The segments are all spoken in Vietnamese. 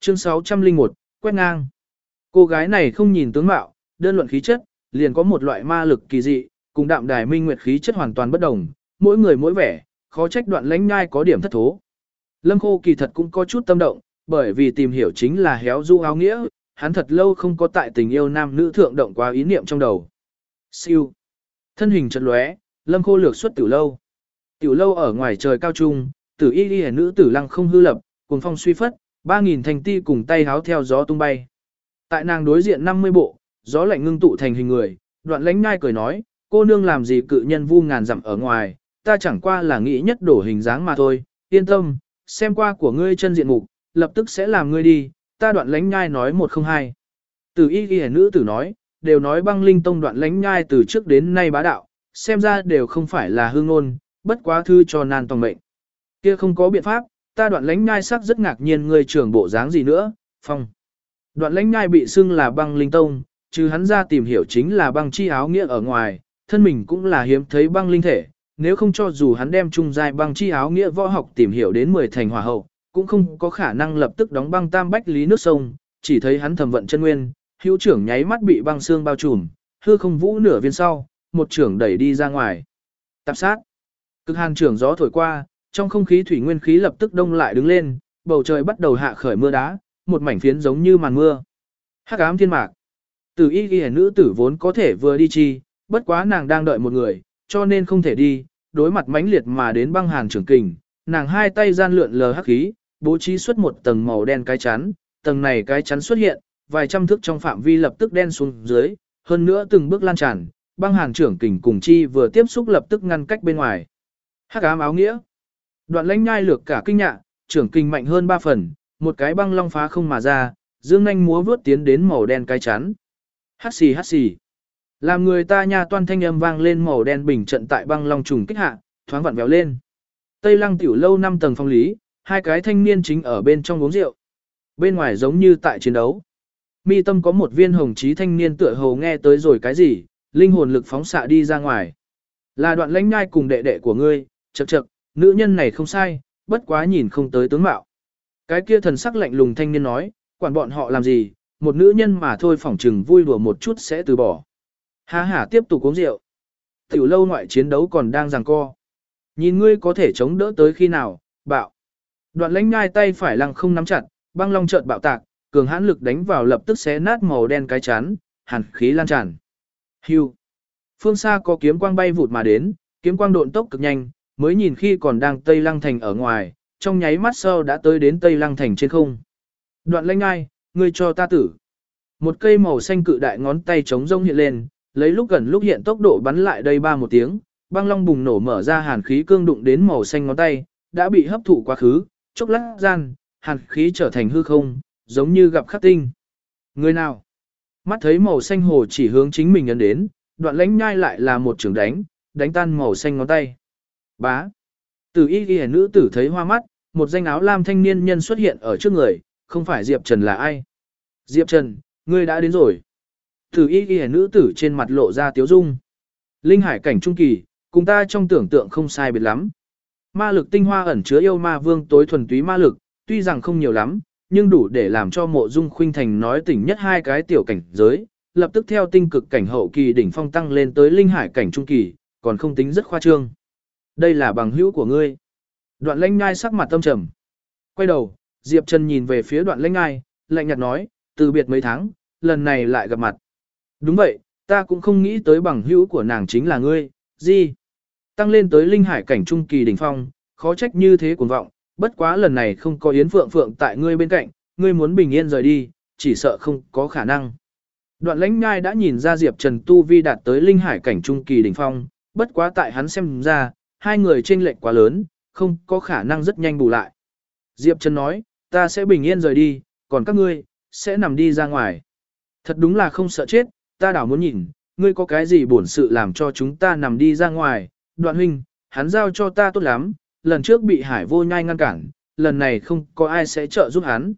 Chương 601, quét ngang. Cô gái này không nhìn tướng mạo, đơn luận khí chất, liền có một loại ma lực kỳ dị, cùng đạm đài minh nguyệt khí chất hoàn toàn bất đồng, mỗi người mỗi vẻ, khó trách đoạn lãnh nhai có điểm thất thố. Lâm Khô kỳ thật cũng có chút tâm động, bởi vì tìm hiểu chính là héo du áo nghĩa, hắn thật lâu không có tại tình yêu nam nữ thượng động quá ý niệm trong đầu. Siêu. Thân hình chật lóe, Lâm Khô lược xuất tiểu lâu. Tiểu lâu ở ngoài trời cao trung, tử y y nữ tử lăng không hư lập, cuồng phong suy phất, ba nghìn thành ti cùng tay háo theo gió tung bay. Tại nàng đối diện 50 bộ, gió lạnh ngưng tụ thành hình người, đoạn lánh ngai cười nói, cô nương làm gì cự nhân vu ngàn dặm ở ngoài, ta chẳng qua là nghĩ nhất đổ hình dáng mà thôi, yên tâm, xem qua của ngươi chân diện mục, lập tức sẽ làm ngươi đi, ta đoạn lánh nhai nói một không hai. Từ y ghi nữ tử nói, đều nói băng linh tông đoạn lánh nhai từ trước đến nay bá đạo, xem ra đều không phải là hương ngôn, bất quá thư cho nan toàn mệnh. Kia không có biện pháp, ta đoạn lánh nhai sắc rất ngạc nhiên ngươi trưởng bộ dáng gì nữa, phong. Đoạn lánh nhai bị xưng là băng linh tông, chứ hắn ra tìm hiểu chính là băng chi áo nghĩa ở ngoài, thân mình cũng là hiếm thấy băng linh thể, nếu không cho dù hắn đem trung giai băng chi áo nghĩa võ học tìm hiểu đến 10 thành hòa hậu, cũng không có khả năng lập tức đóng băng tam bách lý nước sông, chỉ thấy hắn thầm vận chân nguyên, hữu trưởng nháy mắt bị băng xương bao trùm, hư không vũ nửa viên sau, một trưởng đẩy đi ra ngoài. Tạp sát. Cực hàn trưởng gió thổi qua, trong không khí thủy nguyên khí lập tức đông lại đứng lên, bầu trời bắt đầu hạ khởi mưa đá, một mảnh phiến giống như màn mưa. Hắc ám thiên mạc. Tử y ghi nữ tử vốn có thể vừa đi chi, bất quá nàng đang đợi một người, cho nên không thể đi, đối mặt mãnh liệt mà đến băng hàn trưởng kình, nàng hai tay gian lượn lờ hắc khí, bố trí xuất một tầng màu đen cái chắn, tầng này cái chắn xuất hiện, vài trăm thước trong phạm vi lập tức đen xuống dưới, hơn nữa từng bước lan tràn, băng hàn trưởng kình cùng chi vừa tiếp xúc lập tức ngăn cách bên ngoài. Hắc ám áo nghĩa. Đoạn lãnh nhai lược cả kinh nhạ, trưởng kinh mạnh hơn ba phần, một cái băng long phá không mà ra, dương nhanh múa vướt tiến đến màu đen cái chắn. Hát xì hát xì. Làm người ta nha toan thanh âm vang lên màu đen bình trận tại băng long trùng kích hạ, thoáng vặn véo lên. Tây lăng tiểu lâu năm tầng phong lý, hai cái thanh niên chính ở bên trong uống rượu. Bên ngoài giống như tại chiến đấu. Mi tâm có một viên hồng trí thanh niên tựa hồ nghe tới rồi cái gì, linh hồn lực phóng xạ đi ra ngoài. Là đoạn lãnh nhai cùng đệ đệ của ngươi, chậc chậc, nữ nhân này không sai, bất quá nhìn không tới tướng mạo. Cái kia thần sắc lạnh lùng thanh niên nói, quản bọn họ làm gì, một nữ nhân mà thôi phỏng trừng vui đùa một chút sẽ từ bỏ. Há hả tiếp tục uống rượu. Tiểu lâu ngoại chiến đấu còn đang giằng co. Nhìn ngươi có thể chống đỡ tới khi nào, bạo. Đoạn lãnh ngai tay phải lăng không nắm chặt, băng long chợt bạo tạc, cường hãn lực đánh vào lập tức xé nát màu đen cái chán, hàn khí lan tràn. Hưu. Phương xa có kiếm quang bay vụt mà đến, kiếm quang độn tốc cực nhanh, mới nhìn khi còn đang Tây Lăng Thành ở ngoài, trong nháy mắt sau đã tới đến Tây Lăng Thành trên không. Đoạn lãnh ngai, ngươi cho ta tử. Một cây màu xanh cự đại ngón tay chống rông hiện lên, lấy lúc gần lúc hiện tốc độ bắn lại đây ba một tiếng, băng long bùng nổ mở ra hàn khí cương đụng đến màu xanh ngón tay, đã bị hấp thụ quá khứ, chốc lát gian, hàn khí trở thành hư không, giống như gặp khắc tinh. Người nào? Mắt thấy màu xanh hồ chỉ hướng chính mình nhấn đến, đoạn lãnh nhai lại là một trường đánh, đánh tan màu xanh ngón tay. Bá. Từ y ghi nữ tử thấy hoa mắt, một danh áo lam thanh niên nhân xuất hiện ở trước người, không phải Diệp Trần là ai. Diệp Trần, ngươi đã đến rồi. Từ y ghi nữ tử trên mặt lộ ra tiếu dung. Linh hải cảnh trung kỳ, cùng ta trong tưởng tượng không sai biệt lắm. Ma lực tinh hoa ẩn chứa yêu ma vương tối thuần túy ma lực, tuy rằng không nhiều lắm, nhưng đủ để làm cho mộ dung khuynh thành nói tỉnh nhất hai cái tiểu cảnh giới, lập tức theo tinh cực cảnh hậu kỳ đỉnh phong tăng lên tới linh hải cảnh trung kỳ, còn không tính rất khoa trương. Đây là bằng hữu của ngươi. Đoạn lãnh ngai sắc mặt tâm trầm. Quay đầu, Diệp Trần nhìn về phía đoạn lãnh ngai, lạnh nhạt nói, từ biệt mấy tháng, lần này lại gặp mặt. Đúng vậy, ta cũng không nghĩ tới bằng hữu của nàng chính là ngươi, gì? Tăng lên tới linh hải cảnh trung kỳ đỉnh phong, khó trách như thế cuồng vọng, bất quá lần này không có Yến Phượng Phượng tại ngươi bên cạnh, ngươi muốn bình yên rời đi, chỉ sợ không có khả năng. Đoạn lãnh ngai đã nhìn ra Diệp Trần Tu Vi đạt tới linh hải cảnh trung kỳ đỉnh phong, bất quá tại hắn xem ra, hai người chênh lệch quá lớn, không có khả năng rất nhanh bù lại. Diệp Trần nói, ta sẽ bình yên rời đi, còn các ngươi, sẽ nằm đi ra ngoài. Thật đúng là không sợ chết, ta đảo muốn nhìn, ngươi có cái gì bổn sự làm cho chúng ta nằm đi ra ngoài, đoạn huynh, hắn giao cho ta tốt lắm, lần trước bị hải vô nhai ngăn cản, lần này không có ai sẽ trợ giúp hắn.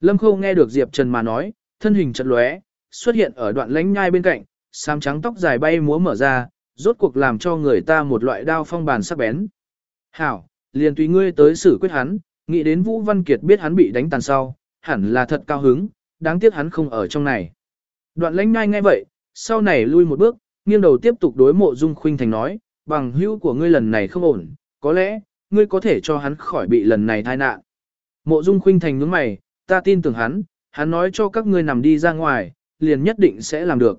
Lâm Khâu nghe được Diệp Trần mà nói, thân hình chật lóe, xuất hiện ở đoạn lánh nhai bên cạnh, xám trắng tóc dài bay múa mở ra, rốt cuộc làm cho người ta một loại đao phong bàn sắc bén. Hảo, liền tùy ngươi tới xử quyết hắn, nghĩ đến Vũ Văn Kiệt biết hắn bị đánh tàn sau, hẳn là thật cao hứng, đáng tiếc hắn không ở trong này. Đoạn lãnh ngai ngay vậy, sau này lui một bước, nghiêng đầu tiếp tục đối mộ dung khuynh thành nói, bằng hữu của ngươi lần này không ổn, có lẽ, ngươi có thể cho hắn khỏi bị lần này tai nạn. Mộ dung khuynh thành nhướng mày, ta tin tưởng hắn, hắn nói cho các ngươi nằm đi ra ngoài, liền nhất định sẽ làm được.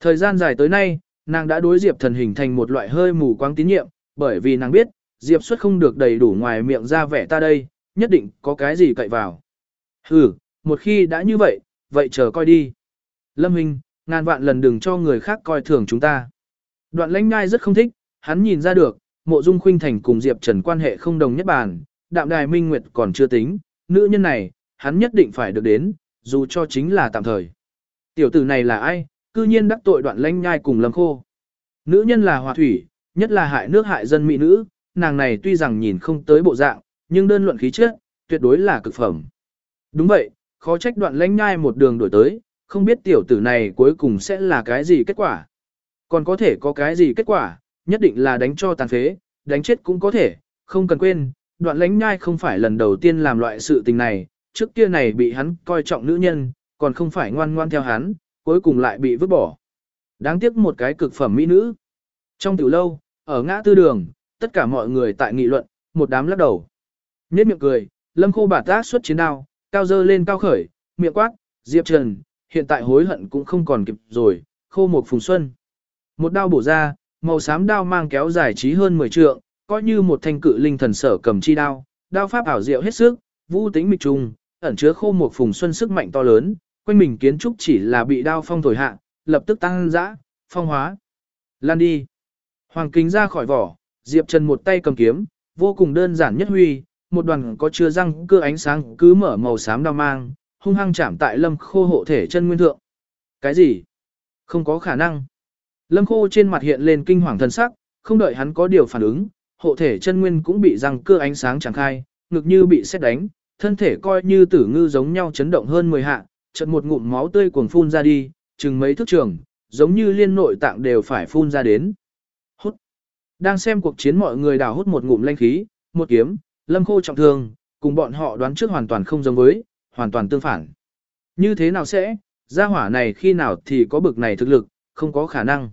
Thời gian dài tới nay, nàng đã đối Diệp thần hình thành một loại hơi mù quáng tín nhiệm, bởi vì nàng biết, Diệp xuất không được đầy đủ ngoài miệng ra vẻ ta đây, nhất định có cái gì cậy vào. Hừ, một khi đã như vậy, vậy chờ coi đi. Lâm Hình, ngàn vạn lần đừng cho người khác coi thường chúng ta. Đoạn lãnh ngai rất không thích, hắn nhìn ra được, mộ dung khuynh thành cùng Diệp Trần quan hệ không đồng nhất bàn, đạm đài minh nguyệt còn chưa tính, nữ nhân này, hắn nhất định phải được đến, dù cho chính là tạm thời. Tiểu tử này là ai, cư nhiên đắc tội đoạn lãnh nhai cùng lâm khô. Nữ nhân là hòa thủy, nhất là hại nước hại dân mỹ nữ, nàng này tuy rằng nhìn không tới bộ dạng, nhưng đơn luận khí chất, tuyệt đối là cực phẩm. Đúng vậy, khó trách đoạn lãnh nhai một đường đổi tới, không biết tiểu tử này cuối cùng sẽ là cái gì kết quả. Còn có thể có cái gì kết quả, nhất định là đánh cho tàn phế, đánh chết cũng có thể, không cần quên, đoạn lãnh nhai không phải lần đầu tiên làm loại sự tình này, trước kia này bị hắn coi trọng nữ nhân, còn không phải ngoan ngoan theo hắn, cuối cùng lại bị vứt bỏ. Đáng tiếc một cái cực phẩm mỹ nữ. Trong tiểu lâu, ở ngã tư đường, tất cả mọi người tại nghị luận, một đám lắc đầu. Nhết miệng cười, lâm khô bà tác xuất chiến đao, cao dơ lên cao khởi, miệng quát, Diệp Trần, hiện tại hối hận cũng không còn kịp rồi, khô một phùng xuân. Một đao bổ ra, màu xám đao mang kéo dài trí hơn 10 trượng, coi như một thanh cự linh thần sở cầm chi đao, đao pháp ảo diệu hết sức, vũ tính mịch trùng, ẩn chứa khô một phùng xuân sức mạnh to lớn, quanh mình kiến trúc chỉ là bị đao phong thổi hạ, lập tức tăng dã, phong hóa. Lan đi. Hoàng kính ra khỏi vỏ, Diệp Trần một tay cầm kiếm, vô cùng đơn giản nhất huy, một đoàn có chứa răng cơ ánh sáng cứ mở màu xám đao mang, hung hăng chạm tại lâm khô hộ thể chân nguyên thượng. Cái gì? Không có khả năng. Lâm khô trên mặt hiện lên kinh hoàng thần sắc, không đợi hắn có điều phản ứng, hộ thể chân nguyên cũng bị răng cơ ánh sáng chẳng khai, ngực như bị xét đánh, thân thể coi như tử ngư giống nhau chấn động hơn 10 hạ, chợt một ngụm máu tươi cuồng phun ra đi, chừng mấy thước trường, giống như liên nội tạng đều phải phun ra đến. Hút. Đang xem cuộc chiến mọi người đào hút một ngụm lanh khí, một kiếm, lâm khô trọng thương, cùng bọn họ đoán trước hoàn toàn không giống với, hoàn toàn tương phản. Như thế nào sẽ, gia hỏa này khi nào thì có bực này thực lực, không có khả năng.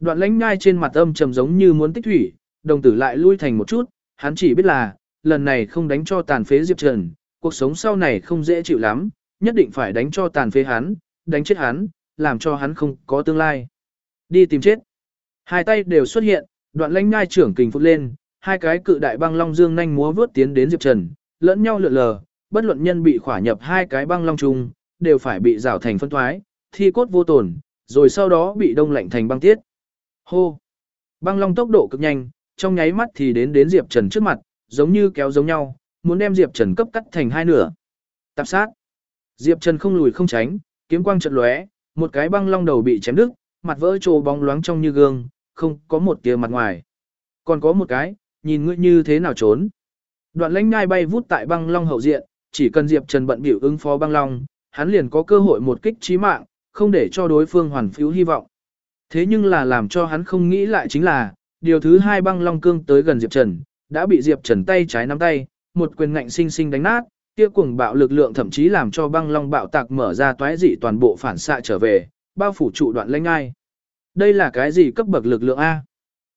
Đoạn lãnh ngai trên mặt âm trầm giống như muốn tích thủy, đồng tử lại lui thành một chút, hắn chỉ biết là, lần này không đánh cho tàn phế Diệp Trần, cuộc sống sau này không dễ chịu lắm, nhất định phải đánh cho tàn phế hắn, đánh chết hắn, làm cho hắn không có tương lai. Đi tìm chết. Hai tay đều xuất hiện, đoạn lãnh ngai trưởng kình phút lên, hai cái cự đại băng long dương nhanh múa vướt tiến đến Diệp Trần, lẫn nhau lượn lờ, bất luận nhân bị khỏa nhập hai cái băng long trùng, đều phải bị rào thành phân thoái, thi cốt vô tổn, rồi sau đó bị đông lạnh thành băng tiết. Hô! Băng long tốc độ cực nhanh, trong nháy mắt thì đến đến Diệp Trần trước mặt, giống như kéo giống nhau, muốn đem Diệp Trần cấp cắt thành hai nửa. Tạp sát! Diệp Trần không lùi không tránh, kiếm quang chợt lóe, một cái băng long đầu bị chém đứt, mặt vỡ trồ bóng loáng trong như gương, không có một tia mặt ngoài. Còn có một cái, nhìn ngươi như thế nào trốn. Đoạn lãnh ngai bay vút tại băng long hậu diện, chỉ cần Diệp Trần bận biểu ứng phó băng long, hắn liền có cơ hội một kích chí mạng, không để cho đối phương hoàn phiếu hy vọng. Thế nhưng là làm cho hắn không nghĩ lại chính là, điều thứ hai băng long cương tới gần Diệp Trần, đã bị Diệp Trần tay trái nắm tay, một quyền ngạnh sinh sinh đánh nát, kia cuồng bạo lực lượng thậm chí làm cho băng long bạo tạc mở ra toái dị toàn bộ phản xạ trở về, bao phủ trụ đoạn lãnh ai. Đây là cái gì cấp bậc lực lượng A?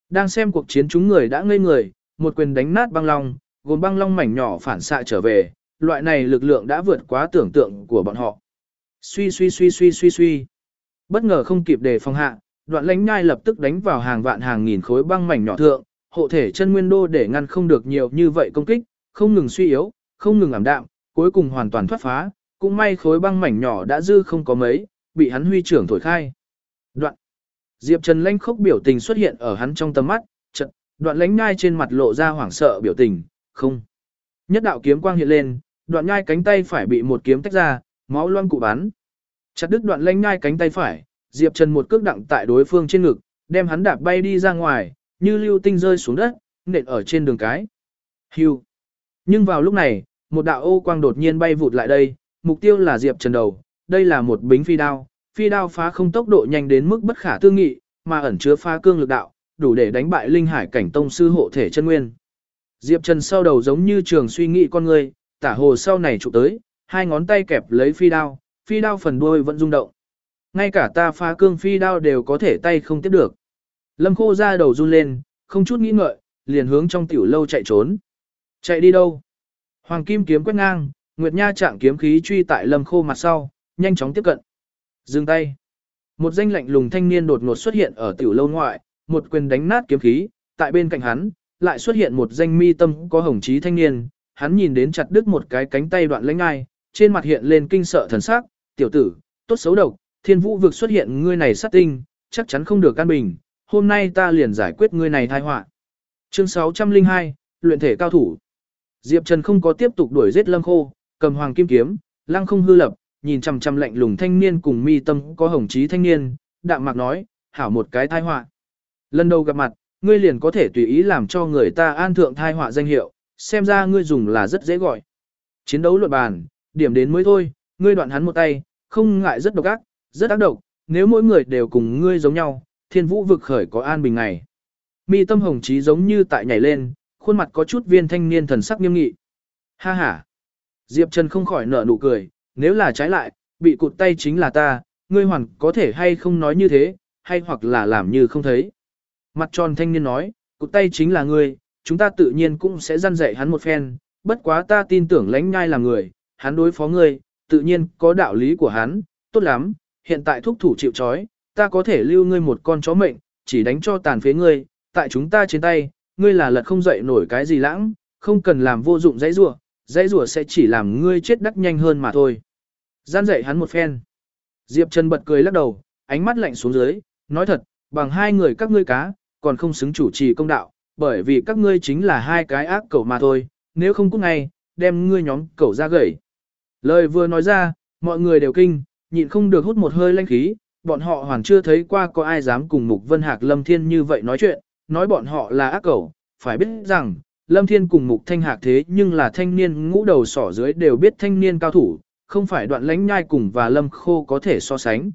Đang xem cuộc chiến chúng người đã ngây người, một quyền đánh nát băng long, gồm băng long mảnh nhỏ phản xạ trở về, loại này lực lượng đã vượt quá tưởng tượng của bọn họ. Suy suy suy suy suy suy. Bất ngờ không kịp đề phòng hạ, đoạn lãnh nhai lập tức đánh vào hàng vạn hàng nghìn khối băng mảnh nhỏ thượng, hộ thể chân nguyên đô để ngăn không được nhiều như vậy công kích, không ngừng suy yếu, không ngừng ảm đạm, cuối cùng hoàn toàn thoát phá, cũng may khối băng mảnh nhỏ đã dư không có mấy, bị hắn huy trưởng thổi khai. Đoạn. Diệp Trần lanh khốc biểu tình xuất hiện ở hắn trong tầm mắt, trận, đoạn lánh ngai trên mặt lộ ra hoảng sợ biểu tình, không. Nhất đạo kiếm quang hiện lên, đoạn ngai cánh tay phải bị một kiếm tách ra, máu loang cụ bắn. Chặt đứt đoạn lánh ngai cánh tay phải, Diệp Trần một cước đặng tại đối phương trên ngực, đem hắn đạp bay đi ra ngoài, như lưu tinh rơi xuống đất, nện ở trên đường cái. Hưu. Nhưng vào lúc này, một đạo ô quang đột nhiên bay vụt lại đây, mục tiêu là Diệp Trần đầu, đây là một bính phi đao, phi đao phá không tốc độ nhanh đến mức bất khả tư nghị, mà ẩn chứa phá cương lực đạo, đủ để đánh bại linh hải cảnh tông sư hộ thể chân nguyên. Diệp Trần sau đầu giống như trường suy nghĩ con người, tả hồ sau này chụp tới, hai ngón tay kẹp lấy phi đao, phi đao phần đuôi vẫn rung động. Ngay cả ta phá cương phi đao đều có thể tay không tiếp được. Lâm khô ra đầu run lên, không chút nghĩ ngợi, liền hướng trong tiểu lâu chạy trốn. Chạy đi đâu? Hoàng kim kiếm quét ngang, Nguyệt Nha trạng kiếm khí truy tại Lâm khô mặt sau, nhanh chóng tiếp cận. Dừng tay. Một danh lạnh lùng thanh niên đột ngột xuất hiện ở tiểu lâu ngoại, một quyền đánh nát kiếm khí, tại bên cạnh hắn, lại xuất hiện một danh mi tâm có hồng trí thanh niên, hắn nhìn đến chặt đứt một cái cánh tay đoạn lãnh ai, trên mặt hiện lên kinh sợ thần sắc, tiểu tử, tốt xấu độc, thiên vũ vực xuất hiện ngươi này sát tinh, chắc chắn không được can bình, hôm nay ta liền giải quyết ngươi này tai họa. Chương 602, luyện thể cao thủ. Diệp Trần không có tiếp tục đuổi giết Lâm Khô, cầm hoàng kim kiếm, lăng không hư lập, nhìn chằm chằm lạnh lùng thanh niên cùng mi tâm có hồng chí thanh niên, đạm mạc nói, hảo một cái tai họa. Lần đầu gặp mặt, ngươi liền có thể tùy ý làm cho người ta an thượng tai họa danh hiệu, xem ra ngươi dùng là rất dễ gọi. Chiến đấu luận bàn, điểm đến mới thôi, ngươi đoạn hắn một tay, không ngại rất độc ác, rất ác độc, nếu mỗi người đều cùng ngươi giống nhau, thiên vũ vực khởi có an bình ngày. Mi tâm hồng chí giống như tại nhảy lên, khuôn mặt có chút viên thanh niên thần sắc nghiêm nghị. Ha ha. Diệp Trần không khỏi nở nụ cười, nếu là trái lại, bị cụt tay chính là ta, ngươi hoàn có thể hay không nói như thế, hay hoặc là làm như không thấy. Mặt tròn thanh niên nói, cụt tay chính là ngươi, chúng ta tự nhiên cũng sẽ răn dạy hắn một phen, bất quá ta tin tưởng lãnh nhai là người, hắn đối phó ngươi, tự nhiên có đạo lý của hắn, tốt lắm, hiện tại thúc thủ chịu trói, ta có thể lưu ngươi một con chó mệnh, chỉ đánh cho tàn phế ngươi, tại chúng ta trên tay, ngươi là lật không dậy nổi cái gì lãng, không cần làm vô dụng dãy rủa, dãy rủa sẽ chỉ làm ngươi chết đắc nhanh hơn mà thôi. Gian dạy hắn một phen. Diệp Trần bật cười lắc đầu, ánh mắt lạnh xuống dưới, nói thật, bằng hai người các ngươi cá, còn không xứng chủ trì công đạo, bởi vì các ngươi chính là hai cái ác cẩu mà thôi, nếu không cút ngay, đem ngươi nhóm cẩu ra gẩy. Lời vừa nói ra, mọi người đều kinh, nhịn không được hút một hơi lanh khí, bọn họ hoàn chưa thấy qua có ai dám cùng Mục Vân Hạc Lâm Thiên như vậy nói chuyện, nói bọn họ là ác cẩu, phải biết rằng, Lâm Thiên cùng Mục Thanh Hạc thế nhưng là thanh niên ngũ đầu sỏ dưới đều biết thanh niên cao thủ, không phải đoạn lánh nhai cùng và Lâm Khô có thể so sánh.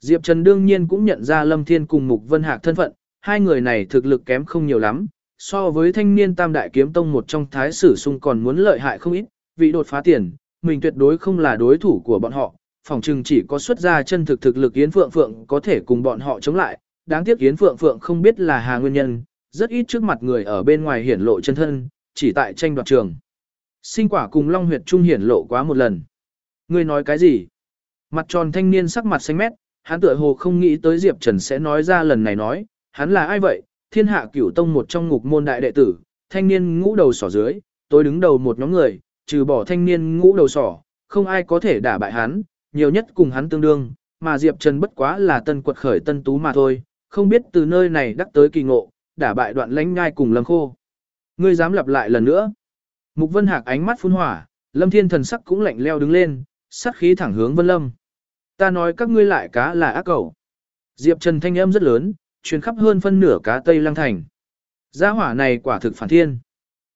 Diệp Trần đương nhiên cũng nhận ra Lâm Thiên cùng Mục Vân Hạc thân phận, hai người này thực lực kém không nhiều lắm, so với thanh niên tam đại kiếm tông một trong thái sử sung còn muốn lợi hại không ít, vị đột phá tiền, mình tuyệt đối không là đối thủ của bọn họ, phòng trừng chỉ có xuất ra chân thực thực lực Yến Phượng Phượng có thể cùng bọn họ chống lại, đáng tiếc Yến Phượng Phượng không biết là hà nguyên nhân, rất ít trước mặt người ở bên ngoài hiển lộ chân thân, chỉ tại tranh đoạt trường. Sinh quả cùng Long Huyệt Trung hiển lộ quá một lần. Ngươi nói cái gì? Mặt tròn thanh niên sắc mặt xanh mét, hắn tựa hồ không nghĩ tới Diệp Trần sẽ nói ra lần này nói, hắn là ai vậy? Thiên hạ cửu tông một trong ngục môn đại đệ tử, thanh niên ngũ đầu sỏ dưới, tôi đứng đầu một nhóm người, trừ bỏ thanh niên ngũ đầu sỏ, không ai có thể đả bại hắn, nhiều nhất cùng hắn tương đương, mà Diệp Trần bất quá là tân quật khởi tân tú mà thôi, không biết từ nơi này đắc tới kỳ ngộ, đả bại đoạn lãnh ngai cùng lâm khô. Ngươi dám lặp lại lần nữa. Mục Vân Hạc ánh mắt phun hỏa, Lâm Thiên thần sắc cũng lạnh leo đứng lên, sát khí thẳng hướng Vân Lâm. Ta nói các ngươi lại cá là ác cầu. Diệp Trần thanh âm rất lớn, truyền khắp hơn phân nửa cá Tây Lăng Thành. Gia hỏa này quả thực phản thiên.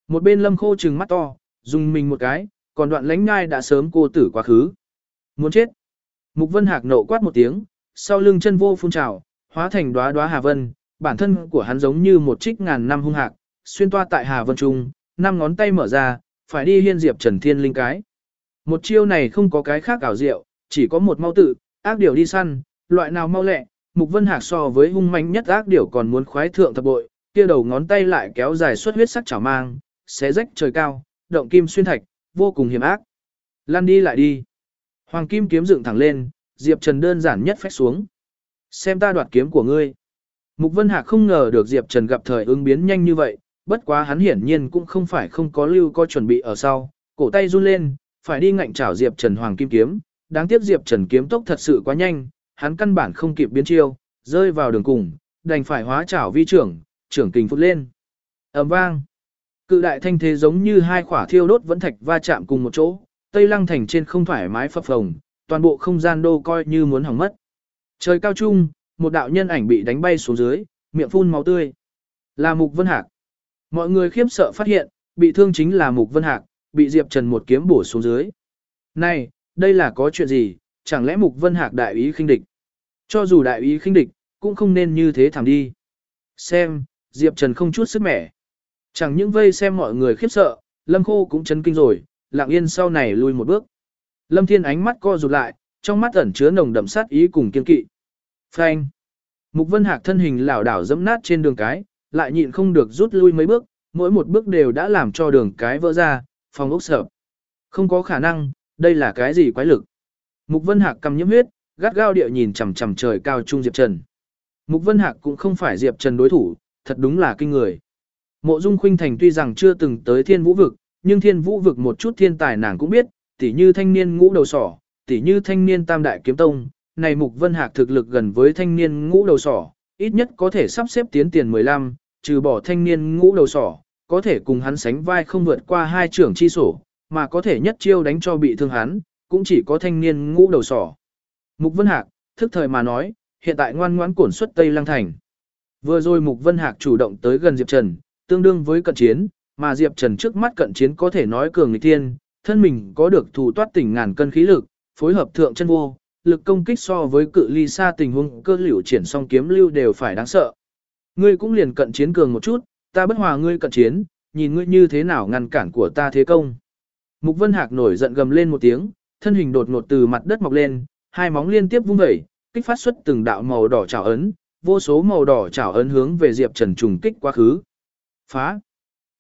Một bên Lâm Khô trừng mắt to, dùng mình một cái, còn đoạn lãnh ngai đã sớm cô tử quá khứ. Muốn chết. Mục Vân Hạc nộ quát một tiếng, sau lưng chân vô phun trào, hóa thành đóa đóa hà vân, bản thân của hắn giống như một trích ngàn năm hung hạc, xuyên toa tại hà vân trung, năm ngón tay mở ra, phải đi hiên diệp Trần Thiên linh cái. Một chiêu này không có cái khác ảo diệu, chỉ có một mau tự, ác điểu đi săn, loại nào mau lẹ, Mục Vân Hạc so với hung manh nhất ác điểu còn muốn khoái thượng thập bội, kia đầu ngón tay lại kéo dài suốt huyết sắc chảo mang, xé rách trời cao, động kim xuyên thạch, vô cùng hiểm ác. Lăn đi lại đi. Hoàng kim kiếm dựng thẳng lên, Diệp Trần đơn giản nhất phách xuống. Xem ta đoạt kiếm của ngươi. Mục Vân Hạc không ngờ được Diệp Trần gặp thời ứng biến nhanh như vậy, bất quá hắn hiển nhiên cũng không phải không có lưu có chuẩn bị ở sau, cổ tay run lên, phải đi ngạnh chảo Diệp Trần Hoàng kim kiếm, đáng tiếc Diệp Trần kiếm tốc thật sự quá nhanh, hắn căn bản không kịp biến chiêu, rơi vào đường cùng, đành phải hóa chảo vi trưởng, trưởng kình phút lên. ầm vang. Cự đại thanh thế giống như hai quả thiêu đốt vẫn thạch va chạm cùng một chỗ, Tây Lăng thành trên không thoải mái phập phồng, toàn bộ không gian đô coi như muốn hỏng mất. Trời cao trung, một đạo nhân ảnh bị đánh bay xuống dưới, miệng phun máu tươi. Là Mục Vân Hạc. Mọi người khiếp sợ phát hiện, bị thương chính là Mục Vân Hạc, bị Diệp Trần một kiếm bổ xuống dưới. Này, đây là có chuyện gì, chẳng lẽ Mục Vân Hạc đại ý khinh địch? Cho dù đại ý khinh địch, cũng không nên như thế thảm đi. Xem, Diệp Trần không chút sức mẻ. Chẳng những vây xem mọi người khiếp sợ, Lâm Khô cũng chấn kinh rồi, lặng yên sau này lui một bước. Lâm Thiên ánh mắt co rụt lại, trong mắt ẩn chứa nồng đậm sát ý cùng kiên kỵ. Phanh. Mục Vân Hạc thân hình lảo đảo dẫm nát trên đường cái, lại nhịn không được rút lui mấy bước, mỗi một bước đều đã làm cho đường cái vỡ ra, phòng ốc sợ. Không có khả năng, đây là cái gì quái lực. Mục Vân Hạc cầm nhiễm huyết, gắt gao địa nhìn chằm chằm trời cao trung Diệp Trần. Mục Vân Hạc cũng không phải Diệp Trần đối thủ, thật đúng là kinh người. Mộ Dung Khuynh Thành tuy rằng chưa từng tới Thiên Vũ vực, nhưng Thiên Vũ vực một chút thiên tài nàng cũng biết, tỉ như thanh niên ngũ đầu sỏ, tỉ như thanh niên tam đại kiếm tông, này Mục Vân Hạc thực lực gần với thanh niên ngũ đầu sỏ, ít nhất có thể sắp xếp tiến tiền 15, trừ bỏ thanh niên ngũ đầu sỏ, có thể cùng hắn sánh vai không vượt qua hai trưởng chi sổ, mà có thể nhất chiêu đánh cho bị thương hắn, cũng chỉ có thanh niên ngũ đầu sỏ. Mục Vân Hạc, thức thời mà nói, hiện tại ngoan ngoãn cổn xuất Tây Lăng Thành. Vừa rồi Mục Vân Hạc chủ động tới gần Diệp Trần, tương đương với cận chiến, mà Diệp Trần trước mắt cận chiến có thể nói cường nghịch thiên, thân mình có được thủ toát tỉnh ngàn cân khí lực, phối hợp thượng chân vô, lực công kích so với cự ly xa tình huống cơ liễu triển song kiếm lưu đều phải đáng sợ. Ngươi cũng liền cận chiến cường một chút, ta bất hòa ngươi cận chiến, nhìn ngươi như thế nào ngăn cản của ta thế công. Mục Vân Hạc nổi giận gầm lên một tiếng, thân hình đột ngột từ mặt đất mọc lên, hai móng liên tiếp vung vẩy, kích phát xuất từng đạo màu đỏ chảo ấn, vô số màu đỏ chảo ấn hướng về Diệp Trần trùng kích quá khứ. Phá!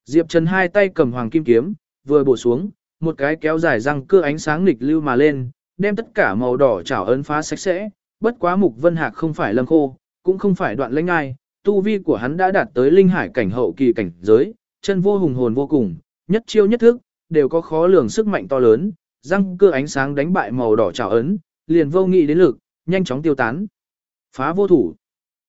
Diệp Trần hai tay cầm hoàng kim kiếm, vừa bổ xuống, một cái kéo dài răng cưa ánh sáng nghịch lưu mà lên, đem tất cả màu đỏ trảo ấn phá sạch sẽ, bất quá Mục Vân Hạc không phải lâm khô, cũng không phải đoạn lãnh ai, tu vi của hắn đã đạt tới linh hải cảnh hậu kỳ cảnh giới, chân vô hùng hồn vô cùng, nhất chiêu nhất thức, đều có khó lường sức mạnh to lớn, răng cưa ánh sáng đánh bại màu đỏ trảo ấn, liền vô nghị đến lực, nhanh chóng tiêu tán. Phá vô thủ.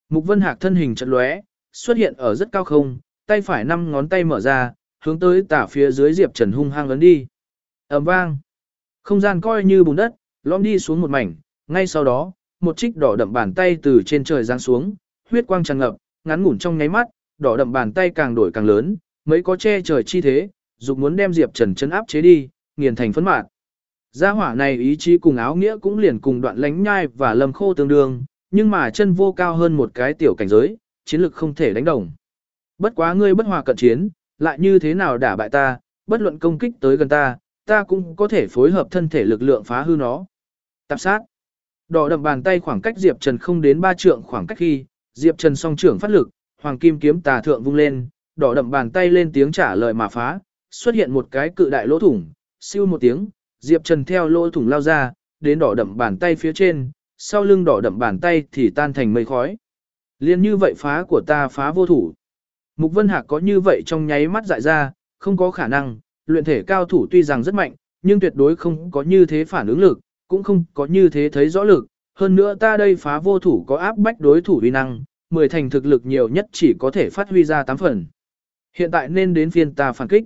Mục Vân Hạc thân hình chợt lóe, xuất hiện ở rất cao không, tay phải năm ngón tay mở ra, hướng tới tả phía dưới Diệp Trần hung hăng ấn đi. Ầm vang. Không gian coi như bùn đất, lom đi xuống một mảnh, ngay sau đó, một trích đỏ đậm bàn tay từ trên trời giáng xuống, huyết quang tràn ngập, ngắn ngủn trong nháy mắt, đỏ đậm bàn tay càng đổi càng lớn, mấy có che trời chi thế, dục muốn đem Diệp Trần chấn áp chế đi, nghiền thành phấn mạt. Gia hỏa này ý chí cùng áo nghĩa cũng liền cùng đoạn lánh nhai và lâm khô tương đương, nhưng mà chân vô cao hơn một cái tiểu cảnh giới, chiến lực không thể đánh đồng. Bất quá ngươi bất hòa cận chiến, lại như thế nào đả bại ta, bất luận công kích tới gần ta, ta cũng có thể phối hợp thân thể lực lượng phá hư nó. Tạp sát. Đỏ đậm bàn tay khoảng cách Diệp Trần không đến ba trượng khoảng cách khi, Diệp Trần song trưởng phát lực, hoàng kim kiếm tà thượng vung lên, đỏ đậm bàn tay lên tiếng trả lời mà phá, xuất hiện một cái cự đại lỗ thủng, siêu một tiếng, Diệp Trần theo lỗ thủng lao ra, đến đỏ đậm bàn tay phía trên, sau lưng đỏ đậm bàn tay thì tan thành mây khói. Liên như vậy phá của ta phá vô thủ. Mục Vân Hạc có như vậy trong nháy mắt dại ra, không có khả năng, luyện thể cao thủ tuy rằng rất mạnh, nhưng tuyệt đối không có như thế phản ứng lực, cũng không có như thế thấy rõ lực. Hơn nữa ta đây phá vô thủ có áp bách đối thủ uy năng, mười thành thực lực nhiều nhất chỉ có thể phát huy ra 8 phần. Hiện tại nên đến phiên ta phản kích.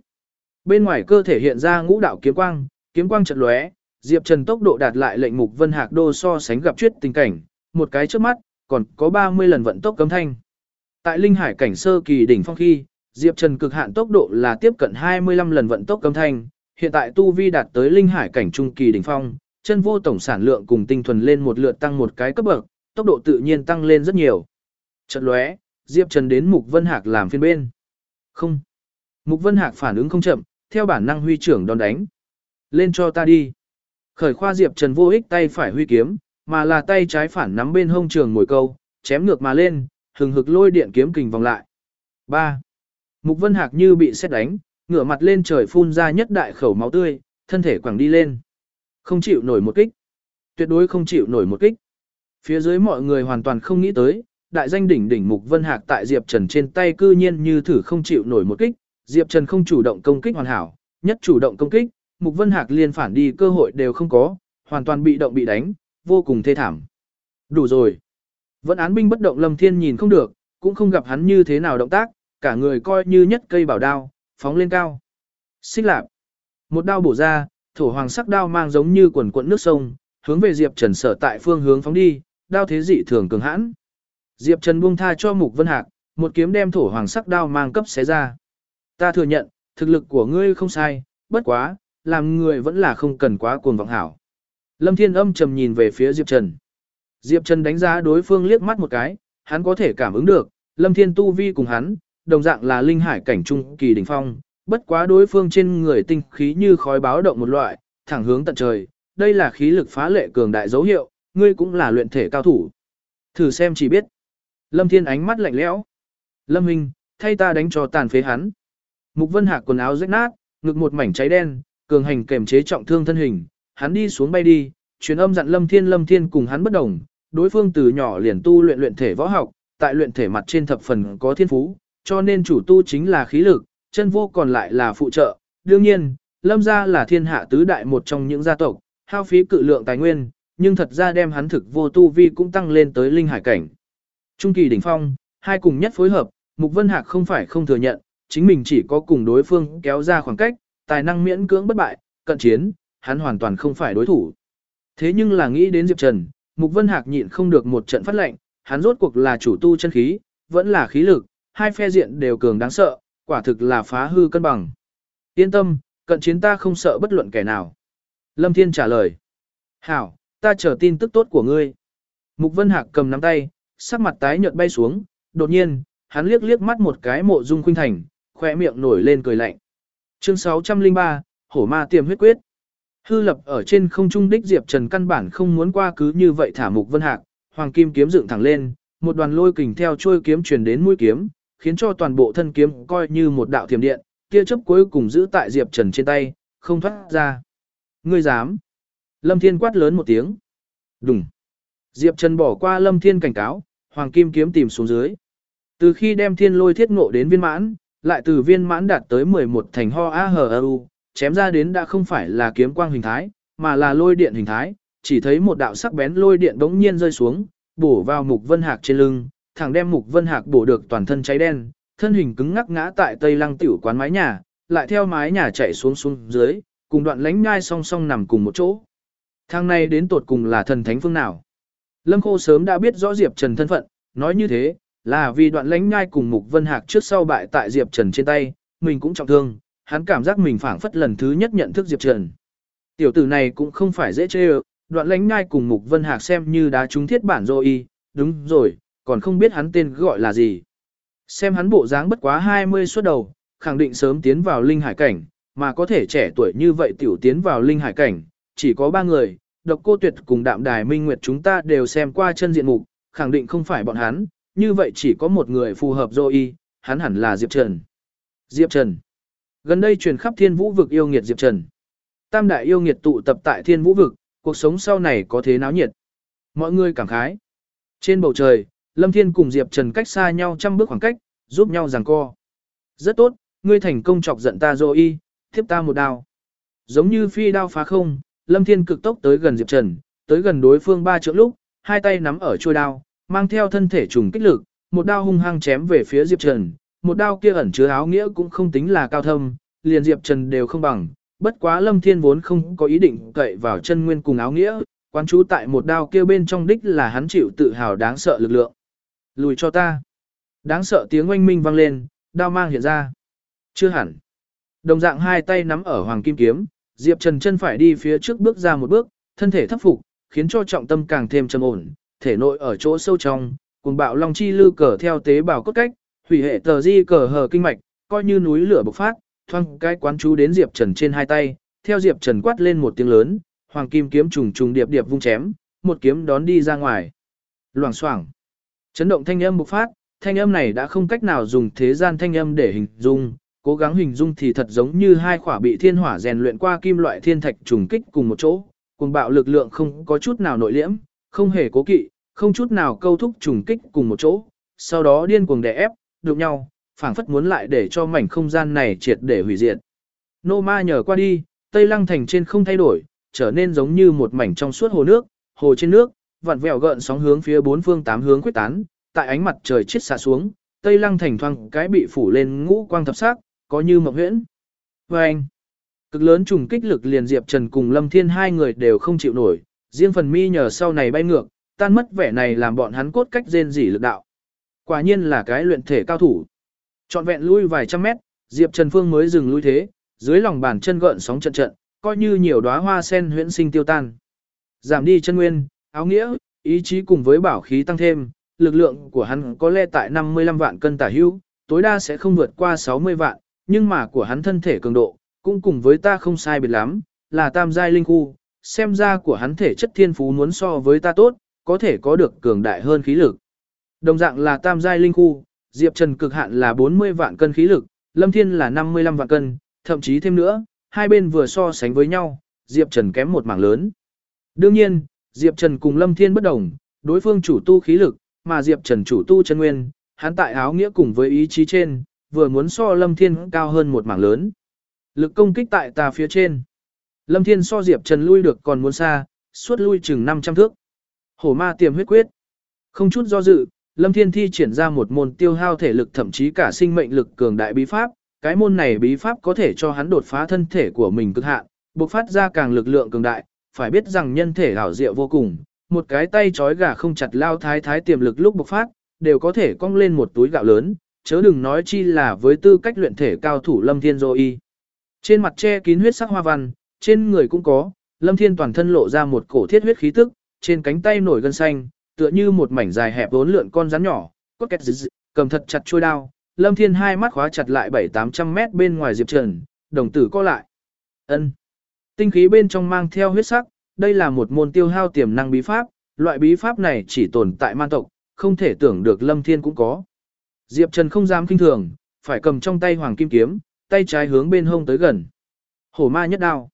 Bên ngoài cơ thể hiện ra ngũ đạo kiếm quang, kiếm quang chợt lóe, Diệp Trần tốc độ đạt lại lệnh mục Vân Hạc Đô so sánh gặp chuyết tình cảnh, một cái trước mắt, còn có 30 lần vận tốc cấm thanh. Tại linh hải cảnh sơ kỳ đỉnh phong khi, Diệp Trần cực hạn tốc độ là tiếp cận 25 lần vận tốc cấm thanh, hiện tại tu vi đạt tới linh hải cảnh trung kỳ đỉnh phong, chân vô tổng sản lượng cùng tinh thuần lên một lượt tăng một cái cấp bậc, tốc độ tự nhiên tăng lên rất nhiều. Chợt lóe, Diệp Trần đến Mục Vân Hạc làm phiên bên. Không. Mục Vân Hạc phản ứng không chậm, theo bản năng huy trưởng đòn đánh. Lên cho ta đi. Khởi khoa Diệp Trần vô ích tay phải huy kiếm, mà là tay trái phản nắm bên hông trường ngồi câu, chém ngược mà lên, hừng hực lôi điện kiếm kình vòng lại. 3. Mục Vân Hạc như bị xét đánh, ngửa mặt lên trời phun ra nhất đại khẩu máu tươi, thân thể quẳng đi lên. Không chịu nổi một kích. Tuyệt đối không chịu nổi một kích. Phía dưới mọi người hoàn toàn không nghĩ tới, đại danh đỉnh đỉnh Mục Vân Hạc tại Diệp Trần trên tay cư nhiên như thử không chịu nổi một kích, Diệp Trần không chủ động công kích hoàn hảo, nhất chủ động công kích, Mục Vân Hạc liên phản đi cơ hội đều không có, hoàn toàn bị động bị đánh, vô cùng thê thảm. Đủ rồi. Vẫn án binh bất động Lâm Thiên nhìn không được, cũng không gặp hắn như thế nào động tác, cả người coi như nhất cây bảo đao, phóng lên cao. Xích lạp. Một đao bổ ra, thổ hoàng sắc đao mang giống như quần cuộn nước sông, hướng về Diệp Trần sở tại phương hướng phóng đi, đao thế dị thường cường hãn. Diệp Trần buông tha cho Mục Vân Hạc, một kiếm đem thổ hoàng sắc đao mang cấp xé ra. Ta thừa nhận, thực lực của ngươi không sai, bất quá, làm người vẫn là không cần quá cuồng vọng hảo. Lâm Thiên âm trầm nhìn về phía Diệp Trần. Diệp Trần đánh giá đối phương liếc mắt một cái, hắn có thể cảm ứng được, Lâm Thiên tu vi cùng hắn, đồng dạng là linh hải cảnh trung kỳ đỉnh phong, bất quá đối phương trên người tinh khí như khói báo động một loại, thẳng hướng tận trời, đây là khí lực phá lệ cường đại dấu hiệu, ngươi cũng là luyện thể cao thủ. Thử xem chỉ biết. Lâm Thiên ánh mắt lạnh lẽo. Lâm Huynh, thay ta đánh cho tàn phế hắn. Mục Vân Hạc quần áo rách nát, ngực một mảnh cháy đen, cường hành kềm chế trọng thương thân hình, hắn đi xuống bay đi, truyền âm dặn Lâm Thiên Lâm Thiên cùng hắn bất đồng, đối phương từ nhỏ liền tu luyện luyện thể võ học, tại luyện thể mặt trên thập phần có thiên phú, cho nên chủ tu chính là khí lực, chân vô còn lại là phụ trợ. Đương nhiên, Lâm gia là thiên hạ tứ đại một trong những gia tộc, hao phí cự lượng tài nguyên, nhưng thật ra đem hắn thực vô tu vi cũng tăng lên tới linh hải cảnh. Trung kỳ đỉnh phong, hai cùng nhất phối hợp, Mục Vân Hạc không phải không thừa nhận, chính mình chỉ có cùng đối phương kéo ra khoảng cách, tài năng miễn cưỡng bất bại, cận chiến, hắn hoàn toàn không phải đối thủ. Thế nhưng là nghĩ đến Diệp Trần, Mục Vân Hạc nhịn không được một trận phát lệnh, hắn rốt cuộc là chủ tu chân khí, vẫn là khí lực, hai phe diện đều cường đáng sợ, quả thực là phá hư cân bằng. Yên tâm, cận chiến ta không sợ bất luận kẻ nào. Lâm Thiên trả lời. Hảo, ta chờ tin tức tốt của ngươi. Mục Vân Hạc cầm nắm tay, sắc mặt tái nhợt bay xuống, đột nhiên, hắn liếc liếc mắt một cái mộ dung khuynh thành, khỏe miệng nổi lên cười lạnh. Chương 603, Hổ Ma tiềm huyết quyết. Hư lập ở trên không trung đích Diệp Trần căn bản không muốn qua cứ như vậy thả Mục Vân Hạc, hoàng kim kiếm dựng thẳng lên, một đoàn lôi kình theo chuôi kiếm truyền đến mũi kiếm, khiến cho toàn bộ thân kiếm coi như một đạo thiểm điện, tia chớp cuối cùng giữ tại Diệp Trần trên tay, không thoát ra. Ngươi dám? Lâm Thiên quát lớn một tiếng. Đùng. Diệp Trần bỏ qua Lâm Thiên cảnh cáo, hoàng kim kiếm tìm xuống dưới. Từ khi đem thiên lôi thiết ngộ đến viên mãn, lại từ viên mãn đạt tới 11 thành ho a hờ u, chém ra đến đã không phải là kiếm quang hình thái, mà là lôi điện hình thái, chỉ thấy một đạo sắc bén lôi điện bỗng nhiên rơi xuống, bổ vào mục vân hạc trên lưng, thẳng đem mục vân hạc bổ được toàn thân cháy đen, thân hình cứng ngắc ngã tại tây lăng tiểu quán mái nhà, lại theo mái nhà chạy xuống xuống dưới, cùng đoạn lánh nhai song song nằm cùng một chỗ. Thang này đến tột cùng là thần thánh phương nào? Lâm Khô sớm đã biết rõ Diệp Trần thân phận, nói như thế, là vì đoạn lánh nhai cùng Mục Vân Hạc trước sau bại tại Diệp Trần trên tay, mình cũng trọng thương, hắn cảm giác mình phản phất lần thứ nhất nhận thức Diệp Trần. Tiểu tử này cũng không phải dễ chê đoạn lánh nhai cùng Mục Vân Hạc xem như đá trúng thiết bản rồi y, đúng rồi, còn không biết hắn tên gọi là gì. Xem hắn bộ dáng bất quá 20 suốt đầu, khẳng định sớm tiến vào linh hải cảnh, mà có thể trẻ tuổi như vậy tiểu tiến vào linh hải cảnh, chỉ có ba người, độc cô tuyệt cùng đạm đài minh nguyệt chúng ta đều xem qua chân diện mục, khẳng định không phải bọn hắn, như vậy chỉ có một người phù hợp dô y, hắn hẳn là Diệp Trần. Diệp Trần. Gần đây truyền khắp thiên vũ vực yêu nghiệt Diệp Trần. Tam đại yêu nghiệt tụ tập tại thiên vũ vực, cuộc sống sau này có thế náo nhiệt. Mọi người cảm khái. Trên bầu trời, Lâm Thiên cùng Diệp Trần cách xa nhau trăm bước khoảng cách, giúp nhau giằng co. Rất tốt, ngươi thành công chọc giận ta rồi y, tiếp ta một đao. Giống như phi đao phá không, Lâm Thiên cực tốc tới gần Diệp Trần, tới gần đối phương ba trượng lúc, hai tay nắm ở chuôi đao, mang theo thân thể trùng kích lực, một đao hung hăng chém về phía Diệp Trần, một đao kia ẩn chứa áo nghĩa cũng không tính là cao thâm, liền Diệp Trần đều không bằng, bất quá Lâm Thiên vốn không có ý định cậy vào chân nguyên cùng áo nghĩa, quan chú tại một đao kia bên trong đích là hắn chịu tự hào đáng sợ lực lượng. Lùi cho ta. Đáng sợ tiếng oanh minh vang lên, đao mang hiện ra. Chưa hẳn. Đồng dạng hai tay nắm ở hoàng kim kiếm, Diệp Trần chân phải đi phía trước bước ra một bước, thân thể thấp phục, khiến cho trọng tâm càng thêm trầm ổn, thể nội ở chỗ sâu trong, cùng bạo long chi lư cờ theo tế bào cốt cách, hủy hệ tờ di cờ hờ kinh mạch, coi như núi lửa bộc phát, thoang cái quán chú đến Diệp Trần trên hai tay, theo Diệp Trần quát lên một tiếng lớn, hoàng kim kiếm trùng trùng điệp điệp vung chém, một kiếm đón đi ra ngoài. Loảng xoảng. Chấn động thanh âm bộc phát, thanh âm này đã không cách nào dùng thế gian thanh âm để hình dung, cố gắng hình dung thì thật giống như hai khỏa bị thiên hỏa rèn luyện qua kim loại thiên thạch trùng kích cùng một chỗ, cùng bạo lực lượng không có chút nào nội liễm, không hề cố kỵ, không chút nào câu thúc trùng kích cùng một chỗ, sau đó điên cuồng đè ép, đụng nhau, phảng phất muốn lại để cho mảnh không gian này triệt để hủy diệt. Nô ma nhờ qua đi, Tây Lăng thành trên không thay đổi, trở nên giống như một mảnh trong suốt hồ nước, hồ trên nước, vặn vẹo gợn sóng hướng phía bốn phương tám hướng quyết tán, tại ánh mặt trời chết xạ xuống, Tây Lăng thành thoang cái bị phủ lên ngũ quang thập sắc, có như mộng huyễn. Và anh, cực lớn trùng kích lực liền Diệp Trần cùng Lâm Thiên hai người đều không chịu nổi, riêng phần mi nhờ sau này bay ngược, tan mất vẻ này làm bọn hắn cốt cách rên rỉ lực đạo. Quả nhiên là cái luyện thể cao thủ. Trọn vẹn lui vài trăm mét, Diệp Trần Phương mới dừng lui thế, dưới lòng bàn chân gợn sóng trận trận, coi như nhiều đóa hoa sen huyễn sinh tiêu tan. Giảm đi chân nguyên, áo nghĩa, ý chí cùng với bảo khí tăng thêm, lực lượng của hắn có lẽ tại 55 vạn cân tả hữu, tối đa sẽ không vượt qua 60 vạn, nhưng mà của hắn thân thể cường độ, cũng cùng với ta không sai biệt lắm, là tam giai linh khu, xem ra của hắn thể chất thiên phú muốn so với ta tốt, có thể có được cường đại hơn khí lực. Đồng dạng là tam giai linh khu, Diệp Trần cực hạn là 40 vạn cân khí lực, Lâm Thiên là 55 vạn cân, thậm chí thêm nữa, hai bên vừa so sánh với nhau, Diệp Trần kém một mảng lớn. Đương nhiên, Diệp Trần cùng Lâm Thiên bất đồng, đối phương chủ tu khí lực, mà Diệp Trần chủ tu chân nguyên, hắn tại áo nghĩa cùng với ý chí trên, vừa muốn so Lâm Thiên cao hơn một mảng lớn. Lực công kích tại tà phía trên. Lâm Thiên so Diệp Trần lui được còn muốn xa, suốt lui chừng 500 thước. Hổ ma tiềm huyết quyết. Không chút do dự, Lâm Thiên thi triển ra một môn tiêu hao thể lực thậm chí cả sinh mệnh lực cường đại bí pháp, cái môn này bí pháp có thể cho hắn đột phá thân thể của mình cực hạn, bộc phát ra càng lực lượng cường đại, phải biết rằng nhân thể hảo diệu vô cùng, một cái tay trói gà không chặt lao thái thái tiềm lực lúc bộc phát, đều có thể cong lên một túi gạo lớn, chớ đừng nói chi là với tư cách luyện thể cao thủ Lâm Thiên Dô Y. Trên mặt che kín huyết sắc hoa văn, trên người cũng có, Lâm Thiên toàn thân lộ ra một cổ thiết huyết khí tức, trên cánh tay nổi gân xanh, tựa như một mảnh dài hẹp vốn lượn con rắn nhỏ, có kẹt dị, cầm thật chặt chuôi đao. Lâm Thiên hai mắt khóa chặt lại 7-800 mét bên ngoài Diệp Trần, đồng tử co lại. ân Tinh khí bên trong mang theo huyết sắc, đây là một môn tiêu hao tiềm năng bí pháp, loại bí pháp này chỉ tồn tại man tộc, không thể tưởng được Lâm Thiên cũng có. Diệp Trần không dám kinh thường, phải cầm trong tay hoàng kim kiếm, tay trái hướng bên hông tới gần. Hổ ma nhất đao.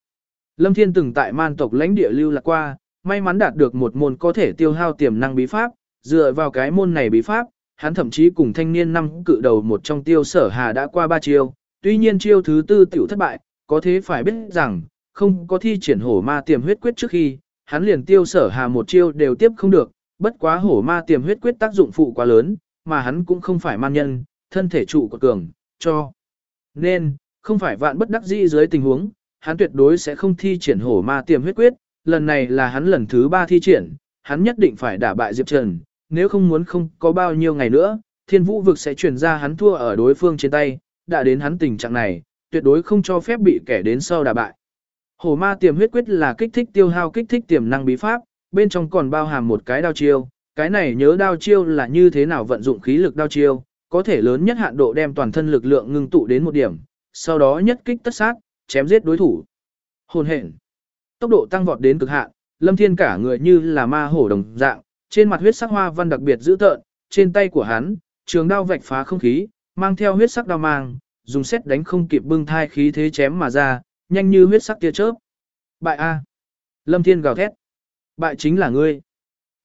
Lâm Thiên từng tại man tộc lãnh địa lưu lạc qua, may mắn đạt được một môn có thể tiêu hao tiềm năng bí pháp, dựa vào cái môn này bí pháp, hắn thậm chí cùng thanh niên năm cự đầu một trong tiêu sở hà đã qua ba chiêu, tuy nhiên chiêu thứ tư tiểu thất bại, có thế phải biết rằng, không có thi triển hổ ma tiềm huyết quyết trước khi, hắn liền tiêu sở hà một chiêu đều tiếp không được, bất quá hổ ma tiềm huyết quyết tác dụng phụ quá lớn, mà hắn cũng không phải man nhân, thân thể trụ của cường, cho. Nên, không phải vạn bất đắc dĩ dưới tình huống, hắn tuyệt đối sẽ không thi triển hổ ma tiềm huyết quyết, lần này là hắn lần thứ ba thi triển, hắn nhất định phải đả bại Diệp Trần, nếu không muốn không có bao nhiêu ngày nữa, thiên vũ vực sẽ chuyển ra hắn thua ở đối phương trên tay, đã đến hắn tình trạng này, tuyệt đối không cho phép bị kẻ đến sau đả bại. Hổ ma tiềm huyết quyết là kích thích tiêu hao kích thích tiềm năng bí pháp, bên trong còn bao hàm một cái đao chiêu, cái này nhớ đao chiêu là như thế nào vận dụng khí lực đao chiêu, có thể lớn nhất hạn độ đem toàn thân lực lượng ngưng tụ đến một điểm, sau đó nhất kích tất sát, chém giết đối thủ. Hồn hển. Tốc độ tăng vọt đến cực hạn, Lâm Thiên cả người như là ma hổ đồng dạng, trên mặt huyết sắc hoa văn đặc biệt dữ tợn, trên tay của hắn, trường đao vạch phá không khí, mang theo huyết sắc đao mang, dùng xét đánh không kịp bưng thai khí thế chém mà ra, nhanh như huyết sắc tia chớp. Bại a. Lâm Thiên gào thét. Bại chính là ngươi.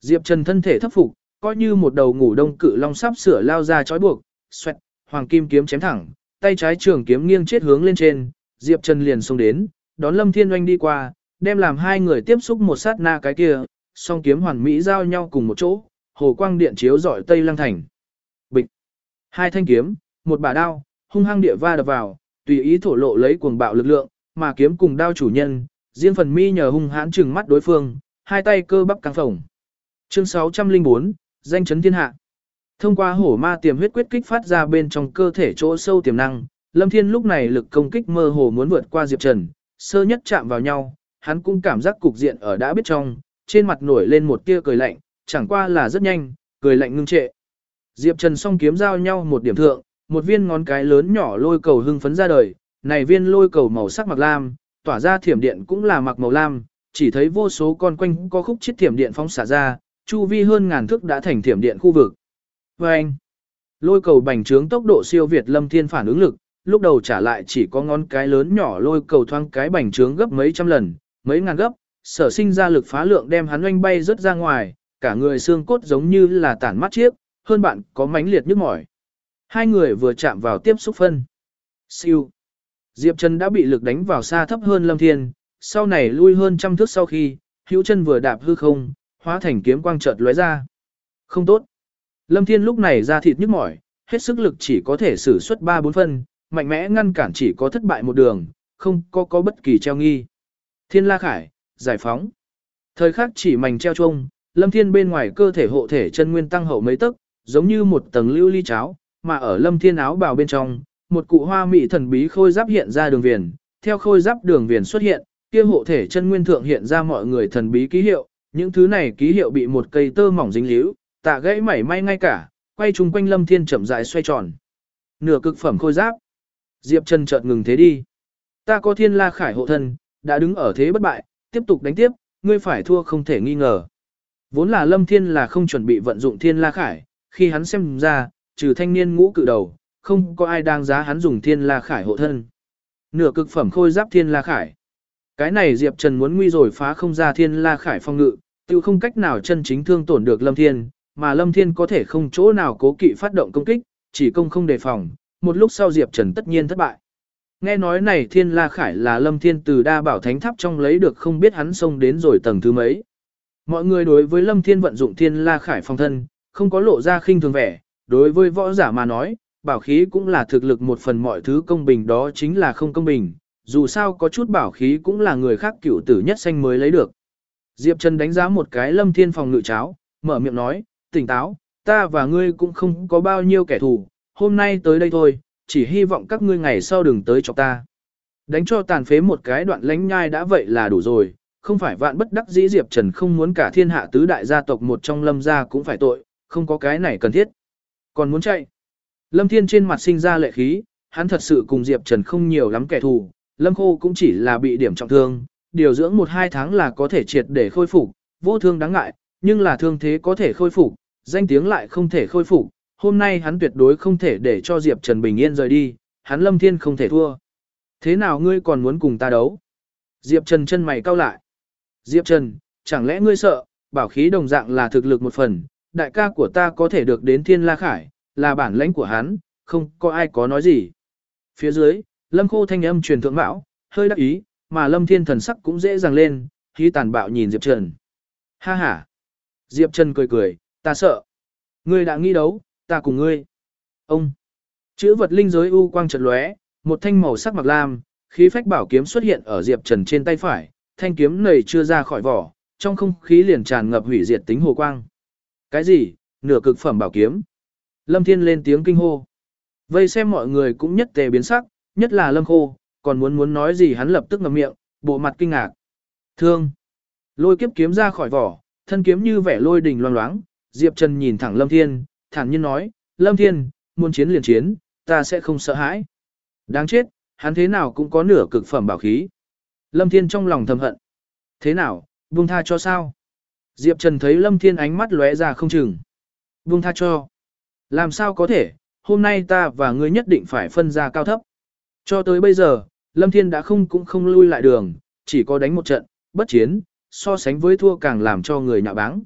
Diệp Trần thân thể thấp phục, coi như một đầu ngủ đông cự long sắp sửa lao ra chói buộc, xoẹt, hoàng kim kiếm chém thẳng, tay trái trường kiếm nghiêng chết hướng lên trên, Diệp Trần liền xông đến, đón Lâm Thiên Oanh đi qua, đem làm hai người tiếp xúc một sát na cái kia, song kiếm hoàn mỹ giao nhau cùng một chỗ, hồ quang điện chiếu rọi Tây Lăng Thành. Bịch. Hai thanh kiếm, một bà đao, hung hăng địa va đập vào, tùy ý thổ lộ lấy cuồng bạo lực lượng, mà kiếm cùng đao chủ nhân, riêng phần mi nhờ hung hãn trừng mắt đối phương, hai tay cơ bắp căng phồng. Chương 604, danh chấn thiên hạ. Thông qua hổ ma tiềm huyết quyết kích phát ra bên trong cơ thể chỗ sâu tiềm năng, Lâm Thiên lúc này lực công kích mơ hồ muốn vượt qua Diệp Trần, sơ nhất chạm vào nhau, hắn cũng cảm giác cục diện ở đã biết trong, trên mặt nổi lên một tia cười lạnh, chẳng qua là rất nhanh, cười lạnh ngưng trệ. Diệp Trần song kiếm giao nhau một điểm thượng, một viên ngón cái lớn nhỏ lôi cầu hưng phấn ra đời, này viên lôi cầu màu sắc mặc lam, tỏa ra thiểm điện cũng là mặc màu lam, chỉ thấy vô số con quanh có khúc chiết thiểm điện phóng xả ra, chu vi hơn ngàn thước đã thành thiểm điện khu vực. Và anh, lôi cầu bành trướng tốc độ siêu việt lâm thiên phản ứng lực, lúc đầu trả lại chỉ có ngón cái lớn nhỏ lôi cầu thoang cái bành trướng gấp mấy trăm lần, mấy ngàn gấp, sở sinh ra lực phá lượng đem hắn oanh bay rất ra ngoài, cả người xương cốt giống như là tản mắt chiếc, hơn bạn có mãnh liệt nhức mỏi. Hai người vừa chạm vào tiếp xúc phân. Siêu. Diệp Trần đã bị lực đánh vào xa thấp hơn Lâm Thiên, sau này lui hơn trăm thước sau khi, hữu chân vừa đạp hư không, hóa thành kiếm quang chợt lóe ra. Không tốt. Lâm Thiên lúc này ra thịt nhức mỏi, hết sức lực chỉ có thể sử xuất 3-4 phân, mạnh mẽ ngăn cản chỉ có thất bại một đường, không có có bất kỳ treo nghi. Thiên La Khải, giải phóng. Thời khắc chỉ mảnh treo chung, Lâm Thiên bên ngoài cơ thể hộ thể chân nguyên tăng hậu mấy tức, giống như một tầng lưu ly cháo, mà ở Lâm Thiên áo bào bên trong, một cụ hoa mỹ thần bí khôi giáp hiện ra đường viền, theo khôi giáp đường viền xuất hiện, kia hộ thể chân nguyên thượng hiện ra mọi người thần bí ký hiệu, những thứ này ký hiệu bị một cây tơ mỏng dính líu, tạ gãy mảy may ngay cả, quay chung quanh Lâm Thiên chậm rãi xoay tròn. Nửa cực phẩm khôi giáp. Diệp Trần chợt ngừng thế đi. Ta có Thiên La Khải hộ thân, đã đứng ở thế bất bại, tiếp tục đánh tiếp, ngươi phải thua không thể nghi ngờ. Vốn là Lâm Thiên là không chuẩn bị vận dụng Thiên La Khải, khi hắn xem ra, trừ thanh niên ngũ cự đầu, không có ai đang giá hắn dùng Thiên La Khải hộ thân. Nửa cực phẩm khôi giáp Thiên La Khải. Cái này Diệp Trần muốn nguy rồi phá không ra Thiên La Khải phong ngự, tự không cách nào chân chính thương tổn được Lâm Thiên, mà Lâm Thiên có thể không chỗ nào cố kỵ phát động công kích, chỉ công không đề phòng, một lúc sau Diệp Trần tất nhiên thất bại. Nghe nói này Thiên La Khải là Lâm Thiên từ đa bảo thánh tháp trong lấy được không biết hắn xông đến rồi tầng thứ mấy. Mọi người đối với Lâm Thiên vận dụng Thiên La Khải phong thân, không có lộ ra khinh thường vẻ, đối với võ giả mà nói, bảo khí cũng là thực lực một phần mọi thứ công bình đó chính là không công bình, dù sao có chút bảo khí cũng là người khác cựu tử nhất xanh mới lấy được. Diệp Trần đánh giá một cái Lâm Thiên phòng ngự cháo, mở miệng nói, tỉnh táo, ta và ngươi cũng không có bao nhiêu kẻ thù, hôm nay tới đây thôi, chỉ hy vọng các ngươi ngày sau đừng tới chọc ta. Đánh cho tàn phế một cái đoạn lánh nhai đã vậy là đủ rồi, không phải vạn bất đắc dĩ Diệp Trần không muốn cả thiên hạ tứ đại gia tộc một trong lâm gia cũng phải tội, không có cái này cần thiết. Còn muốn chạy. Lâm Thiên trên mặt sinh ra lệ khí, hắn thật sự cùng Diệp Trần không nhiều lắm kẻ thù, Lâm Khô cũng chỉ là bị điểm trọng thương, điều dưỡng một hai tháng là có thể triệt để khôi phục, vô thương đáng ngại, nhưng là thương thế có thể khôi phục, danh tiếng lại không thể khôi phục, hôm nay hắn tuyệt đối không thể để cho Diệp Trần bình yên rời đi, hắn Lâm Thiên không thể thua. Thế nào ngươi còn muốn cùng ta đấu? Diệp Trần chân mày cau lại. Diệp Trần, chẳng lẽ ngươi sợ, bảo khí đồng dạng là thực lực một phần, đại ca của ta có thể được đến Thiên La Khải, là bản lãnh của hắn, không có ai có nói gì. Phía dưới, Lâm Khô thanh âm truyền thượng mạo, hơi đắc ý, mà Lâm Thiên thần sắc cũng dễ dàng lên, khi tàn bạo nhìn Diệp Trần. Ha ha. Diệp Trần cười cười, ta sợ. Ngươi đã nghĩ đấu, ta cùng ngươi. Ông. Chữ vật linh giới u quang trật lóe, một thanh màu sắc mặc lam, khí phách bảo kiếm xuất hiện ở Diệp Trần trên tay phải, thanh kiếm này chưa ra khỏi vỏ, trong không khí liền tràn ngập hủy diệt tính hồ quang. Cái gì? Nửa cực phẩm bảo kiếm. Lâm Thiên lên tiếng kinh hô. Vây xem mọi người cũng nhất tề biến sắc, nhất là Lâm Khô, còn muốn muốn nói gì hắn lập tức ngậm miệng, bộ mặt kinh ngạc. Thương. Lôi kiếp kiếm ra khỏi vỏ, thân kiếm như vẻ lôi đình loang loáng, Diệp Trần nhìn thẳng Lâm Thiên, thản nhiên nói, Lâm Thiên, muốn chiến liền chiến, ta sẽ không sợ hãi. Đáng chết, hắn thế nào cũng có nửa cực phẩm bảo khí. Lâm Thiên trong lòng thầm hận. Thế nào, buông tha cho sao? Diệp Trần thấy Lâm Thiên ánh mắt lóe ra không chừng. Buông tha cho. Làm sao có thể, hôm nay ta và ngươi nhất định phải phân ra cao thấp. Cho tới bây giờ, Lâm Thiên đã không cũng không lui lại đường, chỉ có đánh một trận, bất chiến, so sánh với thua càng làm cho người nhạo báng.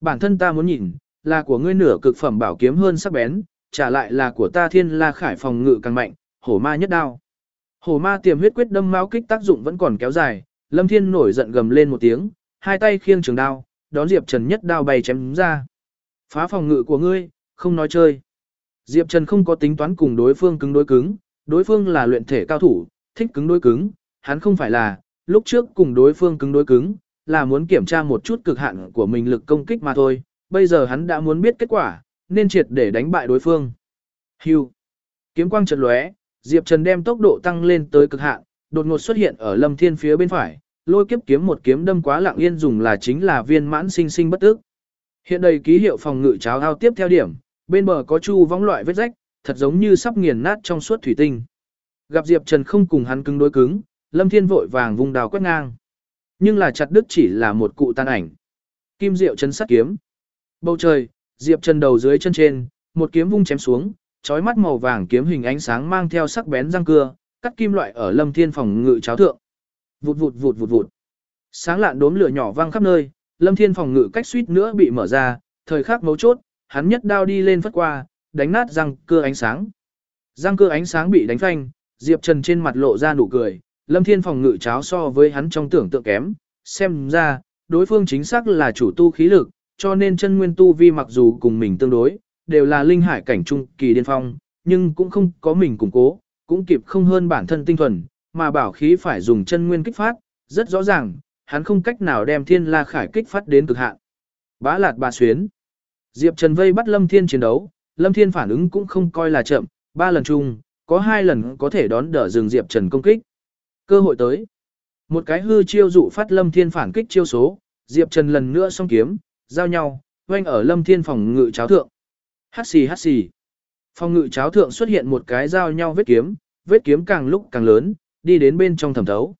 Bản thân ta muốn nhìn, là của ngươi nửa cực phẩm bảo kiếm hơn sắc bén, trả lại là của ta thiên la khải phòng ngự càng mạnh, hổ ma nhất đao. Hổ ma tiềm huyết quyết đâm máu kích tác dụng vẫn còn kéo dài, Lâm Thiên nổi giận gầm lên một tiếng, hai tay khiêng trường đao, đón Diệp Trần nhất đao bay chém ra. Phá phòng ngự của ngươi, không nói chơi. Diệp Trần không có tính toán cùng đối phương cứng đối cứng, đối phương là luyện thể cao thủ, thích cứng đối cứng, hắn không phải là, lúc trước cùng đối phương cứng đối cứng, là muốn kiểm tra một chút cực hạn của mình lực công kích mà thôi, bây giờ hắn đã muốn biết kết quả, nên triệt để đánh bại đối phương. Hưu. Kiếm quang chợt lóe, Diệp Trần đem tốc độ tăng lên tới cực hạn, đột ngột xuất hiện ở Lâm Thiên phía bên phải, lôi kiếp kiếm một kiếm đâm quá lặng yên dùng là chính là viên mãn sinh sinh bất tức. Hiện đây ký hiệu phòng ngự cháo ao tiếp theo điểm, bên bờ có chu vóng loại vết rách, thật giống như sắp nghiền nát trong suốt thủy tinh. Gặp Diệp Trần không cùng hắn cứng đối cứng, Lâm Thiên vội vàng vùng đào quét ngang. Nhưng là chặt đứt chỉ là một cụ tan ảnh. Kim Diệu chấn sắt kiếm. Bầu trời, Diệp Trần đầu dưới chân trên, một kiếm vung chém xuống, chói mắt màu vàng kiếm hình ánh sáng mang theo sắc bén răng cưa, cắt kim loại ở Lâm Thiên phòng ngự cháo thượng. Vụt vụt vụt vụt vụt. Sáng lạn đốm lửa nhỏ vang khắp nơi, Lâm Thiên phòng ngự cách suýt nữa bị mở ra, thời khắc mấu chốt, hắn nhất đao đi lên phất qua, đánh nát răng cưa ánh sáng. Răng cưa ánh sáng bị đánh phanh, Diệp Trần trên mặt lộ ra nụ cười, Lâm Thiên phòng ngự cháo so với hắn trong tưởng tượng kém, xem ra, đối phương chính xác là chủ tu khí lực, cho nên chân nguyên tu vi mặc dù cùng mình tương đối, đều là linh hải cảnh trung kỳ điên phong, nhưng cũng không có mình củng cố, cũng kịp không hơn bản thân tinh thuần, mà bảo khí phải dùng chân nguyên kích phát, rất rõ ràng, hắn không cách nào đem thiên la khải kích phát đến cực hạn. Bá lạt bà xuyến. Diệp Trần vây bắt Lâm Thiên chiến đấu, Lâm Thiên phản ứng cũng không coi là chậm, ba lần chung, có hai lần có thể đón đỡ dừng Diệp Trần công kích. Cơ hội tới. Một cái hư chiêu dụ phát Lâm Thiên phản kích chiêu số, Diệp Trần lần nữa song kiếm, giao nhau, quanh ở Lâm Thiên phòng ngự cháo thượng. Hát xì hát xì. Phòng ngự cháo thượng xuất hiện một cái giao nhau vết kiếm, vết kiếm càng lúc càng lớn, đi đến bên trong thẩm thấu.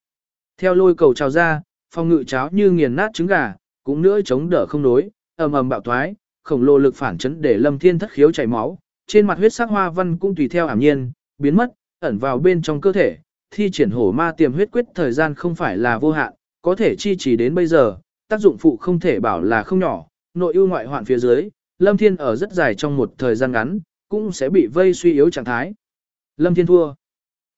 Theo lôi cầu trào ra, phòng ngự cháo như nghiền nát trứng gà, cũng nữa chống đỡ không đối, ầm ầm bạo thoái, khổng lồ lực phản chấn để Lâm Thiên thất khiếu chảy máu, trên mặt huyết sắc hoa văn cũng tùy theo ảm nhiên, biến mất, ẩn vào bên trong cơ thể, thi triển hổ ma tiềm huyết quyết thời gian không phải là vô hạn, có thể chi trì đến bây giờ, tác dụng phụ không thể bảo là không nhỏ, nội ưu ngoại hoạn phía dưới, Lâm Thiên ở rất dài trong một thời gian ngắn, cũng sẽ bị vây suy yếu trạng thái. Lâm Thiên thua.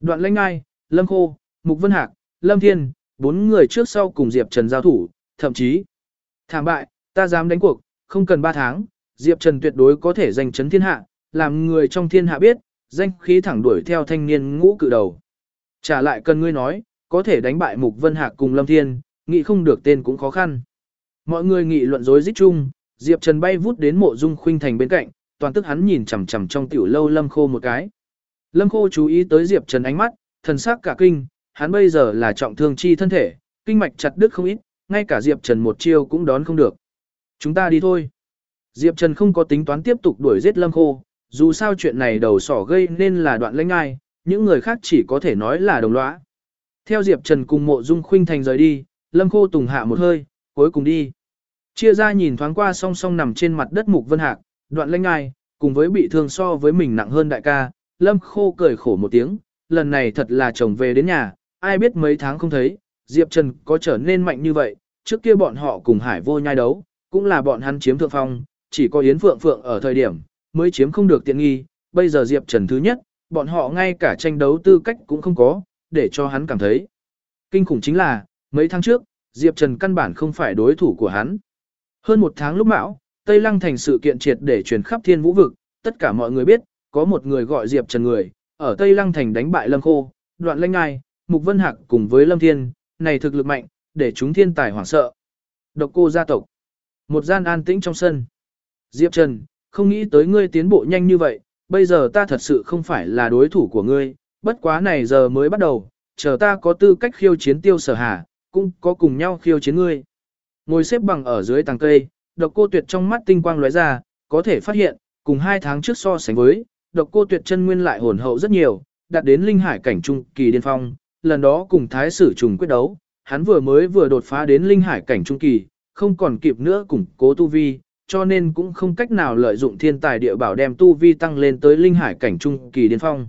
Đoạn lãnh ngai, Lâm Khô, Mục Vân Hạc, Lâm Thiên, bốn người trước sau cùng Diệp Trần giao thủ, thậm chí thảm bại, ta dám đánh cuộc, không cần ba tháng, Diệp Trần tuyệt đối có thể giành chấn thiên hạ, làm người trong thiên hạ biết, danh khí thẳng đuổi theo thanh niên ngũ cự đầu. Trả lại cần ngươi nói, có thể đánh bại Mục Vân Hạc cùng Lâm Thiên, nghĩ không được tên cũng khó khăn. Mọi người nghị luận rối rít chung, Diệp Trần bay vút đến mộ dung khuynh thành bên cạnh, toàn tức hắn nhìn chằm chằm trong tiểu lâu Lâm Khô một cái. Lâm Khô chú ý tới Diệp Trần ánh mắt, thần sắc cả kinh, hắn bây giờ là trọng thương chi thân thể, kinh mạch chặt đứt không ít, ngay cả Diệp Trần một chiêu cũng đón không được. Chúng ta đi thôi. Diệp Trần không có tính toán tiếp tục đuổi giết Lâm Khô, dù sao chuyện này đầu sỏ gây nên là đoạn lãnh ai, những người khác chỉ có thể nói là đồng lõa. Theo Diệp Trần cùng mộ dung khuynh thành rời đi, Lâm Khô tùng hạ một hơi, cuối cùng đi. Chia ra nhìn thoáng qua song song nằm trên mặt đất mục vân hạc, đoạn lãnh ai, cùng với bị thương so với mình nặng hơn đại ca, Lâm Khô cười khổ một tiếng, lần này thật là chồng về đến nhà, ai biết mấy tháng không thấy, Diệp Trần có trở nên mạnh như vậy, trước kia bọn họ cùng hải vô nhai đấu, cũng là bọn hắn chiếm thượng phong, chỉ có Yến Phượng Phượng ở thời điểm, mới chiếm không được tiện nghi, bây giờ Diệp Trần thứ nhất, bọn họ ngay cả tranh đấu tư cách cũng không có, để cho hắn cảm thấy. Kinh khủng chính là, mấy tháng trước, Diệp Trần căn bản không phải đối thủ của hắn. Hơn một tháng lúc mạo Tây Lăng thành sự kiện triệt để truyền khắp thiên vũ vực, tất cả mọi người biết, có một người gọi Diệp Trần người, ở Tây Lăng thành đánh bại Lâm Khô, đoạn lanh ngai, Mục Vân Hạc cùng với Lâm Thiên, này thực lực mạnh, để chúng thiên tài hoảng sợ. Độc cô gia tộc. Một gian an tĩnh trong sân. Diệp Trần, không nghĩ tới ngươi tiến bộ nhanh như vậy, bây giờ ta thật sự không phải là đối thủ của ngươi, bất quá này giờ mới bắt đầu, chờ ta có tư cách khiêu chiến tiêu sở hà, cũng có cùng nhau khiêu chiến ngươi. Ngồi xếp bằng ở dưới tàng cây, độc cô tuyệt trong mắt tinh quang lóe ra, có thể phát hiện, cùng hai tháng trước so sánh với, độc cô tuyệt chân nguyên lại hồn hậu rất nhiều, đạt đến linh hải cảnh trung kỳ điên phong, lần đó cùng thái sử trùng quyết đấu, hắn vừa mới vừa đột phá đến linh hải cảnh trung kỳ, không còn kịp nữa củng cố tu vi, cho nên cũng không cách nào lợi dụng thiên tài địa bảo đem tu vi tăng lên tới linh hải cảnh trung kỳ điên phong.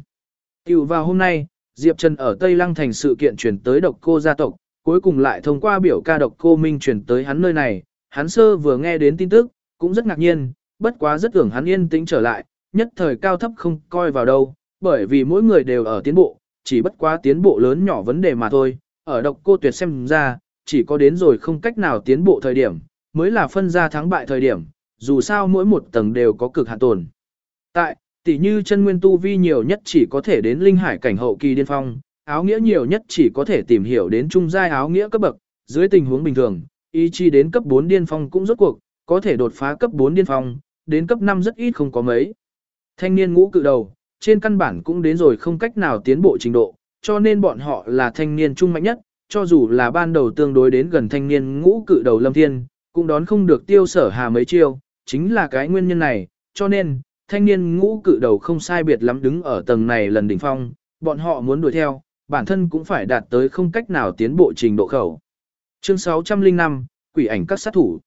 Tiểu vào hôm nay, Diệp Trần ở Tây Lăng thành sự kiện chuyển tới độc cô gia tộc, cuối cùng lại thông qua biểu ca độc cô Minh chuyển tới hắn nơi này, hắn sơ vừa nghe đến tin tức, cũng rất ngạc nhiên, bất quá rất tưởng hắn yên tĩnh trở lại, nhất thời cao thấp không coi vào đâu, bởi vì mỗi người đều ở tiến bộ, chỉ bất quá tiến bộ lớn nhỏ vấn đề mà thôi, ở độc cô tuyệt xem ra, chỉ có đến rồi không cách nào tiến bộ thời điểm, mới là phân ra thắng bại thời điểm, dù sao mỗi một tầng đều có cực hạn tồn. Tại, tỷ như chân nguyên tu vi nhiều nhất chỉ có thể đến linh hải cảnh hậu kỳ điên phong, áo nghĩa nhiều nhất chỉ có thể tìm hiểu đến trung giai áo nghĩa cấp bậc, dưới tình huống bình thường, ý chi đến cấp 4 điên phong cũng rốt cuộc, có thể đột phá cấp 4 điên phong, đến cấp 5 rất ít không có mấy. Thanh niên ngũ cự đầu, trên căn bản cũng đến rồi không cách nào tiến bộ trình độ, cho nên bọn họ là thanh niên trung mạnh nhất, cho dù là ban đầu tương đối đến gần thanh niên ngũ cự đầu lâm thiên, cũng đón không được tiêu sở hà mấy chiêu, chính là cái nguyên nhân này, cho nên, thanh niên ngũ cự đầu không sai biệt lắm đứng ở tầng này lần đỉnh phong, bọn họ muốn đuổi theo, bản thân cũng phải đạt tới không cách nào tiến bộ trình độ khẩu. Chương 605, Quỷ ảnh các sát thủ.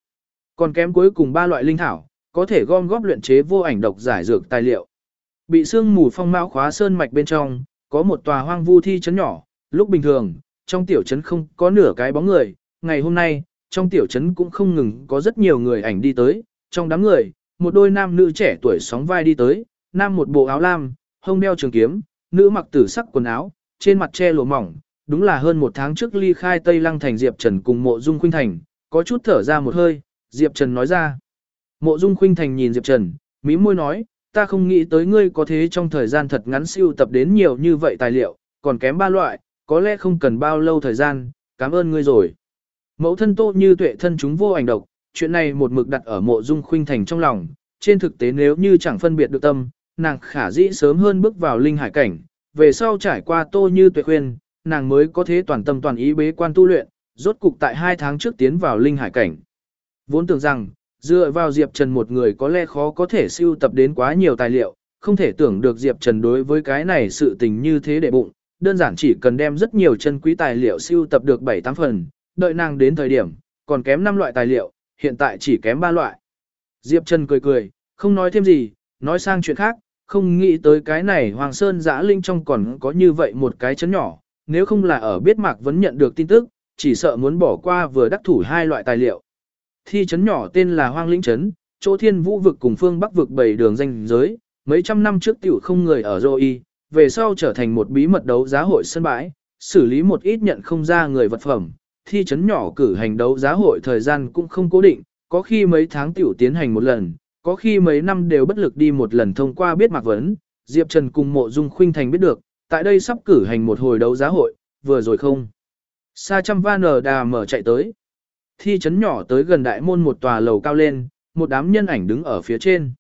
Còn kém cuối cùng ba loại linh thảo, có thể gom góp luyện chế vô ảnh độc giải dược tài liệu. Bị sương mù phong mao khóa sơn mạch bên trong, có một tòa hoang vu thi trấn nhỏ, lúc bình thường, trong tiểu trấn không có nửa cái bóng người, ngày hôm nay, trong tiểu trấn cũng không ngừng có rất nhiều người ảnh đi tới, trong đám người, một đôi nam nữ trẻ tuổi sóng vai đi tới, nam một bộ áo lam, hông đeo trường kiếm, nữ mặc tử sắc quần áo, trên mặt che lụa mỏng, đúng là hơn một tháng trước ly khai Tây Lăng thành Diệp Trần cùng mộ dung khuynh thành, có chút thở ra một hơi, Diệp Trần nói ra. Mộ dung khuynh thành nhìn Diệp Trần, mí môi nói, ta không nghĩ tới ngươi có thế trong thời gian thật ngắn siêu tập đến nhiều như vậy tài liệu, còn kém ba loại, có lẽ không cần bao lâu thời gian, cảm ơn ngươi rồi. Mẫu thân tô như tuệ thân chúng vô ảnh độc, chuyện này một mực đặt ở mộ dung khuynh thành trong lòng, trên thực tế nếu như chẳng phân biệt được tâm, nàng khả dĩ sớm hơn bước vào linh hải cảnh, về sau trải qua tô như tuệ khuyên, nàng mới có thế toàn tâm toàn ý bế quan tu luyện, rốt cục tại hai tháng trước tiến vào linh hải cảnh. Vốn tưởng rằng, dựa vào Diệp Trần một người có lẽ khó có thể siêu tập đến quá nhiều tài liệu, không thể tưởng được Diệp Trần đối với cái này sự tình như thế để bụng, đơn giản chỉ cần đem rất nhiều chân quý tài liệu siêu tập được 7-8 phần, đợi nàng đến thời điểm, còn kém 5 loại tài liệu, hiện tại chỉ kém 3 loại. Diệp Trần cười cười, không nói thêm gì, nói sang chuyện khác, không nghĩ tới cái này Hoàng Sơn giã linh trong còn có như vậy một cái chấn nhỏ, nếu không là ở biết mạc vẫn nhận được tin tức, chỉ sợ muốn bỏ qua vừa đắc thủ hai loại tài liệu. Thi chấn nhỏ tên là Hoang Linh Trấn, chỗ thiên vũ vực cùng phương bắc vực bảy đường danh giới, mấy trăm năm trước tiểu không người ở Roi, về sau trở thành một bí mật đấu giá hội sân bãi, xử lý một ít nhận không ra người vật phẩm. Thi chấn nhỏ cử hành đấu giá hội thời gian cũng không cố định, có khi mấy tháng tiểu tiến hành một lần, có khi mấy năm đều bất lực đi một lần thông qua biết mạc vấn, Diệp Trần cùng mộ dung khuynh thành biết được, tại đây sắp cử hành một hồi đấu giá hội, vừa rồi không. Sa trăm van Nờ đà mở chạy tới. Thi chấn nhỏ tới gần đại môn một tòa lầu cao lên, một đám nhân ảnh đứng ở phía trên.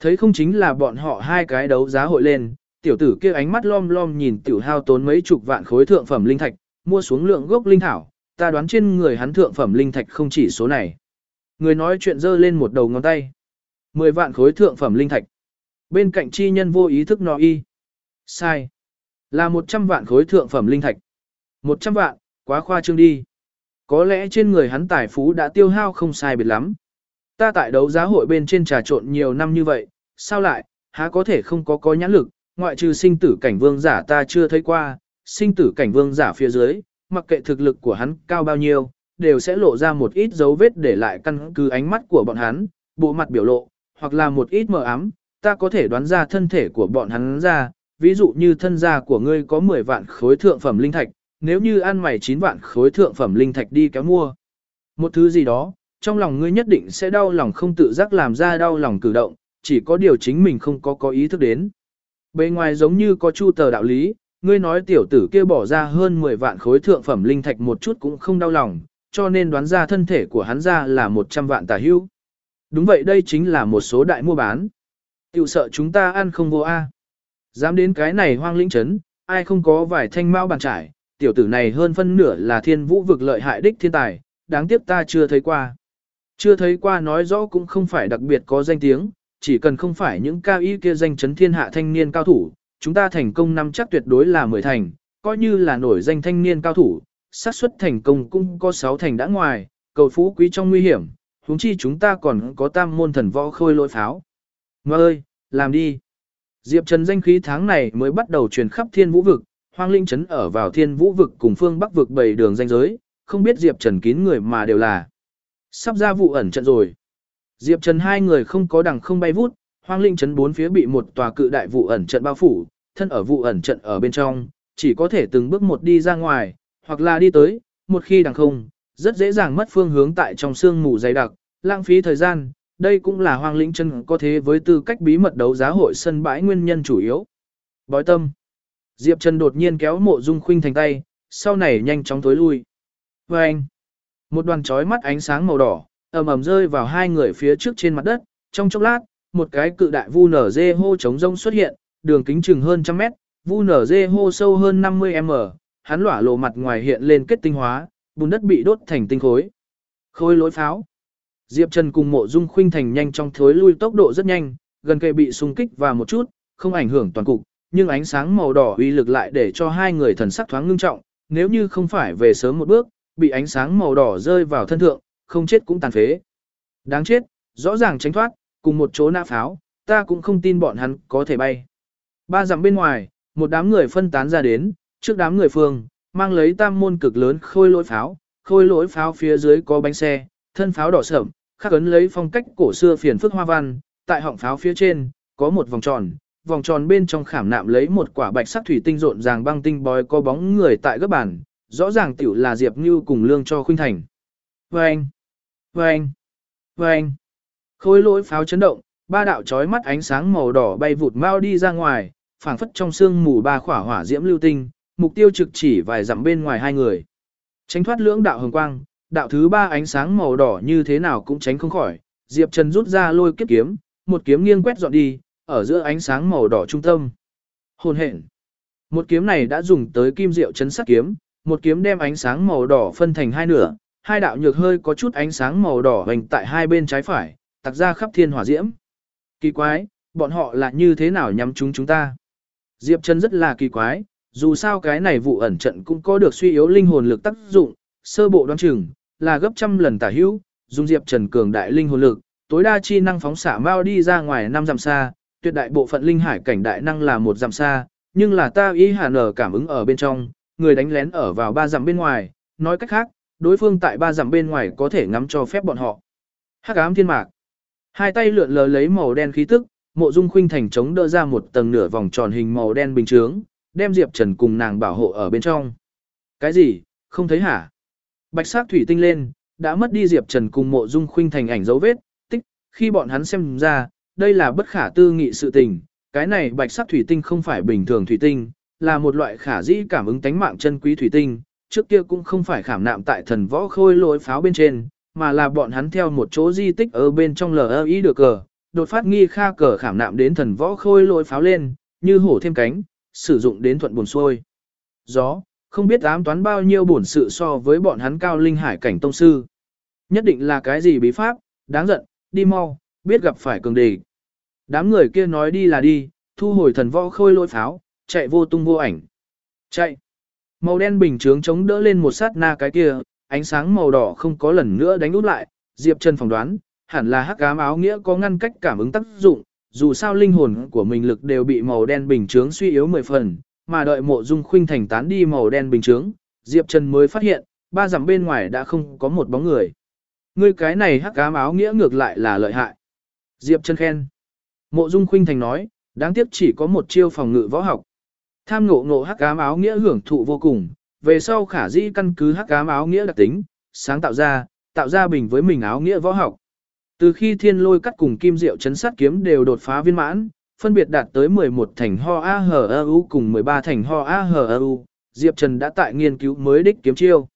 Thấy không chính là bọn họ hai cái đấu giá hội lên, tiểu tử kia ánh mắt lom lom nhìn tiểu hao tốn mấy chục vạn khối thượng phẩm linh thạch, mua xuống lượng gốc linh thảo, ta đoán trên người hắn thượng phẩm linh thạch không chỉ số này. Người nói chuyện giơ lên một đầu ngón tay. 10 vạn khối thượng phẩm linh thạch. Bên cạnh chi nhân vô ý thức nói y. Sai. Là 100 vạn khối thượng phẩm linh thạch. 100 vạn, quá khoa trương đi. Có lẽ trên người hắn tài phú đã tiêu hao không sai biệt lắm. Ta tại đấu giá hội bên trên trà trộn nhiều năm như vậy, sao lại, há có thể không có có nhãn lực, ngoại trừ sinh tử cảnh vương giả ta chưa thấy qua, sinh tử cảnh vương giả phía dưới, mặc kệ thực lực của hắn cao bao nhiêu, đều sẽ lộ ra một ít dấu vết để lại căn cứ ánh mắt của bọn hắn, bộ mặt biểu lộ, hoặc là một ít mờ ám, ta có thể đoán ra thân thể của bọn hắn ra, ví dụ như thân gia của ngươi có 10 vạn khối thượng phẩm linh thạch, nếu như ăn mày 9 vạn khối thượng phẩm linh thạch đi kéo mua. Một thứ gì đó, trong lòng ngươi nhất định sẽ đau lòng không tự giác làm ra đau lòng cử động, chỉ có điều chính mình không có có ý thức đến. Bề ngoài giống như có chu tờ đạo lý, ngươi nói tiểu tử kia bỏ ra hơn 10 vạn khối thượng phẩm linh thạch một chút cũng không đau lòng, cho nên đoán ra thân thể của hắn ra là 100 vạn tà hưu. Đúng vậy đây chính là một số đại mua bán. Tiểu sợ chúng ta ăn không vô A. Dám đến cái này hoang lĩnh chấn, ai không có vài thanh mao bàn trải, tiểu tử này hơn phân nửa là thiên vũ vực lợi hại đích thiên tài, đáng tiếc ta chưa thấy qua. Chưa thấy qua nói rõ cũng không phải đặc biệt có danh tiếng, chỉ cần không phải những cao y kia danh chấn thiên hạ thanh niên cao thủ, chúng ta thành công năm chắc tuyệt đối là 10 thành, coi như là nổi danh thanh niên cao thủ, xác suất thành công cũng có 6 thành đã ngoài, cầu phú quý trong nguy hiểm, huống chi chúng ta còn có tam môn thần võ khôi lỗi pháo. Mà ơi, làm đi. Diệp Trần danh khí tháng này mới bắt đầu truyền khắp thiên vũ vực, hoang linh trấn ở vào thiên vũ vực cùng phương bắc vực bảy đường danh giới, không biết Diệp Trần kín người mà đều là. Sắp ra vụ ẩn trận rồi. Diệp Trần hai người không có đằng không bay vút, hoang linh trấn bốn phía bị một tòa cự đại vụ ẩn trận bao phủ, thân ở vụ ẩn trận ở bên trong, chỉ có thể từng bước một đi ra ngoài, hoặc là đi tới, một khi đằng không, rất dễ dàng mất phương hướng tại trong sương mù dày đặc, lãng phí thời gian, đây cũng là hoang lĩnh chân có thế với tư cách bí mật đấu giá hội sân bãi nguyên nhân chủ yếu. Bói tâm. Diệp Trần đột nhiên kéo mộ dung khuynh thành tay, sau này nhanh chóng tối lui. Và anh. Một đoàn chói mắt ánh sáng màu đỏ, ầm ầm rơi vào hai người phía trước trên mặt đất, trong chốc lát, một cái cự đại vu nở dê hô chống rông xuất hiện, đường kính chừng hơn trăm mét, vu nở dê hô sâu hơn 50m, hắn lỏa lộ mặt ngoài hiện lên kết tinh hóa, bùn đất bị đốt thành tinh khối. Khối lối pháo. Diệp Trần cùng mộ dung khuynh thành nhanh trong thối lui tốc độ rất nhanh, gần kề bị xung kích và một chút, không ảnh hưởng toàn cục, nhưng ánh sáng màu đỏ uy lực lại để cho hai người thần sắc thoáng ngưng trọng, nếu như không phải về sớm một bước, bị ánh sáng màu đỏ rơi vào thân thượng, không chết cũng tàn phế. Đáng chết, rõ ràng tránh thoát, cùng một chỗ nã pháo, ta cũng không tin bọn hắn có thể bay. Ba dặm bên ngoài, một đám người phân tán ra đến, trước đám người phương, mang lấy tam môn cực lớn khôi lỗi pháo, khôi lỗi pháo phía dưới có bánh xe, thân pháo đỏ sẫm, khắc ấn lấy phong cách cổ xưa phiền phức hoa văn, tại họng pháo phía trên, có một vòng tròn, vòng tròn bên trong khảm nạm lấy một quả bạch sắc thủy tinh rộn ràng băng tinh bói có bóng người tại gấp bản, rõ ràng tiểu là Diệp Như cùng lương cho khuynh thành. Vâng! Vâng! Vâng! Khối lỗi pháo chấn động, ba đạo chói mắt ánh sáng màu đỏ bay vụt mau đi ra ngoài, phảng phất trong sương mù ba khỏa hỏa diễm lưu tinh, mục tiêu trực chỉ vài dặm bên ngoài hai người. Tránh thoát lưỡng đạo hồng quang, đạo thứ ba ánh sáng màu đỏ như thế nào cũng tránh không khỏi, Diệp Trần rút ra lôi kiếp kiếm, một kiếm nghiêng quét dọn đi, ở giữa ánh sáng màu đỏ trung tâm. Hồn hện. Một kiếm này đã dùng tới kim diệu chấn sát kiếm, một kiếm đem ánh sáng màu đỏ phân thành hai nửa, hai đạo nhược hơi có chút ánh sáng màu đỏ hành tại hai bên trái phải, tạc ra khắp thiên hỏa diễm. Kỳ quái, bọn họ là như thế nào nhắm chúng chúng ta? Diệp Trần rất là kỳ quái, dù sao cái này vụ ẩn trận cũng có được suy yếu linh hồn lực tác dụng, sơ bộ đoán chừng, là gấp trăm lần tả hữu, dùng Diệp Trần cường đại linh hồn lực, tối đa chi năng phóng xạ mau đi ra ngoài năm dặm xa, tuyệt đại bộ phận linh hải cảnh đại năng là một dặm xa, nhưng là ta ý hà nở cảm ứng ở bên trong, người đánh lén ở vào ba dặm bên ngoài, nói cách khác, đối phương tại ba dặm bên ngoài có thể ngắm cho phép bọn họ. Hắc ám thiên mạc. Hai tay lượn lờ lấy màu đen khí tức, Mộ Dung Khuynh Thành chống đỡ ra một tầng nửa vòng tròn hình màu đen bình chướng, đem Diệp Trần cùng nàng bảo hộ ở bên trong. Cái gì? Không thấy hả? Bạch sắc thủy tinh lên, đã mất đi Diệp Trần cùng Mộ Dung Khuynh Thành ảnh dấu vết, tích, khi bọn hắn xem ra, đây là bất khả tư nghị sự tình, cái này bạch sắc thủy tinh không phải bình thường thủy tinh, là một loại khả dĩ cảm ứng tánh mạng chân quý thủy tinh, trước kia cũng không phải khảm nạm tại thần võ khôi lỗi pháo bên trên, mà là bọn hắn theo một chỗ di tích ở bên trong LI được cờ, đột phát nghi kha cờ khảm nạm đến thần võ khôi lỗi pháo lên, như hổ thêm cánh, sử dụng đến thuận buồn xuôi. Gió, không biết ám toán bao nhiêu bổn sự so với bọn hắn cao linh hải cảnh tông sư. Nhất định là cái gì bí pháp, đáng giận, đi mau, biết gặp phải cường địch. Đám người kia nói đi là đi, thu hồi thần võ khôi lỗi pháo, chạy vô tung vô ảnh. Chạy. Màu đen bình chướng chống đỡ lên một sát na cái kia, ánh sáng màu đỏ không có lần nữa đánh út lại, Diệp Trần phỏng đoán, hẳn là hắc ám áo nghĩa có ngăn cách cảm ứng tác dụng, dù sao linh hồn của mình lực đều bị màu đen bình chướng suy yếu 10 phần, mà đợi mộ dung khuynh thành tán đi màu đen bình chướng, Diệp Trần mới phát hiện, ba dặm bên ngoài đã không có một bóng người. Ngươi cái này hắc ám áo nghĩa ngược lại là lợi hại. Diệp Trần khen. Mộ dung khuynh thành nói, đáng tiếc chỉ có một chiêu phòng ngự võ học. Tham ngộ ngộ hắc ám áo nghĩa hưởng thụ vô cùng, về sau khả dĩ căn cứ hắc ám áo nghĩa đặc tính, sáng tạo ra, tạo ra bình với mình áo nghĩa võ học. Từ khi thiên lôi cắt cùng kim diệu chấn sát kiếm đều đột phá viên mãn, phân biệt đạt tới 11 thành ho a h -A u cùng 13 thành ho a h -A u, Diệp Trần đã tại nghiên cứu mới đích kiếm chiêu.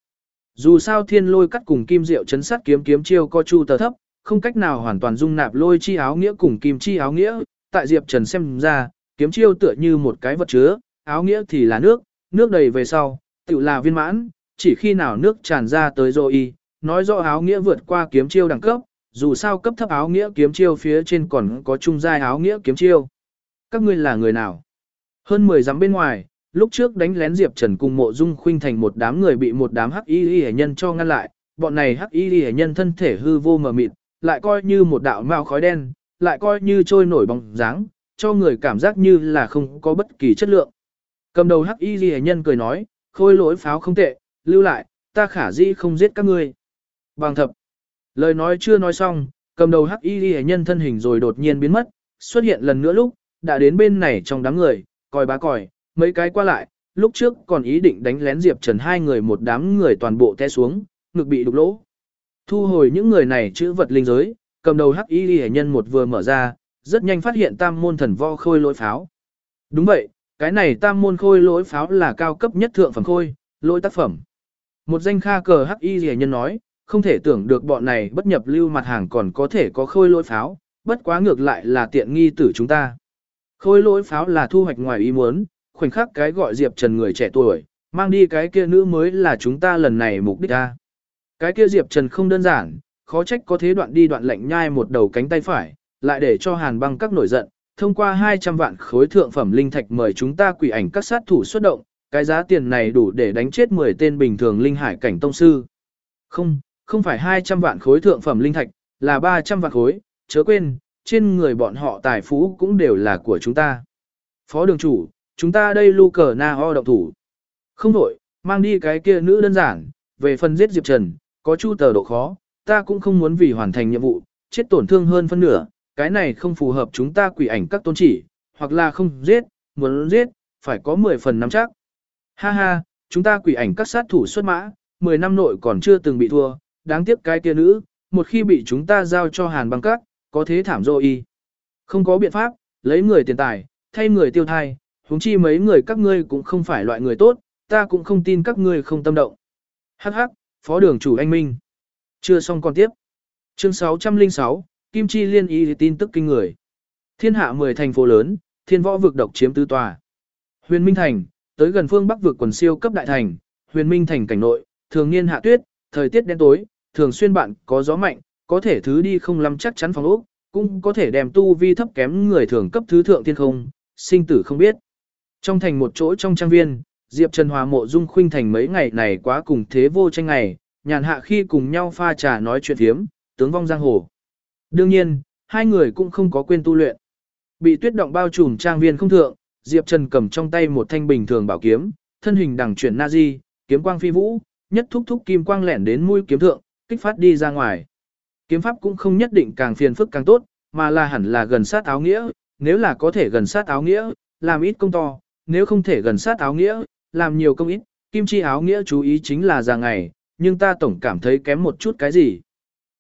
Dù sao thiên lôi cắt cùng kim diệu chấn sát kiếm kiếm chiêu có chu tờ thấp, không cách nào hoàn toàn dung nạp lôi chi áo nghĩa cùng kim chi áo nghĩa, tại Diệp Trần xem ra, kiếm chiêu tựa như một cái vật chứa, áo nghĩa thì là nước, nước đầy về sau, tự là viên mãn, chỉ khi nào nước tràn ra tới rồi nói rõ áo nghĩa vượt qua kiếm chiêu đẳng cấp, dù sao cấp thấp áo nghĩa kiếm chiêu phía trên còn có trung giai áo nghĩa kiếm chiêu. Các ngươi là người nào? Hơn 10 dặm bên ngoài, lúc trước đánh lén Diệp Trần cùng Mộ Dung Khuynh thành một đám người bị một đám hắc y y nhân cho ngăn lại, bọn này hắc y y nhân thân thể hư vô mờ mịt, lại coi như một đạo mao khói đen, lại coi như trôi nổi bóng dáng, cho người cảm giác như là không có bất kỳ chất lượng. Cầm đầu hắc y ghi nhân cười nói, khôi lỗi pháo không tệ, lưu lại, ta khả dĩ không giết các ngươi. Bằng thập. Lời nói chưa nói xong, cầm đầu hắc y ghi nhân thân hình rồi đột nhiên biến mất, xuất hiện lần nữa lúc, đã đến bên này trong đám người, còi bá còi, mấy cái qua lại, lúc trước còn ý định đánh lén Diệp Trần hai người một đám người toàn bộ té xuống, ngực bị đục lỗ. Thu hồi những người này chữ vật linh giới, cầm đầu hắc y ghi nhân một vừa mở ra, rất nhanh phát hiện tam môn thần vo khôi lỗi pháo. Đúng vậy, cái này tam môn khôi lỗi pháo là cao cấp nhất thượng phẩm khôi, lỗi tác phẩm. Một danh kha cờ hắc y rẻ nhân nói, không thể tưởng được bọn này bất nhập lưu mặt hàng còn có thể có khôi lỗi pháo, bất quá ngược lại là tiện nghi tử chúng ta. Khôi lỗi pháo là thu hoạch ngoài ý muốn, khoảnh khắc cái gọi Diệp Trần người trẻ tuổi, mang đi cái kia nữ mới là chúng ta lần này mục đích ra. Cái kia Diệp Trần không đơn giản, khó trách có thế đoạn đi đoạn lệnh nhai một đầu cánh tay phải, lại để cho hàn băng các nổi giận, thông qua 200 vạn khối thượng phẩm linh thạch mời chúng ta quỷ ảnh các sát thủ xuất động, cái giá tiền này đủ để đánh chết 10 tên bình thường linh hải cảnh tông sư. Không, không phải 200 vạn khối thượng phẩm linh thạch, là 300 vạn khối, chớ quên, trên người bọn họ tài phú cũng đều là của chúng ta. Phó đường chủ, chúng ta đây lưu cờ na ho động thủ. Không đổi, mang đi cái kia nữ đơn giản, về phần giết Diệp Trần, có chu tờ độ khó, ta cũng không muốn vì hoàn thành nhiệm vụ, chết tổn thương hơn phân nửa, cái này không phù hợp chúng ta quỷ ảnh các tôn chỉ, hoặc là không giết, muốn giết, phải có 10 phần nắm chắc. Ha ha, chúng ta quỷ ảnh các sát thủ xuất mã, 10 năm nội còn chưa từng bị thua, đáng tiếc cái kia nữ, một khi bị chúng ta giao cho hàn băng các, có thế thảm rồi y. Không có biện pháp, lấy người tiền tài, thay người tiêu thai, huống chi mấy người các ngươi cũng không phải loại người tốt, ta cũng không tin các ngươi không tâm động. Hắc hắc, phó đường chủ anh Minh. Chưa xong còn tiếp. Chương 606, Kim Chi liên y tin tức kinh người. Thiên hạ 10 thành phố lớn, thiên võ vực độc chiếm tứ tòa. Huyền Minh Thành, tới gần phương Bắc vực quần siêu cấp đại thành, Huyền Minh Thành cảnh nội, thường niên hạ tuyết, thời tiết đen tối, thường xuyên bạn có gió mạnh, có thể thứ đi không lắm chắc chắn phòng ốc, cũng có thể đem tu vi thấp kém người thường cấp thứ thượng thiên không, sinh tử không biết. Trong thành một chỗ trong trang viên, Diệp Trần Hòa mộ dung khuynh thành mấy ngày này quá cùng thế vô tranh ngày, nhàn hạ khi cùng nhau pha trà nói chuyện thiếm, tướng vong giang hồ. Đương nhiên, hai người cũng không có quên tu luyện. Bị tuyết động bao trùm trang viên không thượng, Diệp Trần cầm trong tay một thanh bình thường bảo kiếm, thân hình đằng chuyển nazi kiếm quang phi vũ, nhất thúc thúc kim quang lẻn đến mũi kiếm thượng, kích phát đi ra ngoài. Kiếm pháp cũng không nhất định càng phiền phức càng tốt, mà là hẳn là gần sát áo nghĩa, nếu là có thể gần sát áo nghĩa, làm ít công to, nếu không thể gần sát áo nghĩa, làm nhiều công ít, kim chi áo nghĩa chú ý chính là già ngày, nhưng ta tổng cảm thấy kém một chút cái gì.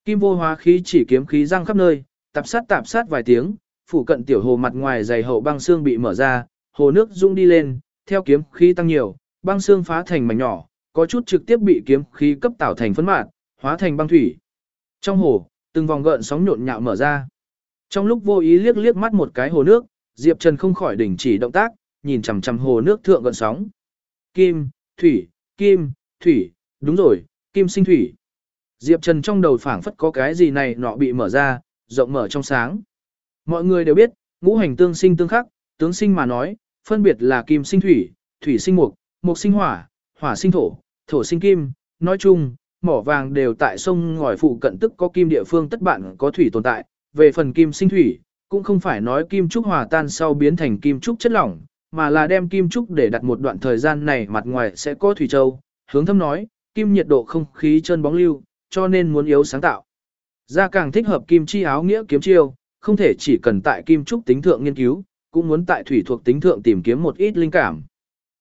Kim vô hóa khí chỉ kiếm khí răng khắp nơi, tạp sát tạp sát vài tiếng, phủ cận tiểu hồ mặt ngoài dày hậu băng xương bị mở ra, hồ nước rung đi lên, theo kiếm khí tăng nhiều, băng xương phá thành mảnh nhỏ, có chút trực tiếp bị kiếm khí cấp tạo thành phấn mạt, hóa thành băng thủy. Trong hồ, từng vòng gợn sóng nhộn nhạo mở ra. Trong lúc vô ý liếc liếc mắt một cái hồ nước, Diệp Trần không khỏi đình chỉ động tác, nhìn chằm chằm hồ nước thượng gợn sóng. Kim, thủy, kim, thủy, đúng rồi, kim sinh thủy. Diệp Trần trong đầu phảng phất có cái gì này nọ bị mở ra, rộng mở trong sáng. Mọi người đều biết, ngũ hành tương sinh tương khắc, tướng sinh mà nói, phân biệt là kim sinh thủy, thủy sinh mục, mục sinh hỏa, hỏa sinh thổ, thổ sinh kim, nói chung, mỏ vàng đều tại sông ngòi phụ cận tức có kim địa phương tất bạn có thủy tồn tại, về phần kim sinh thủy, cũng không phải nói kim trúc hòa tan sau biến thành kim trúc chất lỏng, mà là đem kim trúc để đặt một đoạn thời gian này mặt ngoài sẽ có thủy châu, hướng thâm nói, kim nhiệt độ không khí chân bóng lưu, cho nên muốn yếu sáng tạo. Ra càng thích hợp kim chi áo nghĩa kiếm chiêu, không thể chỉ cần tại kim trúc tính thượng nghiên cứu, cũng muốn tại thủy thuộc tính thượng tìm kiếm một ít linh cảm.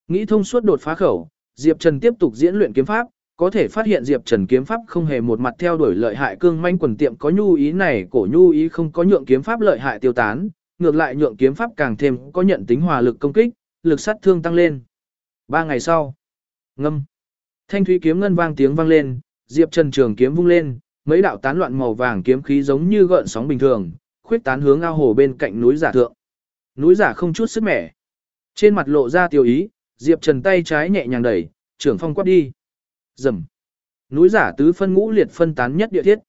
Nghĩ thông suốt đột phá khẩu, Diệp Trần tiếp tục diễn luyện kiếm pháp, có thể phát hiện Diệp Trần kiếm pháp không hề một mặt theo đuổi lợi hại cương manh quần tiệm có nhu ý này cổ nhu ý không có nhượng kiếm pháp lợi hại tiêu tán, ngược lại nhượng kiếm pháp càng thêm có nhận tính hòa lực công kích, lực sát thương tăng lên. Ba ngày sau, ngâm, thanh thúy kiếm ngân vang tiếng vang lên, Diệp Trần trường kiếm vung lên, mấy đạo tán loạn màu vàng kiếm khí giống như gợn sóng bình thường, khuyết tán hướng ao hồ bên cạnh núi giả thượng. Núi giả không chút sức mẻ. Trên mặt lộ ra tiêu ý, Diệp Trần tay trái nhẹ nhàng đẩy, trưởng phong quát đi. Rầm. Núi giả tứ phân ngũ liệt phân tán nhất địa thiết.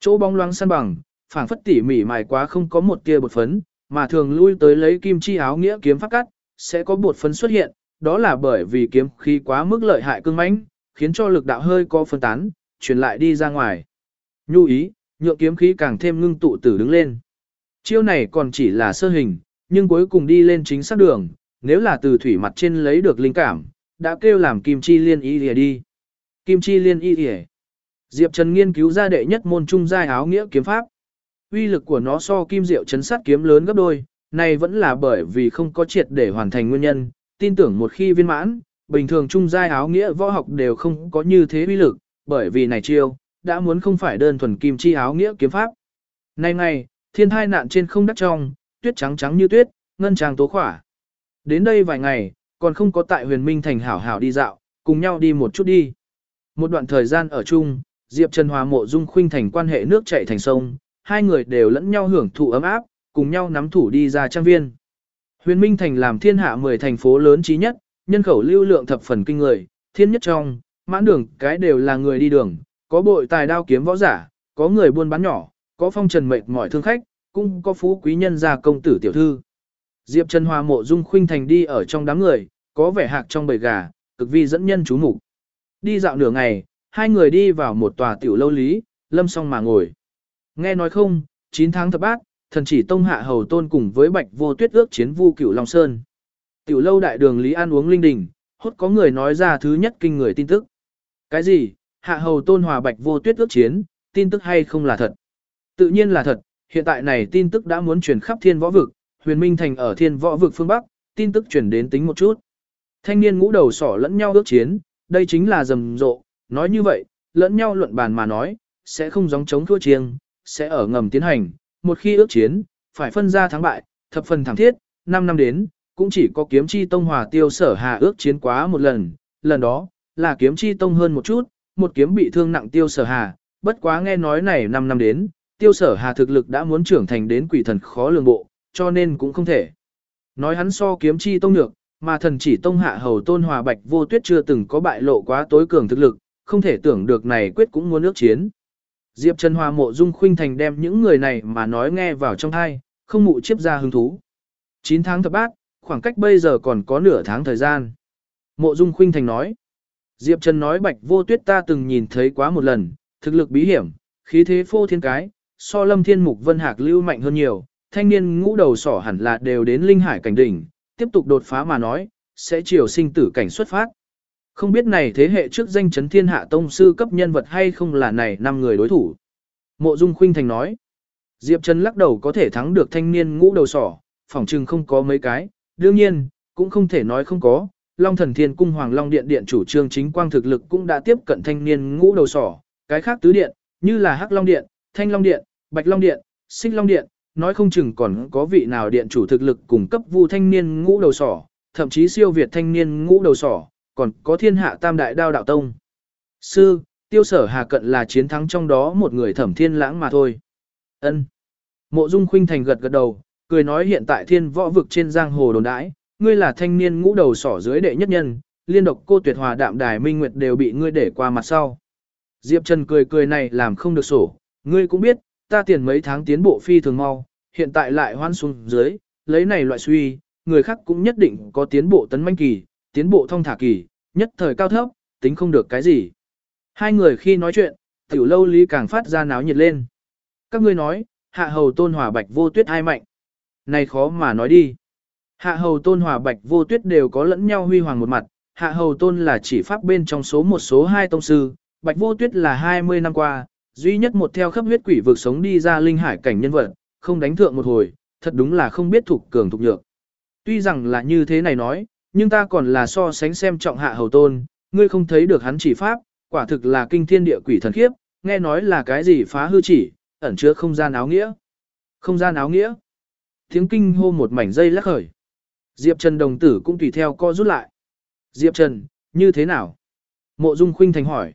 Chỗ bóng loáng săn bằng, phảng phất tỉ mỉ mài quá không có một tia bột phấn, mà thường lui tới lấy kim chi áo nghĩa kiếm pháp cắt, sẽ có bột phấn xuất hiện, đó là bởi vì kiếm khí quá mức lợi hại cương mãnh, khiến cho lực đạo hơi có phân tán, truyền lại đi ra ngoài. Nhu ý, nhượng kiếm khí càng thêm ngưng tụ tử đứng lên. Chiêu này còn chỉ là sơ hình, nhưng cuối cùng đi lên chính xác đường, nếu là từ thủy mặt trên lấy được linh cảm, đã kêu làm kim chi liên y lìa đi. Kim chi liên y lìa. Diệp Trần nghiên cứu ra đệ nhất môn trung giai áo nghĩa kiếm pháp. Uy lực của nó so kim diệu chấn sát kiếm lớn gấp đôi, này vẫn là bởi vì không có triệt để hoàn thành nguyên nhân, tin tưởng một khi viên mãn, bình thường trung giai áo nghĩa võ học đều không có như thế uy lực, bởi vì này chiêu, đã muốn không phải đơn thuần kim chi áo nghĩa kiếm pháp. Nay ngày, thiên thai nạn trên không đắc trong, tuyết trắng trắng như tuyết, ngân trang tố khỏa. Đến đây vài ngày, còn không có tại huyền minh thành hảo hảo đi dạo, cùng nhau đi một chút đi. Một đoạn thời gian ở chung, Diệp Trần Hòa mộ dung khuynh thành quan hệ nước chảy thành sông, hai người đều lẫn nhau hưởng thụ ấm áp, cùng nhau nắm thủ đi ra trang viên. Huyền Minh Thành làm thiên hạ 10 thành phố lớn trí nhất, nhân khẩu lưu lượng thập phần kinh người, thiên nhất trong, mãn đường cái đều là người đi đường, có bội tài đao kiếm võ giả, có người buôn bán nhỏ, có phong trần mệt mỏi thương khách, cũng có phú quý nhân gia công tử tiểu thư. Diệp Trần Hòa mộ dung khuynh thành đi ở trong đám người, có vẻ hạc trong bầy gà, cực vi dẫn nhân chú mục. Đi dạo nửa ngày, hai người đi vào một tòa tiểu lâu lý, lâm song mà ngồi. Nghe nói không, 9 tháng thập bát, thần chỉ tông hạ hầu tôn cùng với bạch vô tuyết ước chiến vu cửu Long Sơn. Tiểu lâu đại đường lý An uống linh đình, hốt có người nói ra thứ nhất kinh người tin tức. Cái gì, hạ hầu tôn hòa bạch vô tuyết ước chiến, tin tức hay không là thật? Tự nhiên là thật, hiện tại này tin tức đã muốn truyền khắp thiên võ vực, huyền minh thành ở thiên võ vực phương Bắc, tin tức truyền đến tính một chút. Thanh niên ngũ đầu sỏ lẫn nhau ước chiến, đây chính là rầm rộ, nói như vậy, lẫn nhau luận bàn mà nói, sẽ không giống chống thua chiêng, sẽ ở ngầm tiến hành, một khi ước chiến, phải phân ra thắng bại, thập phần thẳng thiết, 5 năm đến, cũng chỉ có kiếm chi tông hòa tiêu sở hà ước chiến quá một lần, lần đó, là kiếm chi tông hơn một chút, một kiếm bị thương nặng tiêu sở hà, bất quá nghe nói này 5 năm đến, tiêu sở hà thực lực đã muốn trưởng thành đến quỷ thần khó lường bộ, cho nên cũng không thể. Nói hắn so kiếm chi tông nhược, mà thần chỉ tông hạ hầu tôn hòa bạch vô tuyết chưa từng có bại lộ quá tối cường thực lực, không thể tưởng được này quyết cũng muốn ước chiến. Diệp Trần Hòa mộ dung khuynh thành đem những người này mà nói nghe vào trong thai, không mụ chiếp ra hứng thú. 9 tháng thập bát, khoảng cách bây giờ còn có nửa tháng thời gian. Mộ Dung Khuynh Thành nói. Diệp Trần nói Bạch Vô Tuyết ta từng nhìn thấy quá một lần, thực lực bí hiểm, khí thế phô thiên cái, so Lâm Thiên Mục Vân Hạc lưu mạnh hơn nhiều, thanh niên ngũ đầu sỏ hẳn là đều đến linh hải cảnh đỉnh, tiếp tục đột phá mà nói, sẽ chiều sinh tử cảnh xuất phát. Không biết này thế hệ trước danh chấn thiên hạ tông sư cấp nhân vật hay không là này năm người đối thủ. Mộ Dung Khuynh Thành nói, Diệp Trần lắc đầu có thể thắng được thanh niên ngũ đầu sỏ, phỏng chừng không có mấy cái, đương nhiên, cũng không thể nói không có. Long thần thiên cung hoàng long điện điện chủ trương chính quang thực lực cũng đã tiếp cận thanh niên ngũ đầu sỏ, cái khác tứ điện, như là hắc long điện, thanh long điện, bạch long điện, xích long điện, nói không chừng còn có vị nào điện chủ thực lực cùng cấp vu thanh niên ngũ đầu sỏ, thậm chí siêu việt thanh niên ngũ đầu sỏ, còn có thiên hạ tam đại đao đạo tông. Sư, tiêu sở hà cận là chiến thắng trong đó một người thẩm thiên lãng mà thôi. ân Mộ dung khuynh thành gật gật đầu, cười nói hiện tại thiên võ vực trên giang hồ đồn đãi, ngươi là thanh niên ngũ đầu sỏ dưới đệ nhất nhân, liên độc cô tuyệt hòa đạm đài minh nguyệt đều bị ngươi để qua mặt sau. Diệp Trần cười cười này làm không được sổ, ngươi cũng biết, ta tiền mấy tháng tiến bộ phi thường mau, hiện tại lại hoan xuống dưới, lấy này loại suy, người khác cũng nhất định có tiến bộ tấn manh kỳ, tiến bộ thông thả kỳ, nhất thời cao thấp, tính không được cái gì. Hai người khi nói chuyện, tiểu lâu lý càng phát ra náo nhiệt lên. Các ngươi nói, hạ hầu tôn hòa bạch vô tuyết ai mạnh. Này khó mà nói đi. Hạ hầu tôn hòa bạch vô tuyết đều có lẫn nhau huy hoàng một mặt, hạ hầu tôn là chỉ pháp bên trong số một số hai tông sư, bạch vô tuyết là 20 năm qua, duy nhất một theo khắp huyết quỷ vực sống đi ra linh hải cảnh nhân vật, không đánh thượng một hồi, thật đúng là không biết thuộc cường thuộc nhược. Tuy rằng là như thế này nói, nhưng ta còn là so sánh xem trọng hạ hầu tôn, ngươi không thấy được hắn chỉ pháp, quả thực là kinh thiên địa quỷ thần khiếp, nghe nói là cái gì phá hư chỉ, ẩn chứa không gian áo nghĩa. Không gian áo nghĩa. Tiếng kinh hô một mảnh dây lắc khởi. Diệp Trần đồng tử cũng tùy theo co rút lại. Diệp Trần, như thế nào? Mộ Dung Khuynh Thành hỏi.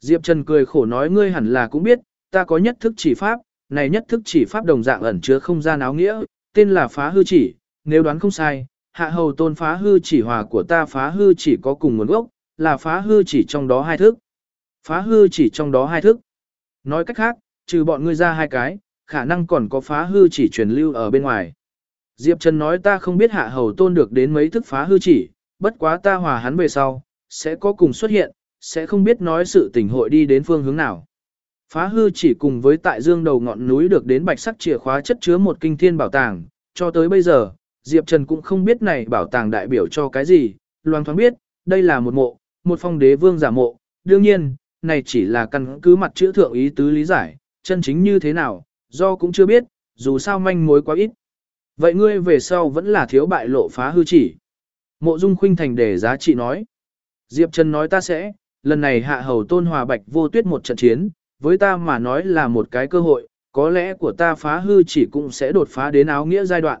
Diệp Trần cười khổ nói ngươi hẳn là cũng biết, ta có nhất thức chỉ pháp, này nhất thức chỉ pháp đồng dạng ẩn chứa không gian áo nghĩa, tên là phá hư chỉ, nếu đoán không sai, hạ hầu tôn phá hư chỉ hòa của ta phá hư chỉ có cùng nguồn gốc, là phá hư chỉ trong đó hai thức. Phá hư chỉ trong đó hai thức. Nói cách khác, trừ bọn ngươi ra hai cái, khả năng còn có phá hư chỉ truyền lưu ở bên ngoài. Diệp Trần nói ta không biết hạ hầu tôn được đến mấy thức phá hư chỉ, bất quá ta hòa hắn về sau, sẽ có cùng xuất hiện, sẽ không biết nói sự tình hội đi đến phương hướng nào. Phá hư chỉ cùng với tại dương đầu ngọn núi được đến bạch sắc chìa khóa chất chứa một kinh thiên bảo tàng, cho tới bây giờ, Diệp Trần cũng không biết này bảo tàng đại biểu cho cái gì, loang thoáng biết, đây là một mộ, một phong đế vương giả mộ, đương nhiên, này chỉ là căn cứ mặt chữ thượng ý tứ lý giải, chân chính như thế nào, do cũng chưa biết, dù sao manh mối quá ít. Vậy ngươi về sau vẫn là thiếu bại lộ phá hư chỉ. Mộ Dung Khuynh Thành để giá trị nói. Diệp Trần nói ta sẽ, lần này hạ hầu tôn hòa bạch vô tuyết một trận chiến, với ta mà nói là một cái cơ hội, có lẽ của ta phá hư chỉ cũng sẽ đột phá đến áo nghĩa giai đoạn.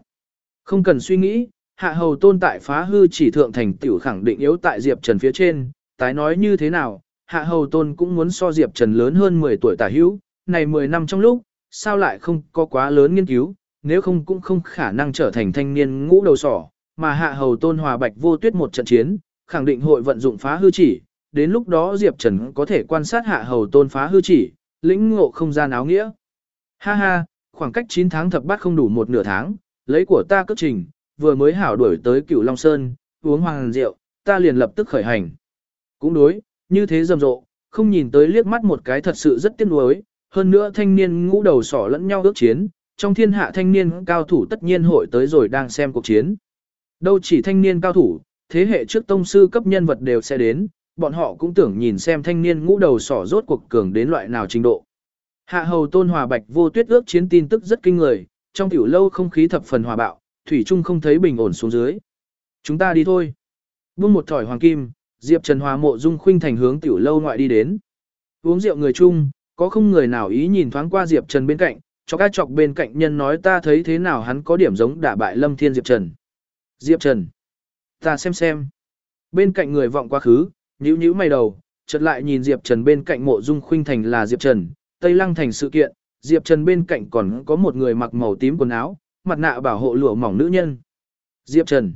Không cần suy nghĩ, hạ hầu tôn tại phá hư chỉ thượng thành tiểu khẳng định yếu tại Diệp Trần phía trên, tái nói như thế nào, hạ hầu tôn cũng muốn so Diệp Trần lớn hơn 10 tuổi tả hữu, này 10 năm trong lúc, sao lại không có quá lớn nghiên cứu, nếu không cũng không khả năng trở thành thanh niên ngũ đầu sỏ, mà hạ hầu tôn hòa bạch vô tuyết một trận chiến, khẳng định hội vận dụng phá hư chỉ, đến lúc đó Diệp Trần có thể quan sát hạ hầu tôn phá hư chỉ, lĩnh ngộ không gian áo nghĩa. Ha ha, khoảng cách 9 tháng thập bát không đủ một nửa tháng, lấy của ta cất trình, vừa mới hảo đuổi tới cửu Long Sơn, uống hoàng rượu, ta liền lập tức khởi hành. Cũng đối, như thế rầm rộ, không nhìn tới liếc mắt một cái thật sự rất tiếc nuối, hơn nữa thanh niên ngũ đầu sỏ lẫn nhau ước chiến, trong thiên hạ thanh niên cao thủ tất nhiên hội tới rồi đang xem cuộc chiến. Đâu chỉ thanh niên cao thủ, thế hệ trước tông sư cấp nhân vật đều sẽ đến, bọn họ cũng tưởng nhìn xem thanh niên ngũ đầu sỏ rốt cuộc cường đến loại nào trình độ. Hạ hầu tôn hòa bạch vô tuyết ước chiến tin tức rất kinh người, trong tiểu lâu không khí thập phần hòa bạo, thủy trung không thấy bình ổn xuống dưới. Chúng ta đi thôi. Buông một thỏi hoàng kim, Diệp Trần Hòa mộ dung khuynh thành hướng tiểu lâu ngoại đi đến. Uống rượu người chung, có không người nào ý nhìn thoáng qua Diệp Trần bên cạnh, cho ca chọc bên cạnh nhân nói ta thấy thế nào hắn có điểm giống đả bại Lâm Thiên Diệp Trần. Diệp Trần. Ta xem xem. Bên cạnh người vọng quá khứ, nhíu nhíu mày đầu, chợt lại nhìn Diệp Trần bên cạnh mộ dung khuynh thành là Diệp Trần, Tây Lăng thành sự kiện, Diệp Trần bên cạnh còn có một người mặc màu tím quần áo, mặt nạ bảo hộ lụa mỏng nữ nhân. Diệp Trần.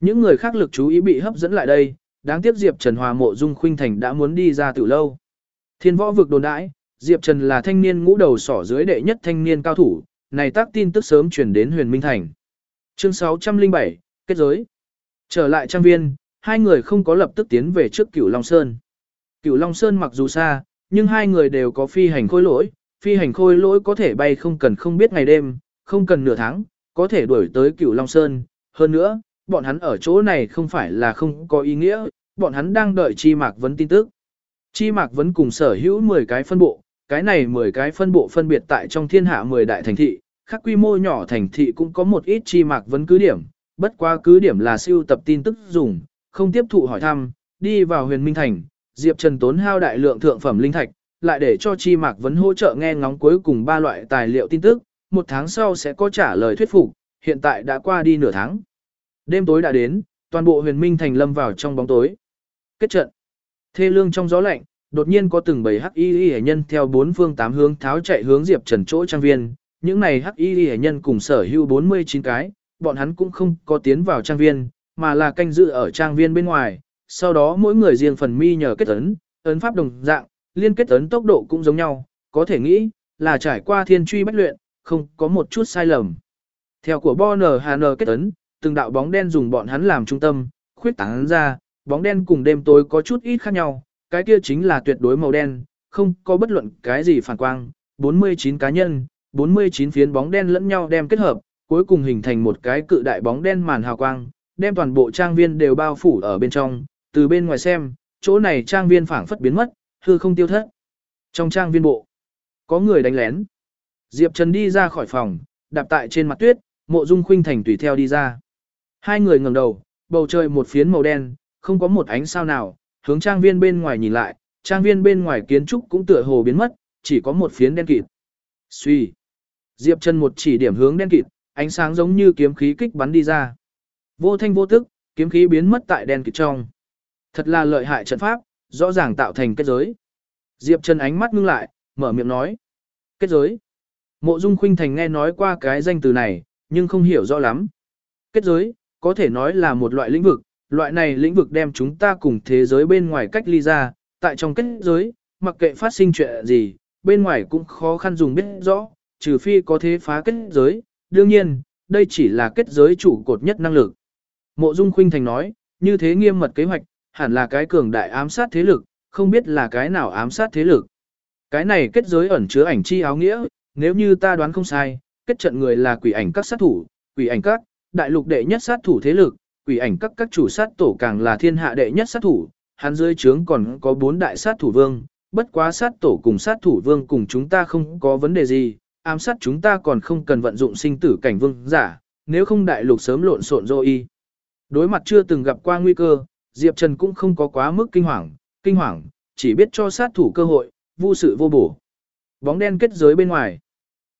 Những người khác lực chú ý bị hấp dẫn lại đây, đáng tiếc Diệp Trần hòa mộ dung khuynh thành đã muốn đi ra từ lâu. Thiên võ vực đồn đãi, Diệp Trần là thanh niên ngũ đầu sỏ dưới đệ nhất thanh niên cao thủ, này tác tin tức sớm truyền đến huyền Minh Thành. Chương 607, kết giới. Trở lại trang viên, hai người không có lập tức tiến về trước Cửu Long Sơn. Cửu Long Sơn mặc dù xa, nhưng hai người đều có phi hành khôi lỗi, phi hành khôi lỗi có thể bay không cần không biết ngày đêm, không cần nửa tháng, có thể đuổi tới Cửu Long Sơn. Hơn nữa, bọn hắn ở chỗ này không phải là không có ý nghĩa, bọn hắn đang đợi Chi Mạc Vấn tin tức. Chi Mạc Vấn cùng sở hữu 10 cái phân bộ, cái này 10 cái phân bộ phân biệt tại trong thiên hạ 10 đại thành thị, khác quy mô nhỏ thành thị cũng có một ít Chi Mạc Vấn cứ điểm, bất quá cứ điểm là siêu tập tin tức dùng, không tiếp thụ hỏi thăm, đi vào huyền minh thành, Diệp Trần tốn hao đại lượng thượng phẩm linh thạch, lại để cho Chi Mạc Vấn hỗ trợ nghe ngóng cuối cùng ba loại tài liệu tin tức, một tháng sau sẽ có trả lời thuyết phục, hiện tại đã qua đi nửa tháng. Đêm tối đã đến, toàn bộ huyền minh thành lâm vào trong bóng tối. Kết trận. Thê lương trong gió lạnh, đột nhiên có từng bầy hắc y y nhân theo bốn phương tám hướng tháo chạy hướng Diệp Trần chỗ trang viên. Những này hắc y y nhân cùng sở hữu 49 cái, bọn hắn cũng không có tiến vào trang viên, mà là canh giữ ở trang viên bên ngoài. Sau đó mỗi người riêng phần mi nhờ kết ấn, ấn pháp đồng dạng, liên kết ấn tốc độ cũng giống nhau, có thể nghĩ là trải qua thiên truy bách luyện, không có một chút sai lầm. Theo của Bonner Hàn kết ấn, từng đạo bóng đen dùng bọn hắn làm trung tâm, khuyết tán ra, bóng đen cùng đêm tối có chút ít khác nhau, cái kia chính là tuyệt đối màu đen, không có bất luận cái gì phản quang, 49 cá nhân, 49 phiến bóng đen lẫn nhau đem kết hợp, cuối cùng hình thành một cái cự đại bóng đen màn hào quang, đem toàn bộ trang viên đều bao phủ ở bên trong, từ bên ngoài xem, chỗ này trang viên phảng phất biến mất, hư không tiêu thất. Trong trang viên bộ, có người đánh lén. Diệp Trần đi ra khỏi phòng, đạp tại trên mặt tuyết, mộ dung khuynh thành tùy theo đi ra. Hai người ngẩng đầu, bầu trời một phiến màu đen, không có một ánh sao nào, hướng trang viên bên ngoài nhìn lại, trang viên bên ngoài kiến trúc cũng tựa hồ biến mất, chỉ có một phiến đen kịt. Suy. Diệp Trần một chỉ điểm hướng đen kịt, ánh sáng giống như kiếm khí kích bắn đi ra. Vô thanh vô tức, kiếm khí biến mất tại đen kịt trong. Thật là lợi hại trận pháp, rõ ràng tạo thành kết giới. Diệp Trần ánh mắt ngưng lại, mở miệng nói. Kết giới. Mộ Dung Khuynh Thành nghe nói qua cái danh từ này, nhưng không hiểu rõ lắm. Kết giới, có thể nói là một loại lĩnh vực, loại này lĩnh vực đem chúng ta cùng thế giới bên ngoài cách ly ra, tại trong kết giới, mặc kệ phát sinh chuyện gì, bên ngoài cũng khó khăn dùng biết rõ, trừ phi có thế phá kết giới, đương nhiên, đây chỉ là kết giới chủ cột nhất năng lực. Mộ Dung Khuynh Thành nói, như thế nghiêm mật kế hoạch, hẳn là cái cường đại ám sát thế lực, không biết là cái nào ám sát thế lực. Cái này kết giới ẩn chứa ảnh chi áo nghĩa, nếu như ta đoán không sai, kết trận người là quỷ ảnh các sát thủ, quỷ ảnh các, đại lục đệ nhất sát thủ thế lực, quỷ ảnh các các chủ sát tổ càng là thiên hạ đệ nhất sát thủ, hắn dưới trướng còn có bốn đại sát thủ vương, bất quá sát tổ cùng sát thủ vương cùng chúng ta không có vấn đề gì, ám sát chúng ta còn không cần vận dụng sinh tử cảnh vương giả, nếu không đại lục sớm lộn xộn rồi y. Đối mặt chưa từng gặp qua nguy cơ, Diệp Trần cũng không có quá mức kinh hoàng, kinh hoàng, chỉ biết cho sát thủ cơ hội, vô sự vô bổ. Bóng đen kết giới bên ngoài.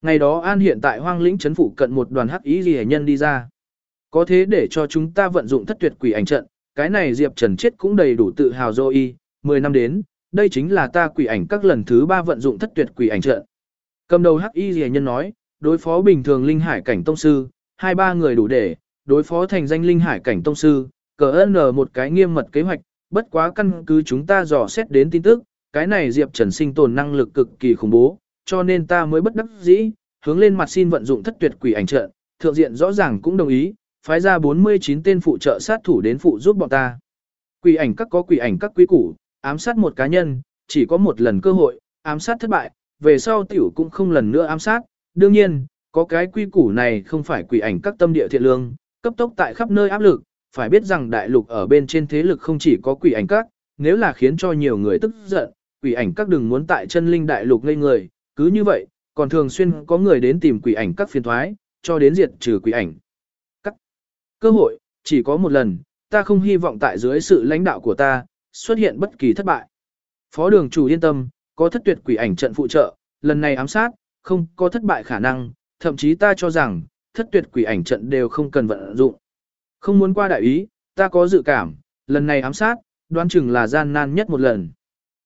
Ngày đó An hiện tại hoang lĩnh chấn phụ cận một đoàn hắc ý gì nhân đi ra. Có thế để cho chúng ta vận dụng thất tuyệt quỷ ảnh trận, cái này Diệp Trần chết cũng đầy đủ tự hào dô y, 10 năm đến, đây chính là ta quỷ ảnh các lần thứ 3 vận dụng thất tuyệt quỷ ảnh trận. Cầm đầu hắc y Liễu nhân nói, đối phó bình thường linh hải cảnh tông sư, hai ba người đủ để, đối phó thành danh linh hải cảnh tông sư, cờ ơn một cái nghiêm mật kế hoạch, bất quá căn cứ chúng ta dò xét đến tin tức, cái này Diệp Trần sinh tồn năng lực cực kỳ khủng bố, cho nên ta mới bất đắc dĩ, hướng lên mặt xin vận dụng thất tuyệt quỷ ảnh trận, thượng diện rõ ràng cũng đồng ý, phái ra 49 tên phụ trợ sát thủ đến phụ giúp bọn ta. Quỷ ảnh các có quỷ ảnh các quý củ, ám sát một cá nhân, chỉ có một lần cơ hội, ám sát thất bại, về sau tiểu cũng không lần nữa ám sát, đương nhiên, có cái quy củ này không phải quỷ ảnh các tâm địa thiện lương, cấp tốc tại khắp nơi áp lực, phải biết rằng đại lục ở bên trên thế lực không chỉ có quỷ ảnh các, nếu là khiến cho nhiều người tức giận, quỷ ảnh các đừng muốn tại chân linh đại lục ngây người, cứ như vậy, còn thường xuyên có người đến tìm quỷ ảnh các phiền thoái, cho đến diệt trừ quỷ ảnh. Cơ hội, chỉ có một lần, ta không hy vọng tại dưới sự lãnh đạo của ta, xuất hiện bất kỳ thất bại. Phó đường chủ yên tâm, có thất tuyệt quỷ ảnh trận phụ trợ, lần này ám sát, không có thất bại khả năng, thậm chí ta cho rằng, thất tuyệt quỷ ảnh trận đều không cần vận dụng. Không muốn qua đại ý, ta có dự cảm, lần này ám sát, đoán chừng là gian nan nhất một lần.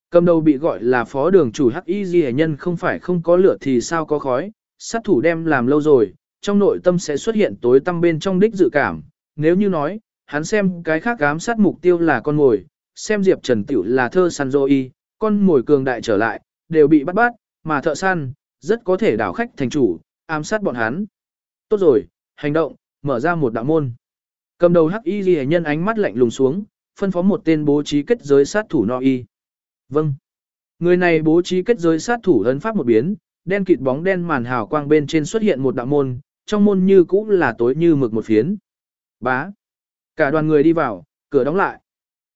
Cầm đầu bị gọi là phó đường chủ H Y Giề nhân không phải không có lửa thì sao có khói, sát thủ đem làm lâu rồi, trong nội tâm sẽ xuất hiện tối tâm bên trong đích dự cảm, nếu như nói, hắn xem cái khác ám sát mục tiêu là con mồi, xem Diệp Trần Tiểu là thơ săn dô y, con mồi cường đại trở lại, đều bị bắt bắt, mà thợ săn, rất có thể đảo khách thành chủ, ám sát bọn hắn. Tốt rồi, hành động, mở ra một đạo môn. Cầm đầu hắc y ghi nhân ánh mắt lạnh lùng xuống, phân phó một tên bố trí kết giới sát thủ no y. Vâng. Người này bố trí kết giới sát thủ ấn pháp một biến, đen kịt bóng đen màn hào quang bên trên xuất hiện một đạo môn, trong môn như cũ là tối như mực một phiến. Bá. Cả đoàn người đi vào, cửa đóng lại.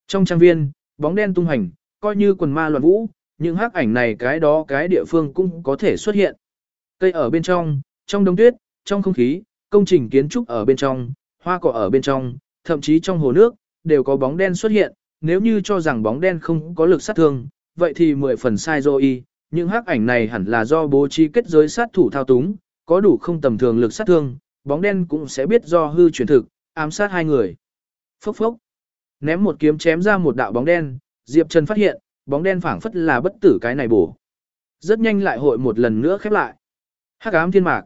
Trong trang viên, bóng đen tung hành, coi như quần ma loạn vũ, những hắc ảnh này cái đó cái địa phương cũng có thể xuất hiện. Cây ở bên trong, trong đống tuyết, trong không khí, công trình kiến trúc ở bên trong, hoa cỏ ở bên trong, thậm chí trong hồ nước, đều có bóng đen xuất hiện, nếu như cho rằng bóng đen không có lực sát thương, vậy thì mười phần sai rồi những hắc ảnh này hẳn là do bố trí kết giới sát thủ thao túng, có đủ không tầm thường lực sát thương, bóng đen cũng sẽ biết do hư chuyển thực, ám sát hai người. Phốc phốc. Ném một kiếm chém ra một đạo bóng đen, Diệp Trần phát hiện, bóng đen phảng phất là bất tử cái này bổ. Rất nhanh lại hội một lần nữa khép lại. Hắc ám thiên mạc.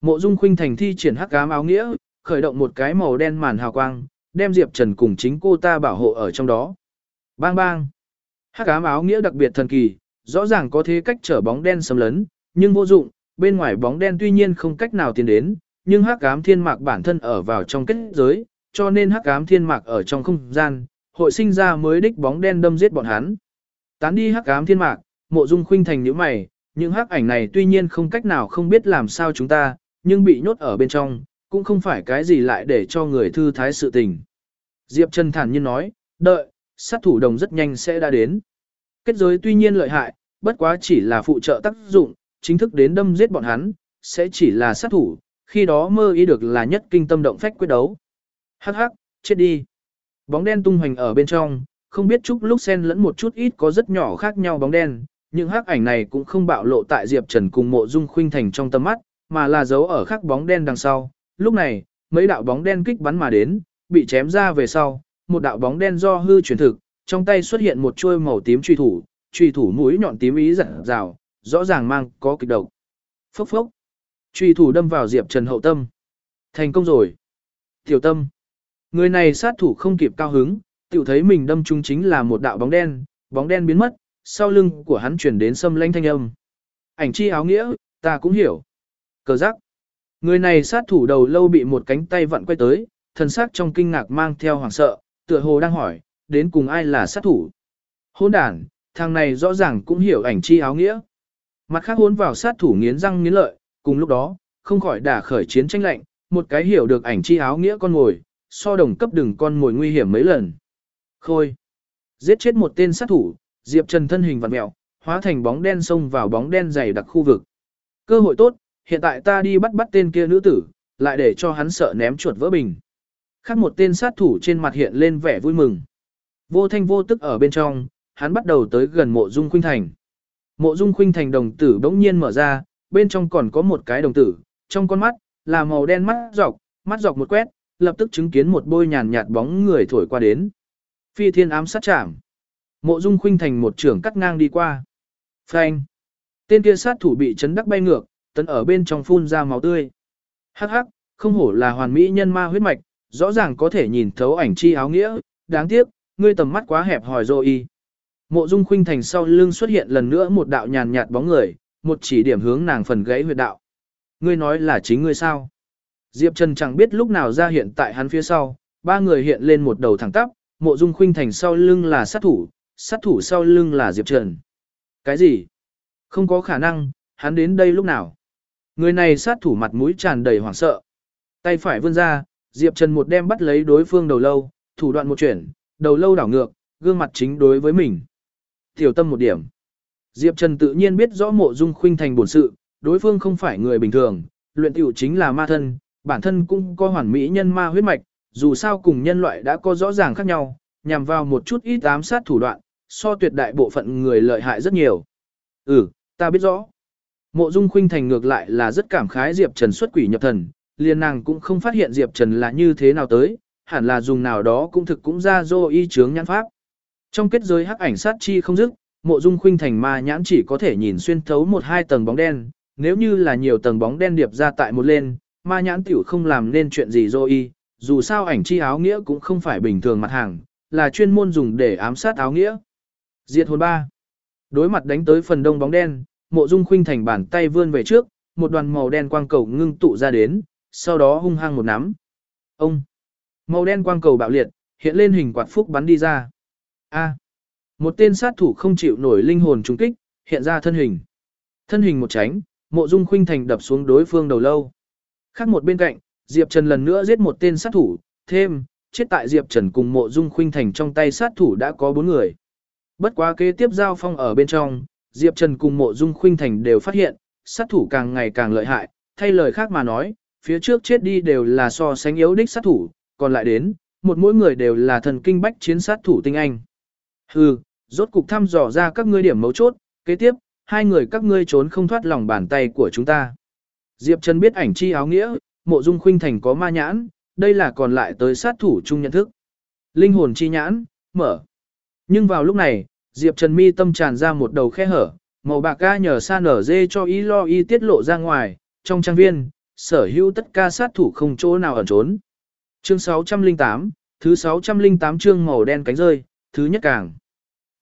Mộ Dung Khuynh thành thi triển hắc ám áo nghĩa, khởi động một cái màu đen màn hào quang, đem Diệp Trần cùng chính cô ta bảo hộ ở trong đó. Bang bang. Hắc ám áo nghĩa đặc biệt thần kỳ, rõ ràng có thế cách trở bóng đen xâm lấn, nhưng vô dụng, bên ngoài bóng đen tuy nhiên không cách nào tiến đến, nhưng hắc ám thiên mạc bản thân ở vào trong kết giới, cho nên hắc ám thiên mạc ở trong không gian, hội sinh ra mới đích bóng đen đâm giết bọn hắn. Tán đi hắc ám thiên mạc, mộ dung khuynh thành nhíu mày, những hắc ảnh này tuy nhiên không cách nào không biết làm sao chúng ta, nhưng bị nhốt ở bên trong, cũng không phải cái gì lại để cho người thư thái sự tình. Diệp Trần thản nhiên nói, đợi, sát thủ đồng rất nhanh sẽ đã đến. Kết giới tuy nhiên lợi hại, bất quá chỉ là phụ trợ tác dụng, chính thức đến đâm giết bọn hắn, sẽ chỉ là sát thủ, khi đó mơ ý được là nhất kinh tâm động phách quyết đấu. Hắc hắc, chết đi. Bóng đen tung hoành ở bên trong, không biết chúc lúc xen lẫn một chút ít có rất nhỏ khác nhau bóng đen, những hắc ảnh này cũng không bạo lộ tại Diệp Trần cùng mộ dung khuynh thành trong tâm mắt, mà là giấu ở khắc bóng đen đằng sau. Lúc này, mấy đạo bóng đen kích bắn mà đến, bị chém ra về sau, một đạo bóng đen do hư chuyển thực, trong tay xuất hiện một chuôi màu tím truy thủ, truy thủ mũi nhọn tím ý rạng rào, rõ ràng mang có kịch độc. Phốc phốc. Truy thủ đâm vào Diệp Trần hậu tâm. Thành công rồi. Tiểu tâm. Người này sát thủ không kịp cao hứng, tiểu thấy mình đâm trúng chính là một đạo bóng đen, bóng đen biến mất, sau lưng của hắn chuyển đến sâm lanh thanh âm. Ảnh chi áo nghĩa, ta cũng hiểu. Cờ giác. Người này sát thủ đầu lâu bị một cánh tay vặn quay tới, thần sắc trong kinh ngạc mang theo hoảng sợ, tựa hồ đang hỏi, đến cùng ai là sát thủ. Hôn đàn, thằng này rõ ràng cũng hiểu ảnh chi áo nghĩa. Mặt khác hôn vào sát thủ nghiến răng nghiến lợi, cùng lúc đó, không khỏi đả khởi chiến tranh lạnh, một cái hiểu được ảnh chi áo nghĩa con ngồi, so đồng cấp đừng con ngồi nguy hiểm mấy lần. Khôi. Giết chết một tên sát thủ, Diệp Trần thân hình vặn mẹo, hóa thành bóng đen xông vào bóng đen dày đặc khu vực. Cơ hội tốt, hiện tại ta đi bắt bắt tên kia nữ tử, lại để cho hắn sợ ném chuột vỡ bình. Khác một tên sát thủ trên mặt hiện lên vẻ vui mừng. Vô thanh vô tức ở bên trong, hắn bắt đầu tới gần mộ dung khuynh thành. Mộ dung khuynh thành đồng tử bỗng nhiên mở ra, bên trong còn có một cái đồng tử, trong con mắt, là màu đen mắt dọc, mắt dọc một quét, lập tức chứng kiến một bôi nhàn nhạt bóng người thổi qua đến. Phi thiên ám sát chạm. Mộ dung khuynh thành một trưởng cắt ngang đi qua. Phanh. Tên kia sát thủ bị chấn đắc bay ngược, tấn ở bên trong phun ra máu tươi. Hắc hắc, không hổ là hoàn mỹ nhân ma huyết mạch, rõ ràng có thể nhìn thấu ảnh chi áo nghĩa, đáng tiếc, ngươi tầm mắt quá hẹp hòi rồi y. Mộ Dung Khuynh Thành sau lưng xuất hiện lần nữa một đạo nhàn nhạt bóng người, một chỉ điểm hướng nàng phần gãy huyệt đạo. Ngươi nói là chính ngươi sao? Diệp Trần chẳng biết lúc nào ra hiện tại hắn phía sau, ba người hiện lên một đầu thẳng tắp, Mộ Dung Khuynh Thành sau lưng là sát thủ, sát thủ sau lưng là Diệp Trần. Cái gì? Không có khả năng, hắn đến đây lúc nào? Người này sát thủ mặt mũi tràn đầy hoảng sợ. Tay phải vươn ra, Diệp Trần một đem bắt lấy đối phương đầu lâu, thủ đoạn một chuyển, đầu lâu đảo ngược, gương mặt chính đối với mình. Tiểu tâm một điểm. Diệp Trần tự nhiên biết rõ mộ dung khuynh thành bổn sự, đối phương không phải người bình thường, luyện tiểu chính là ma thân, bản thân cũng có hoàn mỹ nhân ma huyết mạch, dù sao cùng nhân loại đã có rõ ràng khác nhau, nhằm vào một chút ít ám sát thủ đoạn, so tuyệt đại bộ phận người lợi hại rất nhiều. Ừ, ta biết rõ. Mộ Dung Khuynh Thành ngược lại là rất cảm khái Diệp Trần xuất quỷ nhập thần, liền nàng cũng không phát hiện Diệp Trần là như thế nào tới, hẳn là dùng nào đó cũng thực cũng ra dô y chướng nhãn pháp. Trong kết giới hắc ảnh sát chi không dứt, mộ dung khuynh thành ma nhãn chỉ có thể nhìn xuyên thấu một hai tầng bóng đen, nếu như là nhiều tầng bóng đen điệp ra tại một lên, ma nhãn tiểu không làm nên chuyện gì dô y, dù sao ảnh chi áo nghĩa cũng không phải bình thường mặt hàng, là chuyên môn dùng để ám sát áo nghĩa. Diệt hồn ba Đối mặt đánh tới phần đông bóng đen, mộ dung khuynh thành bàn tay vươn về trước, một đoàn màu đen quang cầu ngưng tụ ra đến, sau đó hung hăng một nắm. Ông! Màu đen quang cầu bạo liệt, hiện lên hình quạt phúc bắn đi ra. A. một tên sát thủ không chịu nổi linh hồn trùng kích, hiện ra thân hình. Thân hình một tránh, mộ dung khuynh thành đập xuống đối phương đầu lâu. Khác một bên cạnh, Diệp Trần lần nữa giết một tên sát thủ, thêm, chết tại Diệp Trần cùng mộ dung khuynh thành trong tay sát thủ đã có bốn người. Bất quá kế tiếp giao phong ở bên trong, Diệp Trần cùng mộ dung khuynh thành đều phát hiện, sát thủ càng ngày càng lợi hại, thay lời khác mà nói, phía trước chết đi đều là so sánh yếu đích sát thủ, còn lại đến, một mỗi người đều là thần kinh bách chiến sát thủ tinh anh. Hừ, rốt cục thăm dò ra các ngươi điểm mấu chốt, kế tiếp, hai người các ngươi trốn không thoát lòng bàn tay của chúng ta. Diệp Trần biết ảnh chi áo nghĩa, mộ dung khuynh thành có ma nhãn, đây là còn lại tới sát thủ chung nhận thức. Linh hồn chi nhãn, mở. Nhưng vào lúc này, Diệp Trần mi tâm tràn ra một đầu khe hở, màu bạc ca nhờ sa nở dê cho y lo y tiết lộ ra ngoài, trong trang viên, sở hữu tất ca sát thủ không chỗ nào ẩn trốn. Chương 608, thứ 608 chương màu đen cánh rơi, thứ nhất càng.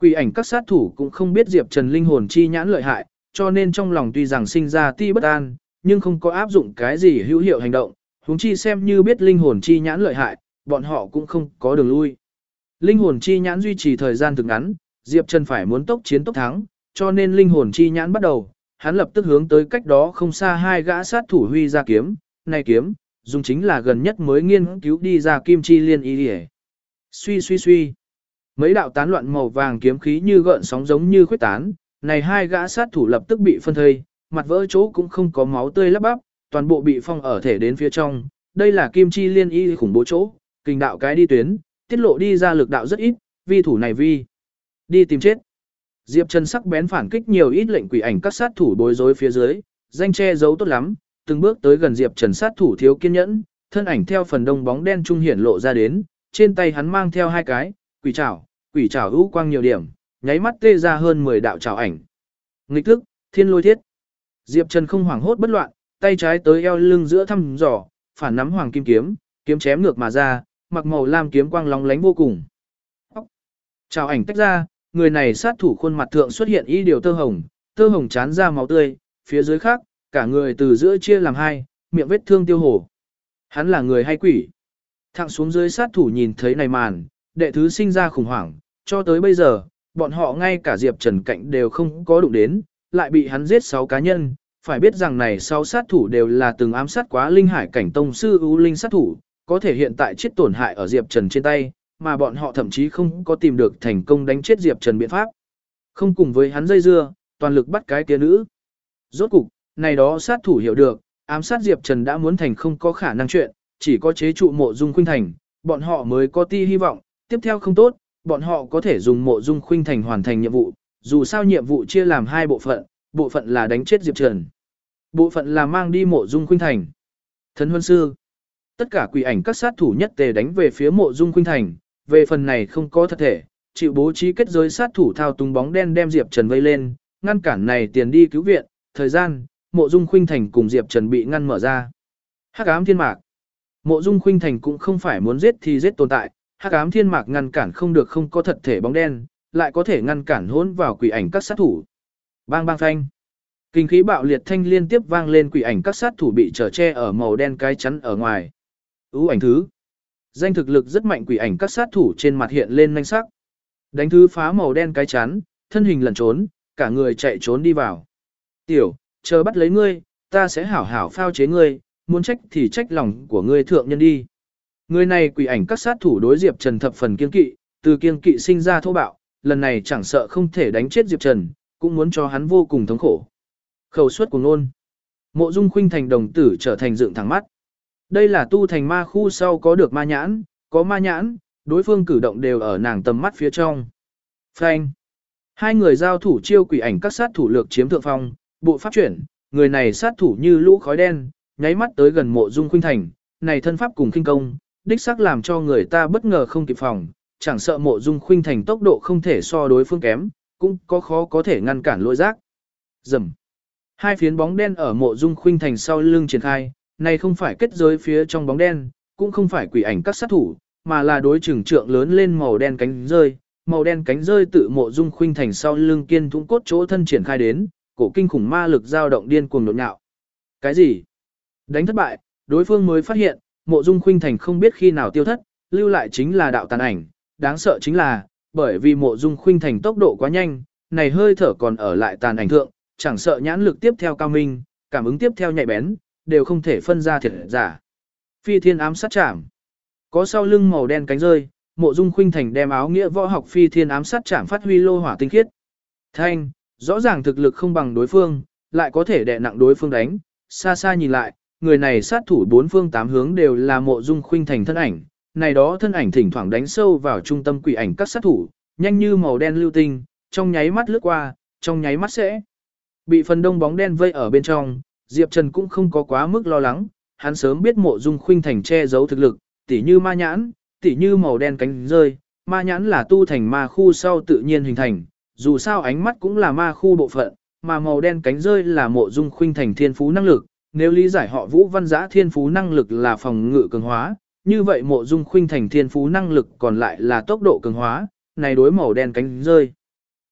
Quỷ ảnh các sát thủ cũng không biết Diệp Trần linh hồn chi nhãn lợi hại, cho nên trong lòng tuy rằng sinh ra ti bất an, nhưng không có áp dụng cái gì hữu hiệu hành động, huống chi xem như biết linh hồn chi nhãn lợi hại, bọn họ cũng không có đường lui. Linh hồn chi nhãn duy trì thời gian thực ngắn, Diệp Trần phải muốn tốc chiến tốc thắng, cho nên linh hồn chi nhãn bắt đầu, hắn lập tức hướng tới cách đó không xa hai gã sát thủ huy ra kiếm, này kiếm, dùng chính là gần nhất mới nghiên cứu đi ra kim chi liên y đi Suy suy suy. Mấy đạo tán loạn màu vàng kiếm khí như gợn sóng giống như khuyết tán, này hai gã sát thủ lập tức bị phân thây, mặt vỡ chỗ cũng không có máu tươi lấp bắp, toàn bộ bị phong ở thể đến phía trong. Đây là kim chi liên y khủng bố chỗ, kinh đạo cái đi tuyến, tiết lộ đi ra lực đạo rất ít, vi thủ này vi. Đi tìm chết. Diệp Trần sắc bén phản kích nhiều ít lệnh quỷ ảnh các sát thủ bối rối phía dưới, danh che giấu tốt lắm, từng bước tới gần Diệp Trần sát thủ thiếu kiên nhẫn, thân ảnh theo phần đông bóng đen trung hiển lộ ra đến, trên tay hắn mang theo hai cái, quỷ trảo, quỷ trảo hữu quang nhiều điểm, nháy mắt tê ra hơn 10 đạo trảo ảnh. Nghịch thức, thiên lôi thiết. Diệp Trần không hoảng hốt bất loạn, tay trái tới eo lưng giữa thăm dò, phản nắm hoàng kim kiếm, kiếm chém ngược mà ra, mặc màu lam kiếm quang lóng lánh vô cùng. Trảo ảnh tách ra, người này sát thủ khuôn mặt thượng xuất hiện y điều tơ hồng, tơ hồng chán ra máu tươi, phía dưới khác, cả người từ giữa chia làm hai, miệng vết thương tiêu hổ. Hắn là người hay quỷ? Thẳng xuống dưới sát thủ nhìn thấy này màn, đệ thứ sinh ra khủng hoảng, cho tới bây giờ, bọn họ ngay cả Diệp Trần Cạnh đều không có đụng đến, lại bị hắn giết 6 cá nhân, phải biết rằng này 6 sát thủ đều là từng ám sát quá linh hải cảnh tông sư ưu linh sát thủ, có thể hiện tại chết tổn hại ở Diệp Trần trên tay, mà bọn họ thậm chí không có tìm được thành công đánh chết Diệp Trần biện pháp. Không cùng với hắn dây dưa, toàn lực bắt cái kia nữ. Rốt cục, này đó sát thủ hiểu được, ám sát Diệp Trần đã muốn thành không có khả năng chuyện, chỉ có chế trụ mộ dung khuynh thành, bọn họ mới có ti hy vọng, tiếp theo không tốt, bọn họ có thể dùng mộ dung khuynh thành hoàn thành nhiệm vụ, dù sao nhiệm vụ chia làm hai bộ phận, bộ phận là đánh chết Diệp Trần, bộ phận là mang đi mộ dung khuynh thành. Thần huân sư, tất cả quỷ ảnh các sát thủ nhất tề đánh về phía mộ dung khuynh thành, về phần này không có thật thể, chịu bố trí kết giới sát thủ thao túng bóng đen đem Diệp Trần vây lên, ngăn cản này tiền đi cứu viện, thời gian, mộ dung khuynh thành cùng Diệp Trần bị ngăn mở ra. Hắc ám thiên mạc. Mộ dung khuynh thành cũng không phải muốn giết thì giết tồn tại, hắc ám thiên mạc ngăn cản không được không có thật thể bóng đen, lại có thể ngăn cản hỗn vào quỷ ảnh các sát thủ. Bang bang phanh. Kinh khí bạo liệt thanh liên tiếp vang lên quỷ ảnh các sát thủ bị trở che ở màu đen cái chắn ở ngoài. Ú ảnh thứ. Danh thực lực rất mạnh quỷ ảnh các sát thủ trên mặt hiện lên nhanh sắc. Đánh thứ phá màu đen cái chắn, thân hình lẩn trốn, cả người chạy trốn đi vào. Tiểu, chờ bắt lấy ngươi, ta sẽ hảo hảo phao chế ngươi, muốn trách thì trách lòng của ngươi thượng nhân đi. Người này quỷ ảnh các sát thủ đối Diệp Trần thập phần kiên kỵ, từ kiên kỵ sinh ra thô bạo, lần này chẳng sợ không thể đánh chết Diệp Trần, cũng muốn cho hắn vô cùng thống khổ. Khẩu suất của ngôn. Mộ Dung Khuynh thành đồng tử trở thành dựng thẳng mắt. Đây là tu thành ma khu sau có được ma nhãn, có ma nhãn, đối phương cử động đều ở nàng tầm mắt phía trong. Phanh. Hai người giao thủ chiêu quỷ ảnh các sát thủ lược chiếm thượng phong, bộ pháp chuyển, người này sát thủ như lũ khói đen, nháy mắt tới gần mộ dung khuynh thành, này thân pháp cùng kinh công, đích xác làm cho người ta bất ngờ không kịp phòng, chẳng sợ mộ dung khuynh thành tốc độ không thể so đối phương kém, cũng có khó có thể ngăn cản lỗi giác. Dầm. Hai phiến bóng đen ở mộ dung khuynh thành sau lưng triển khai, này không phải kết giới phía trong bóng đen, cũng không phải quỷ ảnh các sát thủ, mà là đối trưởng trượng lớn lên màu đen cánh rơi, màu đen cánh rơi tự mộ dung khuynh thành sau lưng kiên thũng cốt chỗ thân triển khai đến, cổ kinh khủng ma lực dao động điên cuồng nhộn nhạo. Cái gì? Đánh thất bại, đối phương mới phát hiện, mộ dung khuynh thành không biết khi nào tiêu thất, lưu lại chính là đạo tàn ảnh, đáng sợ chính là, bởi vì mộ dung khuynh thành tốc độ quá nhanh, này hơi thở còn ở lại tàn ảnh thượng, chẳng sợ nhãn lực tiếp theo cao minh, cảm ứng tiếp theo nhạy bén, đều không thể phân ra thiệt giả. Phi thiên ám sát chạm. Có sau lưng màu đen cánh rơi, mộ dung khuynh thành đem áo nghĩa võ học phi thiên ám sát chạm phát huy lô hỏa tinh khiết. Thanh, rõ ràng thực lực không bằng đối phương, lại có thể đè nặng đối phương đánh, xa xa nhìn lại, người này sát thủ bốn phương tám hướng đều là mộ dung khuynh thành thân ảnh, này đó thân ảnh thỉnh thoảng đánh sâu vào trung tâm quỷ ảnh các sát thủ, nhanh như màu đen lưu tinh, trong nháy mắt lướt qua, trong nháy mắt sẽ bị phần đông bóng đen vây ở bên trong, Diệp Trần cũng không có quá mức lo lắng, hắn sớm biết mộ dung khuynh thành che giấu thực lực, tỉ như ma nhãn, tỉ như màu đen cánh rơi, ma nhãn là tu thành ma khu sau tự nhiên hình thành, dù sao ánh mắt cũng là ma khu bộ phận, mà màu đen cánh rơi là mộ dung khuynh thành thiên phú năng lực, nếu lý giải họ vũ văn giã thiên phú năng lực là phòng ngự cường hóa, như vậy mộ dung khuynh thành thiên phú năng lực còn lại là tốc độ cường hóa, này đối màu đen cánh rơi.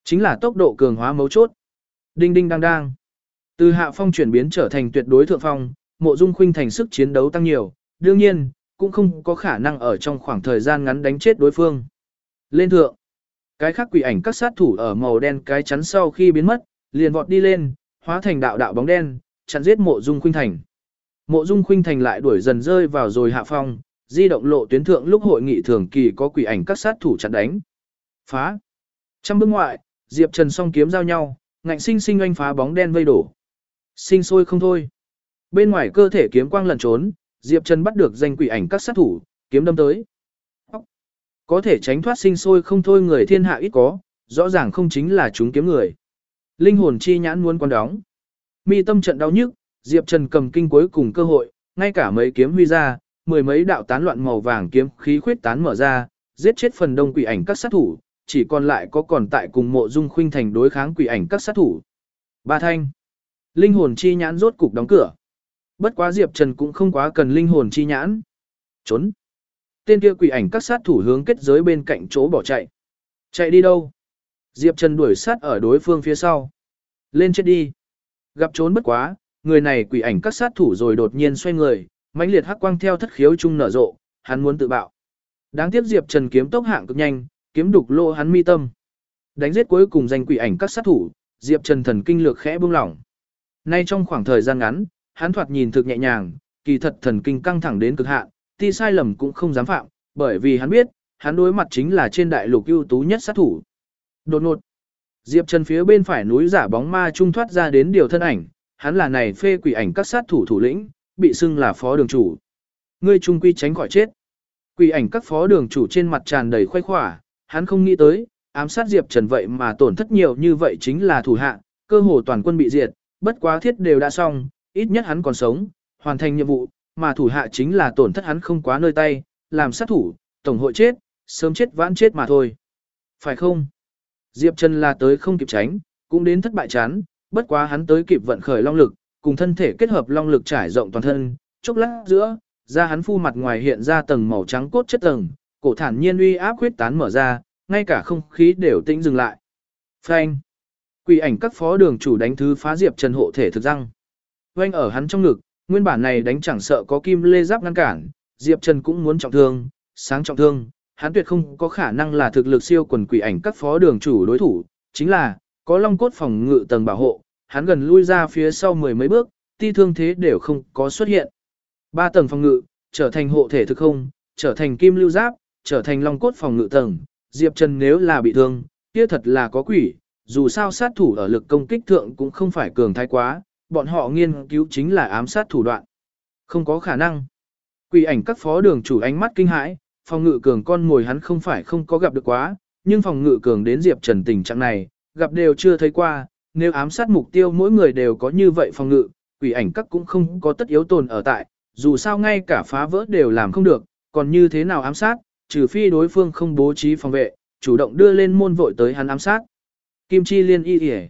Chính là tốc độ cường hóa mấu chốt. Đinh đinh đang đang. Từ hạ phong chuyển biến trở thành tuyệt đối thượng phong, mộ dung khuynh thành sức chiến đấu tăng nhiều, đương nhiên, cũng không có khả năng ở trong khoảng thời gian ngắn đánh chết đối phương. Lên thượng. Cái khác quỷ ảnh các sát thủ ở màu đen cái chắn sau khi biến mất, liền vọt đi lên, hóa thành đạo đạo bóng đen, chặn giết mộ dung khuynh thành. Mộ dung khuynh thành lại đuổi dần rơi vào rồi hạ phong, di động lộ tuyến thượng lúc hội nghị thường kỳ có quỷ ảnh các sát thủ chặn đánh. Phá. Trong bước ngoại, Diệp Trần song kiếm giao nhau, ngạnh sinh sinh oanh phá bóng đen vây đổ. Sinh sôi không thôi. Bên ngoài cơ thể kiếm quang lẩn trốn, Diệp Trần bắt được danh quỷ ảnh các sát thủ, kiếm đâm tới. Có thể tránh thoát sinh sôi không thôi người thiên hạ ít có, rõ ràng không chính là chúng kiếm người. Linh hồn chi nhãn muốn quan đóng. Mi tâm trận đau nhức, Diệp Trần cầm kinh cuối cùng cơ hội, ngay cả mấy kiếm huy ra, mười mấy đạo tán loạn màu vàng kiếm khí khuyết tán mở ra, giết chết phần đông quỷ ảnh các sát thủ, chỉ còn lại có còn tại cùng mộ dung khuynh thành đối kháng quỷ ảnh các sát thủ. Ba thanh. Linh hồn chi nhãn rốt cục đóng cửa. Bất quá Diệp Trần cũng không quá cần linh hồn chi nhãn. Trốn. Tên kia quỷ ảnh các sát thủ hướng kết giới bên cạnh chỗ bỏ chạy. Chạy đi đâu? Diệp Trần đuổi sát ở đối phương phía sau. Lên chết đi. Gặp trốn bất quá, người này quỷ ảnh các sát thủ rồi đột nhiên xoay người, mãnh liệt hắc quang theo thất khiếu trung nở rộ, hắn muốn tự bạo. Đáng tiếc Diệp Trần kiếm tốc hạng cực nhanh, kiếm đục lộ hắn mi tâm. Đánh giết cuối cùng danh quỷ ảnh các sát thủ, Diệp Trần thần kinh lược khẽ buông lỏng. Nay trong khoảng thời gian ngắn, hắn thoạt nhìn thực nhẹ nhàng, kỳ thật thần kinh căng thẳng đến cực hạn, ti sai lầm cũng không dám phạm, bởi vì hắn biết, hắn đối mặt chính là trên đại lục ưu tú nhất sát thủ. Đột ngột, Diệp Trần phía bên phải núi giả bóng ma trung thoát ra đến điều thân ảnh, hắn là này phê quỷ ảnh các sát thủ thủ lĩnh, bị xưng là phó đường chủ. Ngươi trung quy tránh khỏi chết. Quỷ ảnh các phó đường chủ trên mặt tràn đầy khoái khỏa, hắn không nghĩ tới, ám sát Diệp Trần vậy mà tổn thất nhiều như vậy chính là thủ hạ, cơ hồ toàn quân bị diệt, bất quá thiết đều đã xong, ít nhất hắn còn sống, hoàn thành nhiệm vụ, mà thủ hạ chính là tổn thất hắn không quá nơi tay, làm sát thủ, tổng hội chết, sớm chết vãn chết mà thôi. Phải không? Diệp Trần là tới không kịp tránh, cũng đến thất bại chán, bất quá hắn tới kịp vận khởi long lực, cùng thân thể kết hợp long lực trải rộng toàn thân, chốc lát giữa, da hắn phu mặt ngoài hiện ra tầng màu trắng cốt chất tầng, cổ thản nhiên uy áp huyết tán mở ra, ngay cả không khí đều tĩnh dừng lại. Phanh. Quỷ ảnh các phó đường chủ đánh thứ phá Diệp Trần hộ thể thực răng. Quanh ở hắn trong ngực, nguyên bản này đánh chẳng sợ có kim lê giáp ngăn cản, Diệp Trần cũng muốn trọng thương, sáng trọng thương, hắn tuyệt không có khả năng là thực lực siêu quần quỷ ảnh các phó đường chủ đối thủ, chính là, có long cốt phòng ngự tầng bảo hộ, hắn gần lui ra phía sau mười mấy bước, ti thương thế đều không có xuất hiện. Ba tầng phòng ngự, trở thành hộ thể thực không, trở thành kim lưu giáp, trở thành long cốt phòng ngự tầng, Diệp Trần nếu là bị thương, kia thật là có quỷ, dù sao sát thủ ở lực công kích thượng cũng không phải cường thái quá, bọn họ nghiên cứu chính là ám sát thủ đoạn. Không có khả năng. Quỷ ảnh các phó đường chủ ánh mắt kinh hãi, phòng ngự cường con ngồi hắn không phải không có gặp được quá, nhưng phòng ngự cường đến Diệp Trần tình trạng này, gặp đều chưa thấy qua, nếu ám sát mục tiêu mỗi người đều có như vậy phòng ngự, quỷ ảnh các cũng không có tất yếu tồn ở tại, dù sao ngay cả phá vỡ đều làm không được, còn như thế nào ám sát, trừ phi đối phương không bố trí phòng vệ, chủ động đưa lên môn vội tới hắn ám sát. Kim Chi Liên y yể.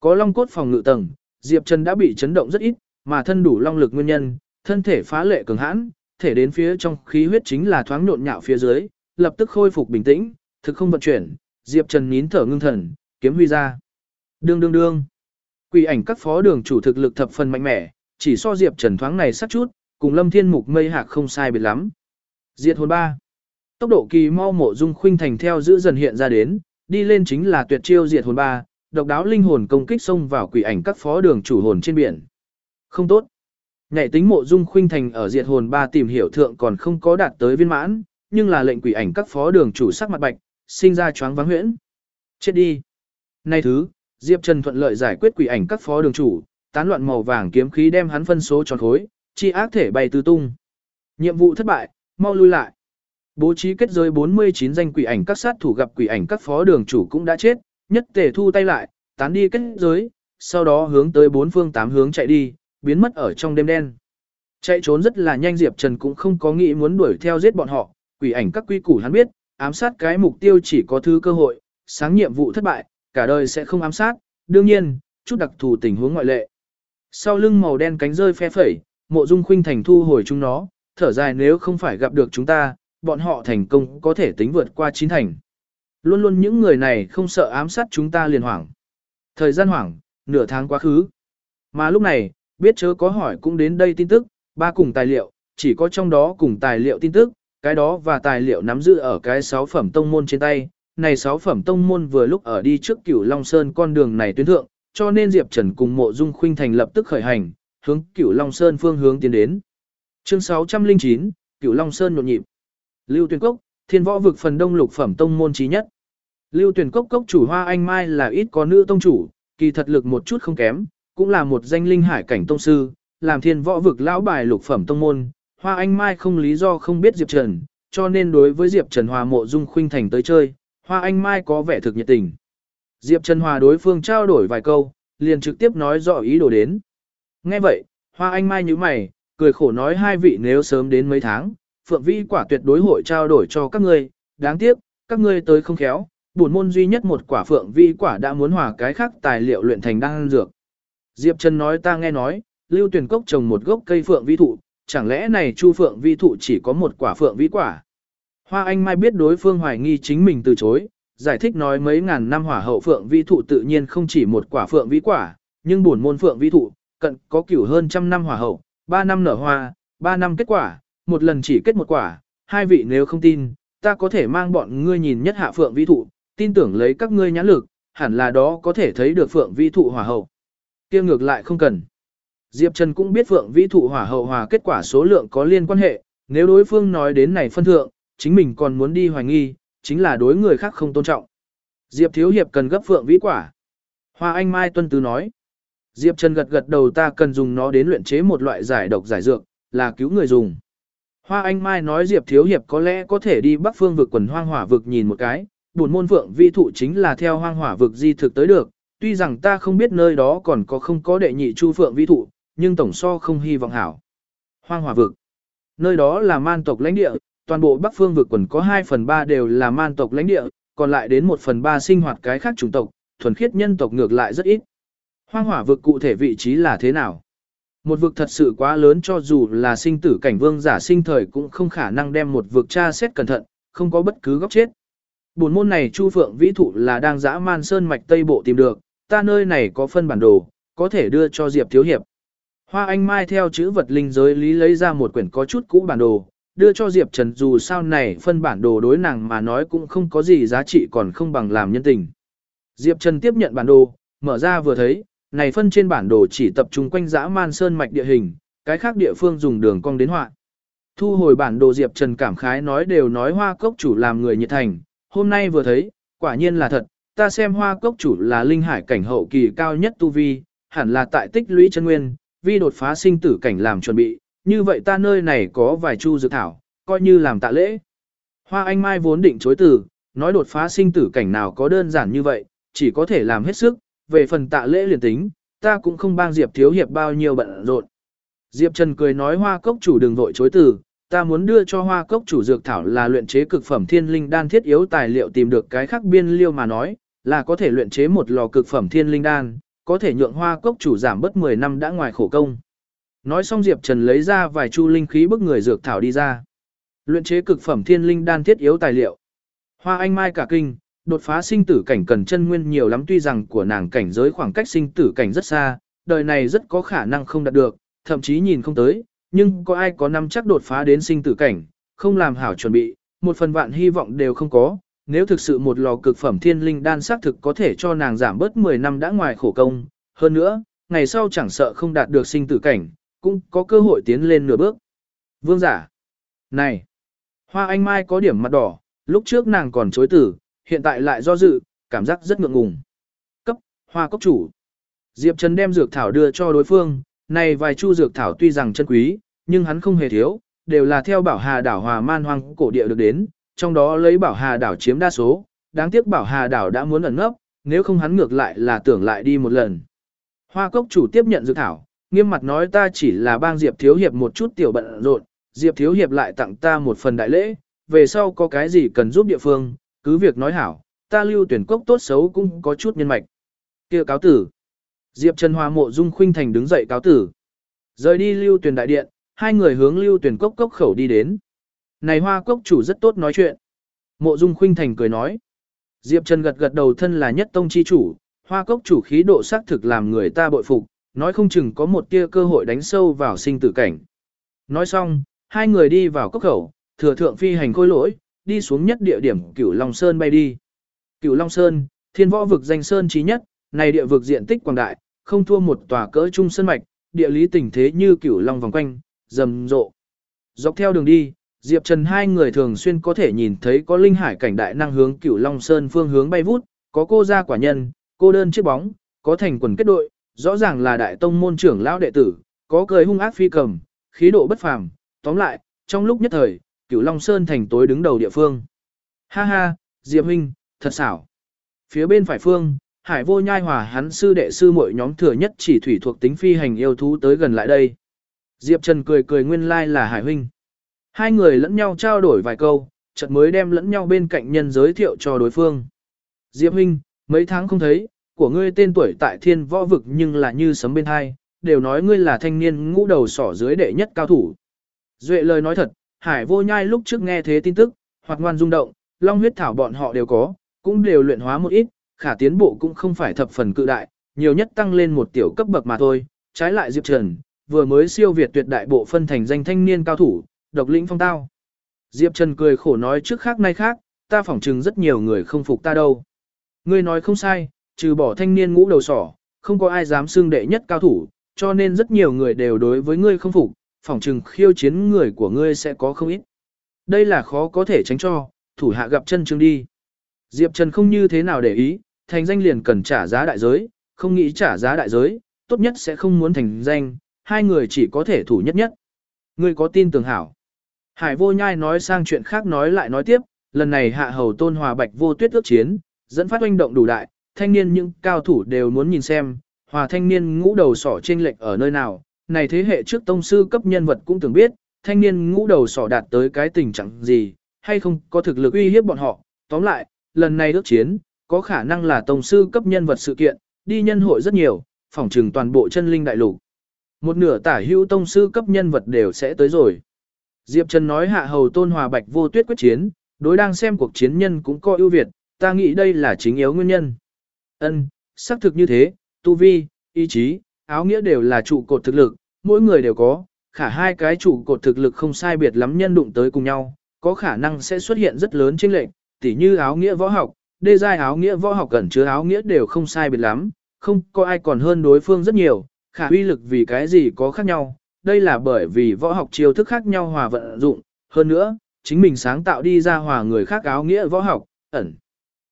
Có long cốt phòng ngự tầng, Diệp Trần đã bị chấn động rất ít, mà thân đủ long lực nguyên nhân, thân thể phá lệ cường hãn, thể đến phía trong khí huyết chính là thoáng nhộn nhạo phía dưới, lập tức khôi phục bình tĩnh, thực không vận chuyển, Diệp Trần nín thở ngưng thần, kiếm huy ra. Đương đương đương. Quỷ ảnh các phó đường chủ thực lực thập phần mạnh mẽ, chỉ so Diệp Trần thoáng này sắc chút, cùng Lâm Thiên Mục mây hạc không sai biệt lắm. Diệt hồn ba. Tốc độ kỳ mau mộ dung khuynh thành theo giữ dần hiện ra đến, đi lên chính là tuyệt chiêu diệt hồn ba, độc đáo linh hồn công kích xông vào quỷ ảnh các phó đường chủ hồn trên biển. Không tốt. Nhảy tính mộ dung khuynh thành ở diệt hồn ba tìm hiểu thượng còn không có đạt tới viên mãn, nhưng là lệnh quỷ ảnh các phó đường chủ sắc mặt bạch, sinh ra choáng váng huyễn. Chết đi. Nay thứ, Diệp Trần thuận lợi giải quyết quỷ ảnh các phó đường chủ, tán loạn màu vàng kiếm khí đem hắn phân số tròn khối, chi ác thể bay tứ tung. Nhiệm vụ thất bại, mau lui lại. Bố trí kết giới 49 danh quỷ ảnh các sát thủ gặp quỷ ảnh các phó đường chủ cũng đã chết, nhất tề thu tay lại, tán đi kết giới, sau đó hướng tới bốn phương tám hướng chạy đi, biến mất ở trong đêm đen. Chạy trốn rất là nhanh Diệp Trần cũng không có nghĩ muốn đuổi theo giết bọn họ, quỷ ảnh các quy củ hắn biết, ám sát cái mục tiêu chỉ có thứ cơ hội, sáng nhiệm vụ thất bại, cả đời sẽ không ám sát, đương nhiên, chút đặc thù tình huống ngoại lệ. Sau lưng màu đen cánh rơi phe phẩy, mộ dung khuynh thành thu hồi chúng nó, thở dài nếu không phải gặp được chúng ta, bọn họ thành công có thể tính vượt qua chín thành. Luôn luôn những người này không sợ ám sát chúng ta liền hoảng. Thời gian hoảng, nửa tháng quá khứ. Mà lúc này, biết chớ có hỏi cũng đến đây tin tức, ba cùng tài liệu, chỉ có trong đó cùng tài liệu tin tức, cái đó và tài liệu nắm giữ ở cái sáu phẩm tông môn trên tay. Này sáu phẩm tông môn vừa lúc ở đi trước cửu Long Sơn con đường này tuyến thượng, cho nên Diệp Trần cùng mộ dung khuynh thành lập tức khởi hành, hướng cửu Long Sơn phương hướng tiến đến. Chương 609, cửu Long Sơn nhộn nhịp. Lưu Tuyền Cốc, thiên võ vực phần đông lục phẩm tông môn trí nhất. Lưu Tuyền Cốc cốc chủ Hoa Anh Mai là ít có nữ tông chủ, kỳ thật lực một chút không kém, cũng là một danh linh hải cảnh tông sư, làm thiên võ vực lão bài lục phẩm tông môn, Hoa Anh Mai không lý do không biết Diệp Trần, cho nên đối với Diệp Trần Hòa mộ dung khuynh thành tới chơi, Hoa Anh Mai có vẻ thực nhiệt tình. Diệp Trần Hòa đối phương trao đổi vài câu, liền trực tiếp nói rõ ý đồ đến. Nghe vậy, Hoa Anh Mai như mày, cười khổ nói hai vị nếu sớm đến mấy tháng, Phượng Vi quả tuyệt đối hội trao đổi cho các ngươi, đáng tiếc, các ngươi tới không khéo, buồn môn duy nhất một quả Phượng Vi quả đã muốn hòa cái khác tài liệu luyện thành đan dược. Diệp Trần nói ta nghe nói, Lưu Tuyển Cốc trồng một gốc cây Phượng Vi thụ, chẳng lẽ này Chu Phượng Vi thụ chỉ có một quả Phượng Vi quả? Hoa Anh Mai biết đối phương hoài nghi chính mình từ chối, giải thích nói mấy ngàn năm hỏa hậu Phượng Vi thụ tự nhiên không chỉ một quả Phượng Vi quả, nhưng buồn môn Phượng Vi thụ, cận có cửu hơn trăm năm hỏa hậu, ba năm nở hoa, ba năm kết quả, một lần chỉ kết một quả, hai vị nếu không tin, ta có thể mang bọn ngươi nhìn nhất hạ Phượng Vi thụ, tin tưởng lấy các ngươi nhãn lực, hẳn là đó có thể thấy được Phượng Vi thụ hỏa hậu. Kia ngược lại không cần. Diệp Trần cũng biết Phượng vĩ thụ hỏa hậu hòa kết quả số lượng có liên quan hệ, nếu đối phương nói đến này phân thượng, chính mình còn muốn đi hoài nghi, chính là đối người khác không tôn trọng. Diệp Thiếu Hiệp cần gấp Phượng vĩ quả. Hoa Anh Mai Tuân Tứ nói. Diệp Trần gật gật đầu ta cần dùng nó đến luyện chế một loại giải độc giải dược, là cứu người dùng. Hoa Anh Mai nói Diệp Thiếu Hiệp có lẽ có thể đi Bắc Phương vực quần hoang hỏa vực nhìn một cái, buồn môn phượng vĩ thụ chính là theo hoang hỏa vực di thực tới được, tuy rằng ta không biết nơi đó còn có không có đệ nhị chu phượng Vĩ thụ, nhưng tổng so không hy vọng hảo. Hoang hỏa vực, nơi đó là man tộc lãnh địa, toàn bộ Bắc Phương vực quần có 2 phần 3 đều là man tộc lãnh địa, còn lại đến 1 phần 3 sinh hoạt cái khác chủng tộc, thuần khiết nhân tộc ngược lại rất ít. Hoang hỏa vực cụ thể vị trí là thế nào? Một vực thật sự quá lớn cho dù là sinh tử cảnh vương giả sinh thời cũng không khả năng đem một vực tra xét cẩn thận, không có bất cứ góc chết. Bốn môn này Chu Phượng Vĩ Thụ là đang dã man sơn mạch Tây Bộ tìm được, ta nơi này có phân bản đồ, có thể đưa cho Diệp Thiếu Hiệp. Hoa Anh Mai theo chữ vật linh giới lý lấy ra một quyển có chút cũ bản đồ, đưa cho Diệp Trần dù sao này phân bản đồ đối nàng mà nói cũng không có gì giá trị còn không bằng làm nhân tình. Diệp Trần tiếp nhận bản đồ, mở ra vừa thấy, này phân trên bản đồ chỉ tập trung quanh dã man sơn mạch địa hình, cái khác địa phương dùng đường cong đến họa. Thu hồi bản đồ Diệp Trần cảm khái nói đều nói hoa cốc chủ làm người nhiệt thành, hôm nay vừa thấy, quả nhiên là thật, ta xem hoa cốc chủ là linh hải cảnh hậu kỳ cao nhất tu vi, hẳn là tại tích lũy chân nguyên, vi đột phá sinh tử cảnh làm chuẩn bị, như vậy ta nơi này có vài chu dược thảo, coi như làm tạ lễ. Hoa Anh Mai vốn định chối từ, nói đột phá sinh tử cảnh nào có đơn giản như vậy, chỉ có thể làm hết sức, về phần tạ lễ liền tính, ta cũng không bang Diệp Thiếu Hiệp bao nhiêu bận rộn. Diệp Trần cười nói hoa cốc chủ đừng vội chối từ, ta muốn đưa cho hoa cốc chủ dược thảo là luyện chế cực phẩm thiên linh đan thiết yếu tài liệu tìm được cái khác biên liêu mà nói, là có thể luyện chế một lò cực phẩm thiên linh đan, có thể nhượng hoa cốc chủ giảm bớt 10 năm đã ngoài khổ công. Nói xong Diệp Trần lấy ra vài chu linh khí bức người dược thảo đi ra. Luyện chế cực phẩm thiên linh đan thiết yếu tài liệu. Hoa anh mai cả kinh, đột phá sinh tử cảnh cần chân nguyên nhiều lắm tuy rằng của nàng cảnh giới khoảng cách sinh tử cảnh rất xa, đời này rất có khả năng không đạt được, thậm chí nhìn không tới, nhưng có ai có năm chắc đột phá đến sinh tử cảnh, không làm hảo chuẩn bị, một phần vạn hy vọng đều không có, nếu thực sự một lò cực phẩm thiên linh đan xác thực có thể cho nàng giảm bớt 10 năm đã ngoài khổ công, hơn nữa, ngày sau chẳng sợ không đạt được sinh tử cảnh, cũng có cơ hội tiến lên nửa bước. Vương giả. Này, Hoa Anh Mai có điểm mặt đỏ, lúc trước nàng còn chối tử, hiện tại lại do dự, cảm giác rất ngượng ngùng. Cấp, Hoa Cốc chủ. Diệp Trần đem dược thảo đưa cho đối phương, này vài chu dược thảo tuy rằng chân quý, nhưng hắn không hề thiếu, đều là theo bảo hà đảo hòa man hoang cổ địa được đến, trong đó lấy bảo hà đảo chiếm đa số, đáng tiếc bảo hà đảo đã muốn ẩn nấp, nếu không hắn ngược lại là tưởng lại đi một lần. Hoa cốc chủ tiếp nhận dược thảo, nghiêm mặt nói ta chỉ là bang Diệp Thiếu Hiệp một chút tiểu bận rộn, Diệp Thiếu Hiệp lại tặng ta một phần đại lễ, về sau có cái gì cần giúp địa phương, cứ việc nói hảo, ta lưu tuyển cốc tốt xấu cũng có chút nhân mạch. kia cáo tử. Diệp Trần Hoa mộ dung khuynh thành đứng dậy cáo tử. Rời đi lưu tuyển đại điện, hai người hướng lưu tuyển cốc cốc khẩu đi đến. Này hoa cốc chủ rất tốt nói chuyện. Mộ dung khuynh thành cười nói. Diệp Trần gật gật đầu thân là nhất tông chi chủ, hoa cốc chủ khí độ xác thực làm người ta bội phục, nói không chừng có một tia cơ hội đánh sâu vào sinh tử cảnh. Nói xong, hai người đi vào cốc khẩu, thừa thượng phi hành khôi lỗi, đi xuống nhất địa điểm Cửu Long Sơn bay đi. Cửu Long Sơn, thiên võ vực danh sơn trí nhất, này địa vực diện tích quảng đại, không thua một tòa cỡ trung sân mạch, địa lý tình thế như Cửu Long vòng quanh, rầm rộ. Dọc theo đường đi, Diệp Trần hai người thường xuyên có thể nhìn thấy có linh hải cảnh đại năng hướng Cửu Long Sơn phương hướng bay vút, có cô gia quả nhân, cô đơn chiếc bóng, có thành quần kết đội, rõ ràng là đại tông môn trưởng lão đệ tử, có cười hung ác phi cầm, khí độ bất phàm, tóm lại, trong lúc nhất thời, Cửu Long Sơn thành tối đứng đầu địa phương. Ha ha, Diệp huynh, thật xảo. Phía bên phải phương, Hải Vô Nhai Hòa hắn sư đệ sư mỗi nhóm thừa nhất chỉ thủy thuộc tính phi hành yêu thú tới gần lại đây. Diệp Trần cười cười nguyên lai like là Hải huynh. Hai người lẫn nhau trao đổi vài câu, chợt mới đem lẫn nhau bên cạnh nhân giới thiệu cho đối phương. Diệp huynh, mấy tháng không thấy, của ngươi tên tuổi tại thiên võ vực nhưng là như sấm bên hai, đều nói ngươi là thanh niên ngũ đầu sỏ dưới đệ nhất cao thủ. Duệ lời nói thật, Hải vô nhai lúc trước nghe thế tin tức, hoặc ngoan rung động, long huyết thảo bọn họ đều có, cũng đều luyện hóa một ít, khả tiến bộ cũng không phải thập phần cự đại, nhiều nhất tăng lên một tiểu cấp bậc mà thôi, trái lại Diệp Trần, vừa mới siêu việt tuyệt đại bộ phân thành danh thanh niên cao thủ, độc lĩnh phong tao. Diệp Trần cười khổ nói trước khác nay khác, ta phỏng chừng rất nhiều người không phục ta đâu. Ngươi nói không sai, trừ bỏ thanh niên ngũ đầu sỏ, không có ai dám xưng đệ nhất cao thủ, cho nên rất nhiều người đều đối với ngươi không phục, phỏng chừng khiêu chiến người của ngươi sẽ có không ít. Đây là khó có thể tránh cho, thủ hạ gặp chân chương đi. Diệp Trần không như thế nào để ý, thành danh liền cần trả giá đại giới, không nghĩ trả giá đại giới, tốt nhất sẽ không muốn thành danh, hai người chỉ có thể thủ nhất nhất. Ngươi có tin tưởng hảo. Hải vô nhai nói sang chuyện khác nói lại nói tiếp, lần này hạ hầu tôn hòa bạch vô tuyết ước chiến, dẫn phát oanh động đủ đại, thanh niên những cao thủ đều muốn nhìn xem, hòa thanh niên ngũ đầu sỏ trên lệch ở nơi nào, này thế hệ trước tông sư cấp nhân vật cũng từng biết, thanh niên ngũ đầu sỏ đạt tới cái tình trạng gì, hay không có thực lực uy hiếp bọn họ, tóm lại, lần này ước chiến, có khả năng là tổng sư cấp nhân vật sự kiện, đi nhân hội rất nhiều, phỏng trừng toàn bộ chân linh đại lục. Một nửa tả hữu tông sư cấp nhân vật đều sẽ tới rồi. Diệp Trần nói hạ hầu tôn hòa bạch vô tuyết quyết chiến, đối đang xem cuộc chiến nhân cũng có ưu việt, ta nghĩ đây là chính yếu nguyên nhân. Ân, xác thực như thế, tu vi, ý chí, áo nghĩa đều là trụ cột thực lực, mỗi người đều có, khả hai cái trụ cột thực lực không sai biệt lắm nhân đụng tới cùng nhau, có khả năng sẽ xuất hiện rất lớn chênh lệch, tỉ như áo nghĩa võ học, đê giai áo nghĩa võ học cẩn chứa áo nghĩa đều không sai biệt lắm, không có ai còn hơn đối phương rất nhiều, khả uy lực vì cái gì có khác nhau, đây là bởi vì võ học chiêu thức khác nhau hòa vận dụng, hơn nữa, chính mình sáng tạo đi ra hòa người khác áo nghĩa võ học, ẩn.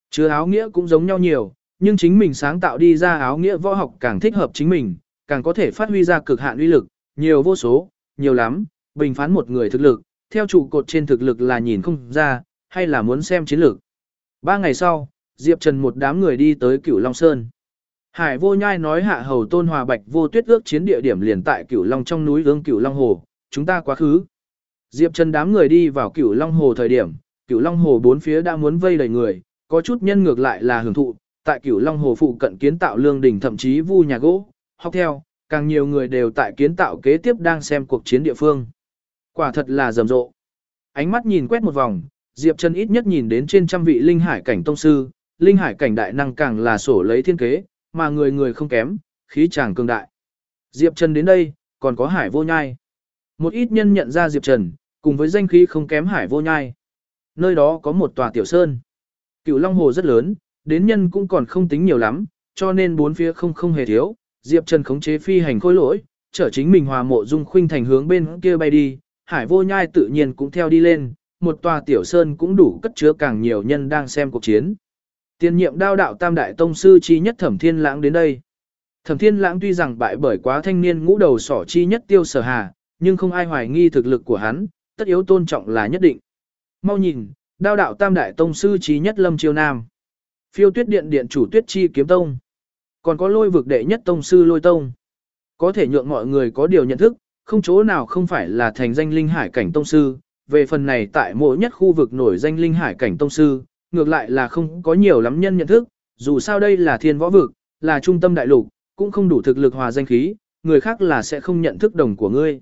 Chứa áo nghĩa cũng giống nhau nhiều, nhưng chính mình sáng tạo đi ra áo nghĩa võ học càng thích hợp chính mình, càng có thể phát huy ra cực hạn uy lực, nhiều vô số, nhiều lắm, bình phán một người thực lực, theo trụ cột trên thực lực là nhìn không ra, hay là muốn xem chiến lược. Ba ngày sau, Diệp Trần một đám người đi tới Cửu Long Sơn. Hải vô nhai nói hạ hầu tôn hòa bạch vô tuyết ước chiến địa điểm liền tại Cửu Long trong núi hướng Cửu Long Hồ, chúng ta quá khứ. Diệp Trần đám người đi vào Cửu Long Hồ thời điểm, Cửu Long Hồ bốn phía đã muốn vây đầy người, có chút nhân ngược lại là hưởng thụ, tại Cửu Long Hồ phụ cận kiến tạo lương đỉnh thậm chí vu nhà gỗ, học theo, càng nhiều người đều tại kiến tạo kế tiếp đang xem cuộc chiến địa phương. Quả thật là rầm rộ. Ánh mắt nhìn quét một vòng, Diệp Trần ít nhất nhìn đến trên trăm vị linh hải cảnh tông sư, linh hải cảnh đại năng càng là sổ lấy thiên kế, mà người người không kém, khí chàng cường đại. Diệp Trần đến đây, còn có hải vô nhai. Một ít nhân nhận ra Diệp Trần, cùng với danh khí không kém hải vô nhai. nơi đó có một tòa tiểu sơn. Cửu Long Hồ rất lớn, đến nhân cũng còn không tính nhiều lắm, cho nên bốn phía không không hề thiếu. Diệp Trần khống chế phi hành khối lỗi, chở chính mình hòa mộ dung khuynh thành hướng bên kia bay đi, hải vô nhai tự nhiên cũng theo đi lên, một tòa tiểu sơn cũng đủ cất chứa càng nhiều nhân đang xem cuộc chiến. Tiên nhiệm đao đạo tam đại tông sư chi nhất thẩm thiên lãng đến đây. Thẩm thiên lãng tuy rằng bại bởi quá thanh niên ngũ đầu sỏ chi nhất tiêu sở hà, nhưng không ai hoài nghi thực lực của hắn, tất yếu tôn trọng là nhất định. Mau nhìn, đao đạo tam đại tông sư chi nhất lâm chiêu nam. Phiêu tuyết điện điện chủ tuyết chi kiếm tông. Còn có lôi vực đệ nhất tông sư lôi tông. Có thể nhượng mọi người có điều nhận thức, không chỗ nào không phải là thành danh linh hải cảnh tông sư. Về phần này tại mỗi nhất khu vực nổi danh linh hải cảnh tông sư, ngược lại là không có nhiều lắm nhân nhận thức, dù sao đây là thiên võ vực, là trung tâm đại lục, cũng không đủ thực lực hòa danh khí, người khác là sẽ không nhận thức đồng của ngươi.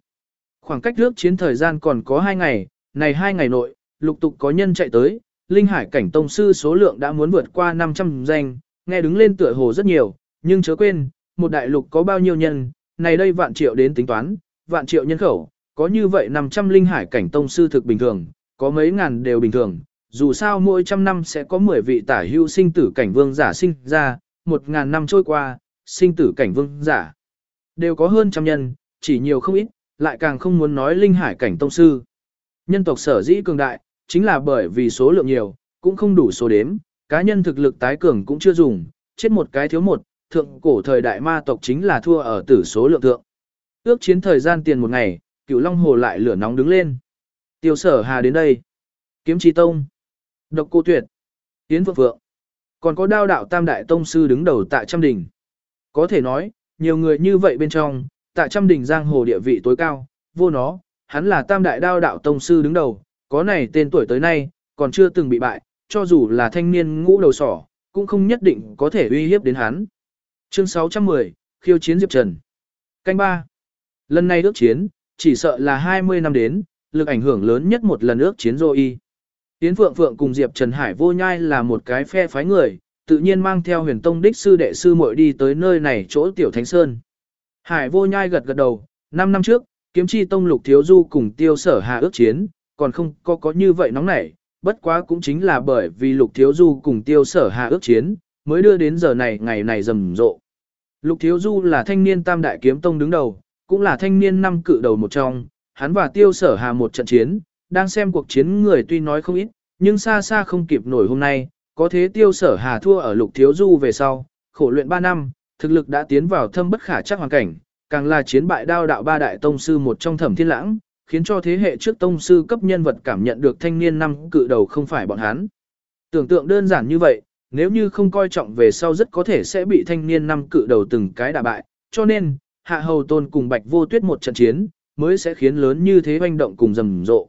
Khoảng cách trước chiến thời gian còn có 2 ngày, này 2 ngày nội, lục tục có nhân chạy tới, linh hải cảnh tông sư số lượng đã muốn vượt qua 500 danh, nghe đứng lên tựa hồ rất nhiều, nhưng chớ quên, một đại lục có bao nhiêu nhân, này đây vạn triệu đến tính toán, vạn triệu nhân khẩu, có như vậy 500 linh hải cảnh tông sư thực bình thường, có mấy ngàn đều bình thường, dù sao mỗi trăm năm sẽ có 10 vị tả hưu sinh tử cảnh vương giả sinh ra, một ngàn năm trôi qua, sinh tử cảnh vương giả đều có hơn trăm nhân, chỉ nhiều không ít, lại càng không muốn nói linh hải cảnh tông sư. Nhân tộc sở dĩ cường đại, chính là bởi vì số lượng nhiều, cũng không đủ số đếm, cá nhân thực lực tái cường cũng chưa dùng, chết một cái thiếu một, thượng cổ thời đại ma tộc chính là thua ở tử số lượng thượng. Ước chiến thời gian tiền một ngày, cửu Long Hồ lại lửa nóng đứng lên. Tiêu sở hà đến đây. Kiếm trí tông. Độc cô tuyệt. Tiến phượng phượng. Còn có đao đạo tam đại tông sư đứng đầu tại trăm đỉnh. Có thể nói, nhiều người như vậy bên trong, tại trăm đỉnh giang hồ địa vị tối cao, vô nó, hắn là tam đại đao đạo tông sư đứng đầu, có này tên tuổi tới nay, còn chưa từng bị bại, cho dù là thanh niên ngũ đầu sỏ, cũng không nhất định có thể uy hiếp đến hắn. Chương 610, khiêu chiến Diệp Trần. Canh 3. Lần này ước chiến, chỉ sợ là 20 năm đến, lực ảnh hưởng lớn nhất một lần ước chiến dô y. Tiến Phượng Phượng cùng Diệp Trần Hải vô nhai là một cái phe phái người, tự nhiên mang theo huyền tông đích sư đệ sư muội đi tới nơi này chỗ tiểu thánh sơn. Hải vô nhai gật gật đầu, 5 năm trước, kiếm chi tông lục thiếu du cùng tiêu sở hà ước chiến, còn không có có như vậy nóng nảy, bất quá cũng chính là bởi vì lục thiếu du cùng tiêu sở hà ước chiến, mới đưa đến giờ này ngày này rầm rộ. Lục thiếu du là thanh niên tam đại kiếm tông đứng đầu, cũng là thanh niên năm cự đầu một trong, hắn và tiêu sở hà một trận chiến, đang xem cuộc chiến người tuy nói không ít, nhưng xa xa không kịp nổi hôm nay, có thế tiêu sở hà thua ở lục thiếu du về sau, khổ luyện 3 năm, thực lực đã tiến vào thâm bất khả chắc hoàn cảnh, càng là chiến bại đao đạo ba đại tông sư một trong thẩm thiên lãng, khiến cho thế hệ trước tông sư cấp nhân vật cảm nhận được thanh niên năm cự đầu không phải bọn hắn. Tưởng tượng đơn giản như vậy, nếu như không coi trọng về sau rất có thể sẽ bị thanh niên năm cự đầu từng cái đả bại, cho nên, hạ hầu tôn cùng bạch vô tuyết một trận chiến, mới sẽ khiến lớn như thế hoành động cùng rầm rộ.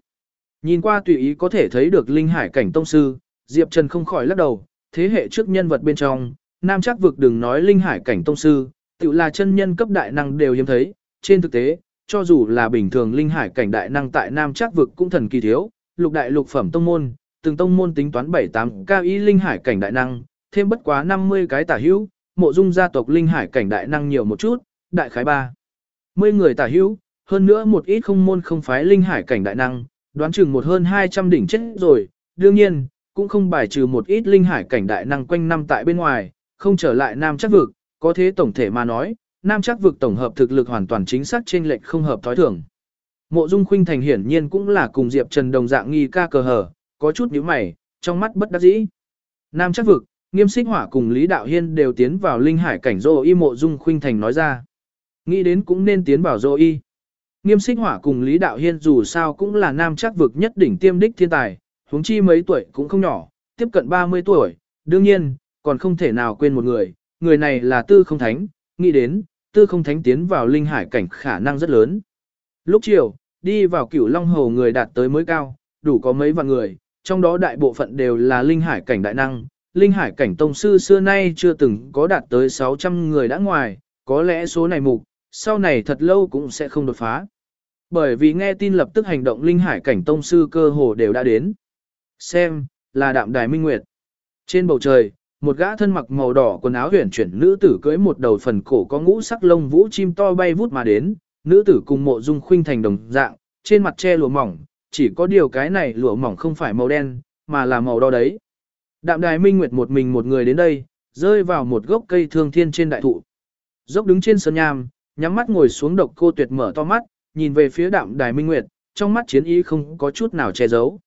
Nhìn qua tùy ý có thể thấy được linh hải cảnh tông sư, Diệp Trần không khỏi lắc đầu, thế hệ trước nhân vật bên trong, nam chắc vực đừng nói linh hải cảnh tông sư, tự là chân nhân cấp đại năng đều hiếm thấy, trên thực tế, cho dù là bình thường linh hải cảnh đại năng tại nam chắc vực cũng thần kỳ thiếu, lục đại lục phẩm tông môn, từng tông môn tính toán 7-8 cao ý linh hải cảnh đại năng, thêm bất quá 50 cái tả hữu, mộ dung gia tộc linh hải cảnh đại năng nhiều một chút, đại khái 3. 10 người tả hữu, hơn nữa một ít không môn không phái linh hải cảnh đại năng, đoán chừng một hơn 200 đỉnh chết rồi, đương nhiên, cũng không bài trừ một ít linh hải cảnh đại năng quanh năm tại bên ngoài, không trở lại nam chắc vực, có thế tổng thể mà nói, nam chắc vực tổng hợp thực lực hoàn toàn chính xác trên lệch không hợp thói thường. Mộ Dung Khuynh Thành hiển nhiên cũng là cùng Diệp Trần đồng dạng nghi ca cờ hở, có chút nhíu mày, trong mắt bất đắc dĩ. Nam chắc vực, Nghiêm Xích Hỏa cùng Lý Đạo Hiên đều tiến vào linh hải cảnh Dô Y Mộ Dung Khuynh Thành nói ra. Nghĩ đến cũng nên tiến vào Dô Y. Nghiêm Xích Hỏa cùng Lý Đạo Hiên dù sao cũng là nam chắc vực nhất đỉnh tiêm đích thiên tài, huống chi mấy tuổi cũng không nhỏ, tiếp cận 30 tuổi, đương nhiên, còn không thể nào quên một người, người này là Tư Không Thánh, nghĩ đến, Tư Không Thánh tiến vào linh hải cảnh khả năng rất lớn. Lúc chiều, đi vào cửu Long Hồ người đạt tới mới cao, đủ có mấy vạn người, trong đó đại bộ phận đều là linh hải cảnh đại năng, linh hải cảnh tông sư xưa nay chưa từng có đạt tới 600 người đã ngoài, có lẽ số này mục, sau này thật lâu cũng sẽ không đột phá. Bởi vì nghe tin lập tức hành động linh hải cảnh tông sư cơ hồ đều đã đến. Xem, là đạm đài minh nguyệt. Trên bầu trời, một gã thân mặc màu đỏ quần áo huyền chuyển nữ tử cưỡi một đầu phần cổ có ngũ sắc lông vũ chim to bay vút mà đến, nữ tử cùng mộ dung khuynh thành đồng dạng, trên mặt che lụa mỏng, chỉ có điều cái này lụa mỏng không phải màu đen, mà là màu đỏ đấy. Đạm đài minh nguyệt một mình một người đến đây, rơi vào một gốc cây thương thiên trên đại thụ. Dốc đứng trên sơn nham, nhắm mắt ngồi xuống độc cô tuyệt mở to mắt, nhìn về phía đạm đài minh nguyệt, trong mắt chiến ý không có chút nào che giấu.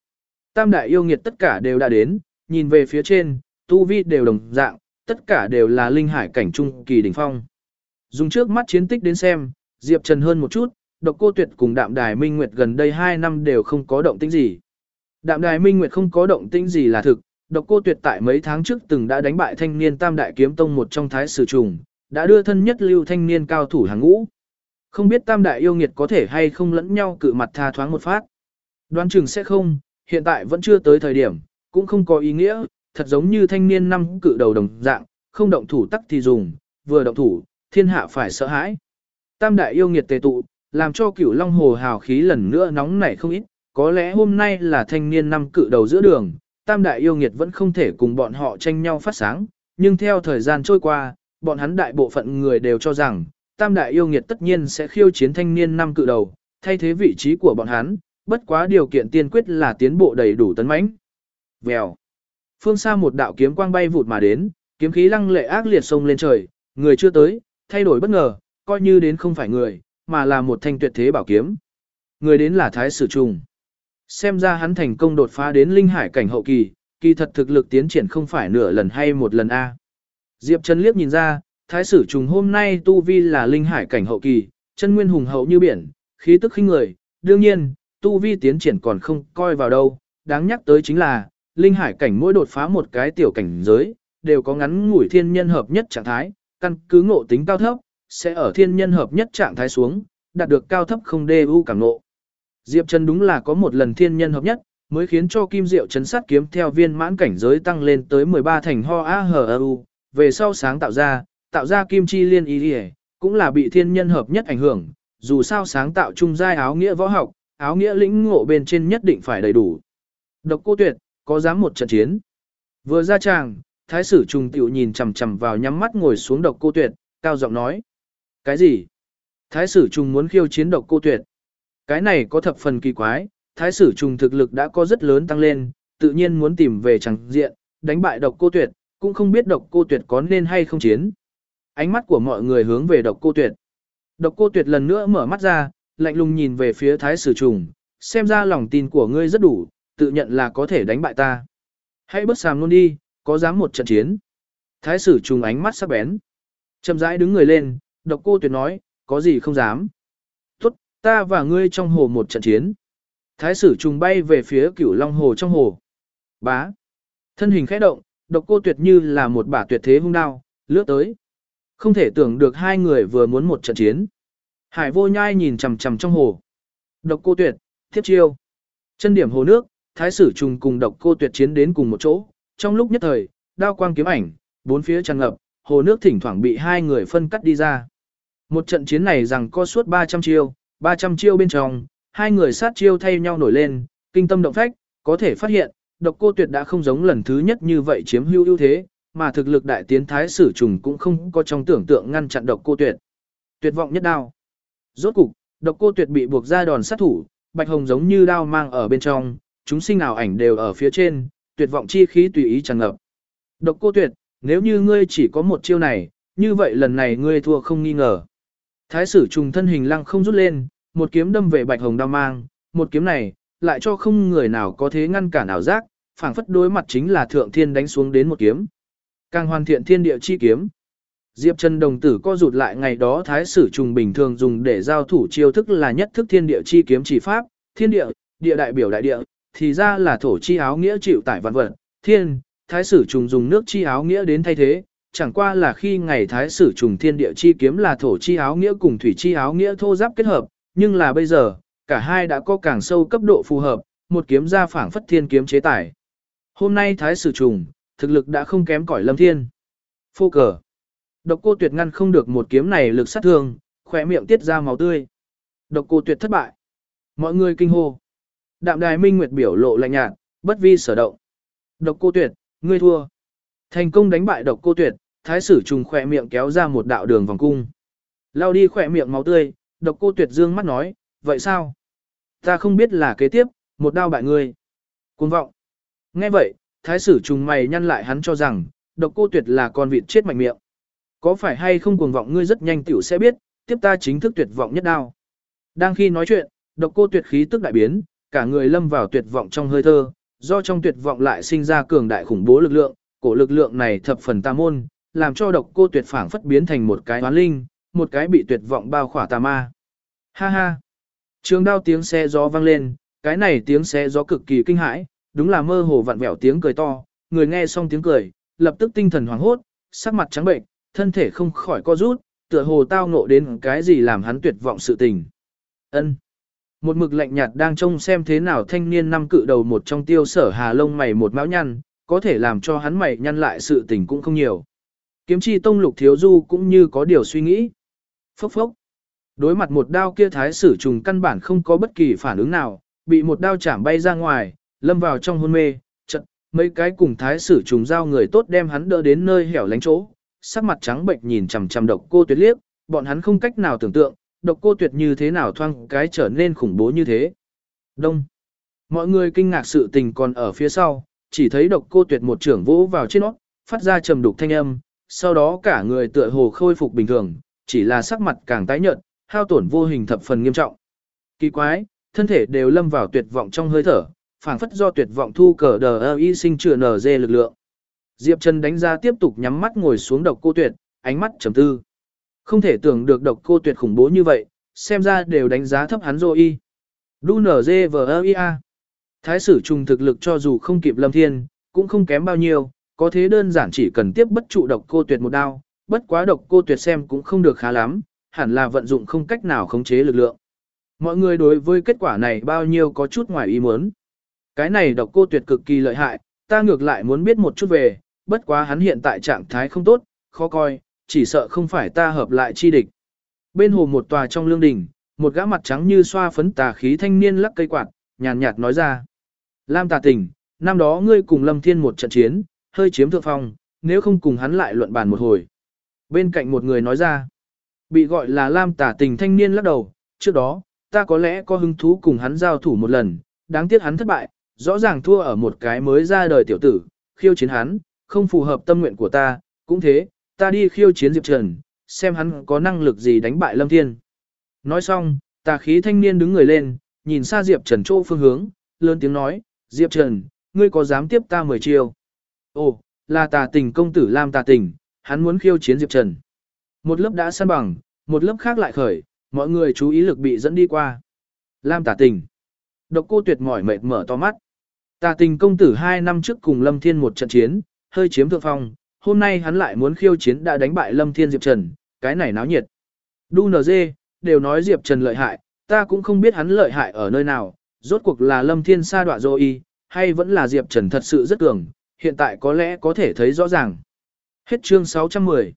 Tam đại yêu nghiệt tất cả đều đã đến, nhìn về phía trên, tu vi đều đồng dạng, tất cả đều là linh hải cảnh trung kỳ đỉnh phong. Dùng trước mắt chiến tích đến xem, Diệp Trần hơn một chút, độc cô tuyệt cùng đạm đài minh nguyệt gần đây 2 năm đều không có động tĩnh gì. Đạm đài minh nguyệt không có động tĩnh gì là thực, độc cô tuyệt tại mấy tháng trước từng đã đánh bại thanh niên tam đại kiếm tông một trong thái sử trùng, đã đưa thân nhất lưu thanh niên cao thủ hàng ngũ. Không biết tam đại yêu nghiệt có thể hay không lẫn nhau cự mặt tha thoáng một phát. Đoán chừng sẽ không, hiện tại vẫn chưa tới thời điểm, cũng không có ý nghĩa, thật giống như thanh niên năm cự đầu đồng dạng, không động thủ tắc thì dùng, vừa động thủ, thiên hạ phải sợ hãi. Tam đại yêu nghiệt tề tụ, làm cho cửu long hồ hào khí lần nữa nóng nảy không ít, có lẽ hôm nay là thanh niên năm cự đầu giữa đường, tam đại yêu nghiệt vẫn không thể cùng bọn họ tranh nhau phát sáng, nhưng theo thời gian trôi qua, bọn hắn đại bộ phận người đều cho rằng, tam đại yêu nghiệt tất nhiên sẽ khiêu chiến thanh niên năm cự đầu, thay thế vị trí của bọn hắn, bất quá điều kiện tiên quyết là tiến bộ đầy đủ tấn mãnh. Vèo. Phương xa một đạo kiếm quang bay vụt mà đến, kiếm khí lăng lệ ác liệt sông lên trời, người chưa tới, thay đổi bất ngờ, coi như đến không phải người, mà là một thanh tuyệt thế bảo kiếm. Người đến là Thái Sử Trùng. Xem ra hắn thành công đột phá đến linh hải cảnh hậu kỳ, kỳ thật thực lực tiến triển không phải nửa lần hay một lần A. Diệp Trần liếc nhìn ra, Thái Sử Trùng hôm nay tu vi là linh hải cảnh hậu kỳ, chân nguyên hùng hậu như biển, khí tức khinh người, đương nhiên, tu vi tiến triển còn không coi vào đâu, đáng nhắc tới chính là, linh hải cảnh mỗi đột phá một cái tiểu cảnh giới, đều có ngắn ngủi thiên nhân hợp nhất trạng thái, căn cứ ngộ tính cao thấp, sẽ ở thiên nhân hợp nhất trạng thái xuống, đạt được cao thấp không đê u cảm ngộ. Diệp Trần đúng là có một lần thiên nhân hợp nhất, mới khiến cho kim diệu chấn sát kiếm theo viên mãn cảnh giới tăng lên tới 13 thành ho a h u, về sau sáng tạo ra, tạo ra kim chi liên ý đi cũng là bị thiên nhân hợp nhất ảnh hưởng, dù sao sáng tạo trung giai áo nghĩa võ học, áo nghĩa lĩnh ngộ bên trên nhất định phải đầy đủ. Độc cô tuyệt, có dám một trận chiến. Vừa ra tràng, thái sử trùng tiểu nhìn chằm chằm vào nhắm mắt ngồi xuống độc cô tuyệt, cao giọng nói. Cái gì? Thái sử trùng muốn khiêu chiến độc cô tuyệt. Cái này có thập phần kỳ quái, thái sử trùng thực lực đã có rất lớn tăng lên, tự nhiên muốn tìm về chẳng diện, đánh bại độc cô tuyệt, cũng không biết độc cô tuyệt có nên hay không chiến. Ánh mắt của mọi người hướng về độc cô tuyệt. Độc cô tuyệt lần nữa mở mắt ra, lạnh lùng nhìn về phía thái sử trùng, xem ra lòng tin của ngươi rất đủ, tự nhận là có thể đánh bại ta. Hãy bước sàm luôn đi, có dám một trận chiến. Thái sử trùng ánh mắt sắc bén. Chậm rãi đứng người lên, độc cô tuyệt nói, có gì không dám. Tốt, ta và ngươi trong hồ một trận chiến. Thái sử trùng bay về phía cửu long hồ trong hồ. Bá. Thân hình khẽ động, độc cô tuyệt như là một bả tuyệt thế hung đao, lướt tới. Không thể tưởng được hai người vừa muốn một trận chiến. Hải vô nhai nhìn chằm chằm trong hồ. Độc cô tuyệt, tiếp chiêu. Chân điểm hồ nước, thái sử trùng cùng độc cô tuyệt chiến đến cùng một chỗ. Trong lúc nhất thời, đao quang kiếm ảnh, bốn phía tràn ngập, hồ nước thỉnh thoảng bị hai người phân cắt đi ra. Một trận chiến này rằng có suốt 300 chiêu, 300 chiêu bên trong, hai người sát chiêu thay nhau nổi lên, kinh tâm động phách, có thể phát hiện, độc cô tuyệt đã không giống lần thứ nhất như vậy chiếm hữu ưu thế, mà thực lực đại tiến thái sử trùng cũng không có trong tưởng tượng ngăn chặn độc cô tuyệt. Tuyệt vọng nhất đao. Rốt cục, độc cô tuyệt bị buộc ra đòn sát thủ, bạch hồng giống như đao mang ở bên trong, chúng sinh ảo ảnh đều ở phía trên, tuyệt vọng chi khí tùy ý tràn ngập. Độc cô tuyệt, nếu như ngươi chỉ có một chiêu này, như vậy lần này ngươi thua không nghi ngờ. Thái sử trùng thân hình lăng không rút lên, một kiếm đâm về bạch hồng đao mang, một kiếm này, lại cho không người nào có thế ngăn cản ảo giác, phảng phất đối mặt chính là thượng thiên đánh xuống đến một kiếm. Càng hoàn thiện thiên địa chi kiếm. Diệp Trần đồng tử co rụt lại ngày đó thái sử trùng bình thường dùng để giao thủ chiêu thức là nhất thức thiên địa chi kiếm chỉ pháp, thiên địa, địa đại biểu đại địa, thì ra là thổ chi áo nghĩa chịu tải vạn vật, thiên, thái sử trùng dùng nước chi áo nghĩa đến thay thế, chẳng qua là khi ngày thái sử trùng thiên địa chi kiếm là thổ chi áo nghĩa cùng thủy chi áo nghĩa thô giáp kết hợp, nhưng là bây giờ, cả hai đã có càng sâu cấp độ phù hợp, một kiếm ra phảng phất thiên kiếm chế tải. Hôm nay thái sử trùng, thực lực đã không kém cỏi lâm thiên. Phô cờ. Độc cô tuyệt ngăn không được một kiếm này lực sát thương, khỏe miệng tiết ra máu tươi. Độc cô tuyệt thất bại. Mọi người kinh hô. Đạm đài minh nguyệt biểu lộ lạnh nhạt, bất vi sở động. Độc cô tuyệt, ngươi thua. Thành công đánh bại độc cô tuyệt, thái sử trùng khỏe miệng kéo ra một đạo đường vòng cung. Lao đi khỏe miệng máu tươi, độc cô tuyệt dương mắt nói, vậy sao? Ta không biết là kế tiếp, một đao bại ngươi. Cuồng vọng. Nghe vậy, thái sử trùng mày nhăn lại hắn cho rằng, độc cô tuyệt là con vịt chết mạnh miệng. Có phải hay không cuồng vọng ngươi rất nhanh tiểu sẽ biết, tiếp ta chính thức tuyệt vọng nhất đao. Đang khi nói chuyện, độc cô tuyệt khí tức đại biến, cả người lâm vào tuyệt vọng trong hơi thơ, do trong tuyệt vọng lại sinh ra cường đại khủng bố lực lượng, cổ lực lượng này thập phần tà môn, làm cho độc cô tuyệt phảng phất biến thành một cái oán linh, một cái bị tuyệt vọng bao khỏa tà ma. Ha ha! Trường đao tiếng xe gió vang lên, cái này tiếng xe gió cực kỳ kinh hãi, đúng là mơ hồ vặn vẹo tiếng cười to, người nghe xong tiếng cười, lập tức tinh thần hoảng hốt, sắc mặt trắng bệnh, thân thể không khỏi co rút, tựa hồ tao ngộ đến cái gì làm hắn tuyệt vọng sự tình. Ân. Một mực lạnh nhạt đang trông xem thế nào thanh niên năm cự đầu một trong tiêu sở hà lông mày một mão nhăn, có thể làm cho hắn mày nhăn lại sự tình cũng không nhiều. Kiếm chi tông lục thiếu du cũng như có điều suy nghĩ. Phốc phốc. Đối mặt một đao kia thái sử trùng căn bản không có bất kỳ phản ứng nào, bị một đao chạm bay ra ngoài, lâm vào trong hôn mê, chật, mấy cái cùng thái sử trùng giao người tốt đem hắn đỡ đến nơi hẻo lánh chỗ, sắc mặt trắng bệnh nhìn chằm chằm độc cô tuyệt liếc, bọn hắn không cách nào tưởng tượng, độc cô tuyệt như thế nào thoang cái trở nên khủng bố như thế. Đông. Mọi người kinh ngạc sự tình còn ở phía sau, chỉ thấy độc cô tuyệt một trưởng vỗ vào trên nó, phát ra trầm đục thanh âm, sau đó cả người tựa hồ khôi phục bình thường, chỉ là sắc mặt càng tái nhợt, hao tổn vô hình thập phần nghiêm trọng. Kỳ quái, thân thể đều lâm vào tuyệt vọng trong hơi thở, phảng phất do tuyệt vọng thu cờ đờ y sinh trừ nở dê lực lượng. Diệp Trần đánh ra tiếp tục nhắm mắt ngồi xuống độc cô tuyệt, ánh mắt trầm tư. Không thể tưởng được độc cô tuyệt khủng bố như vậy, xem ra đều đánh giá thấp hắn rồi y. Đu nở dê vờ a, Thái sử trùng thực lực cho dù không kịp lâm thiên, cũng không kém bao nhiêu, có thế đơn giản chỉ cần tiếp bất trụ độc cô tuyệt một đao, bất quá độc cô tuyệt xem cũng không được khá lắm, hẳn là vận dụng không cách nào khống chế lực lượng. Mọi người đối với kết quả này bao nhiêu có chút ngoài ý muốn. Cái này độc cô tuyệt cực kỳ lợi hại, ta ngược lại muốn biết một chút về, bất quá hắn hiện tại trạng thái không tốt, khó coi, chỉ sợ không phải ta hợp lại chi địch. Bên hồ một tòa trong lương đình, một gã mặt trắng như xoa phấn tà khí thanh niên lắc cây quạt, nhàn nhạt nói ra. Lam tà tình, năm đó ngươi cùng Lâm Thiên một trận chiến, hơi chiếm thượng phong, nếu không cùng hắn lại luận bàn một hồi. Bên cạnh một người nói ra, bị gọi là Lam tà tình thanh niên lắc đầu, trước đó, ta có lẽ có hứng thú cùng hắn giao thủ một lần, đáng tiếc hắn thất bại, rõ ràng thua ở một cái mới ra đời tiểu tử, khiêu chiến hắn, không phù hợp tâm nguyện của ta, cũng thế, ta đi khiêu chiến Diệp Trần, xem hắn có năng lực gì đánh bại Lâm Thiên. Nói xong, tà khí thanh niên đứng người lên, nhìn xa Diệp Trần chỗ phương hướng, lớn tiếng nói, Diệp Trần, ngươi có dám tiếp ta mười chiêu? Ồ, là tà tình công tử Lam tà tình, hắn muốn khiêu chiến Diệp Trần. Một lớp đã săn bằng, một lớp khác lại khởi, mọi người chú ý lực bị dẫn đi qua. Lam tà tình. Độc cô tuyệt mỏi mệt mở to mắt. Tà tình công tử hai năm trước cùng Lâm Thiên một trận chiến, hơi chiếm thượng phong, hôm nay hắn lại muốn khiêu chiến đã đánh bại Lâm Thiên Diệp Trần, cái này náo nhiệt. Đu NG, đều nói Diệp Trần lợi hại, ta cũng không biết hắn lợi hại ở nơi nào, rốt cuộc là Lâm Thiên sa đoạ dô y, hay vẫn là Diệp Trần thật sự rất cường, hiện tại có lẽ có thể thấy rõ ràng. Hết chương 610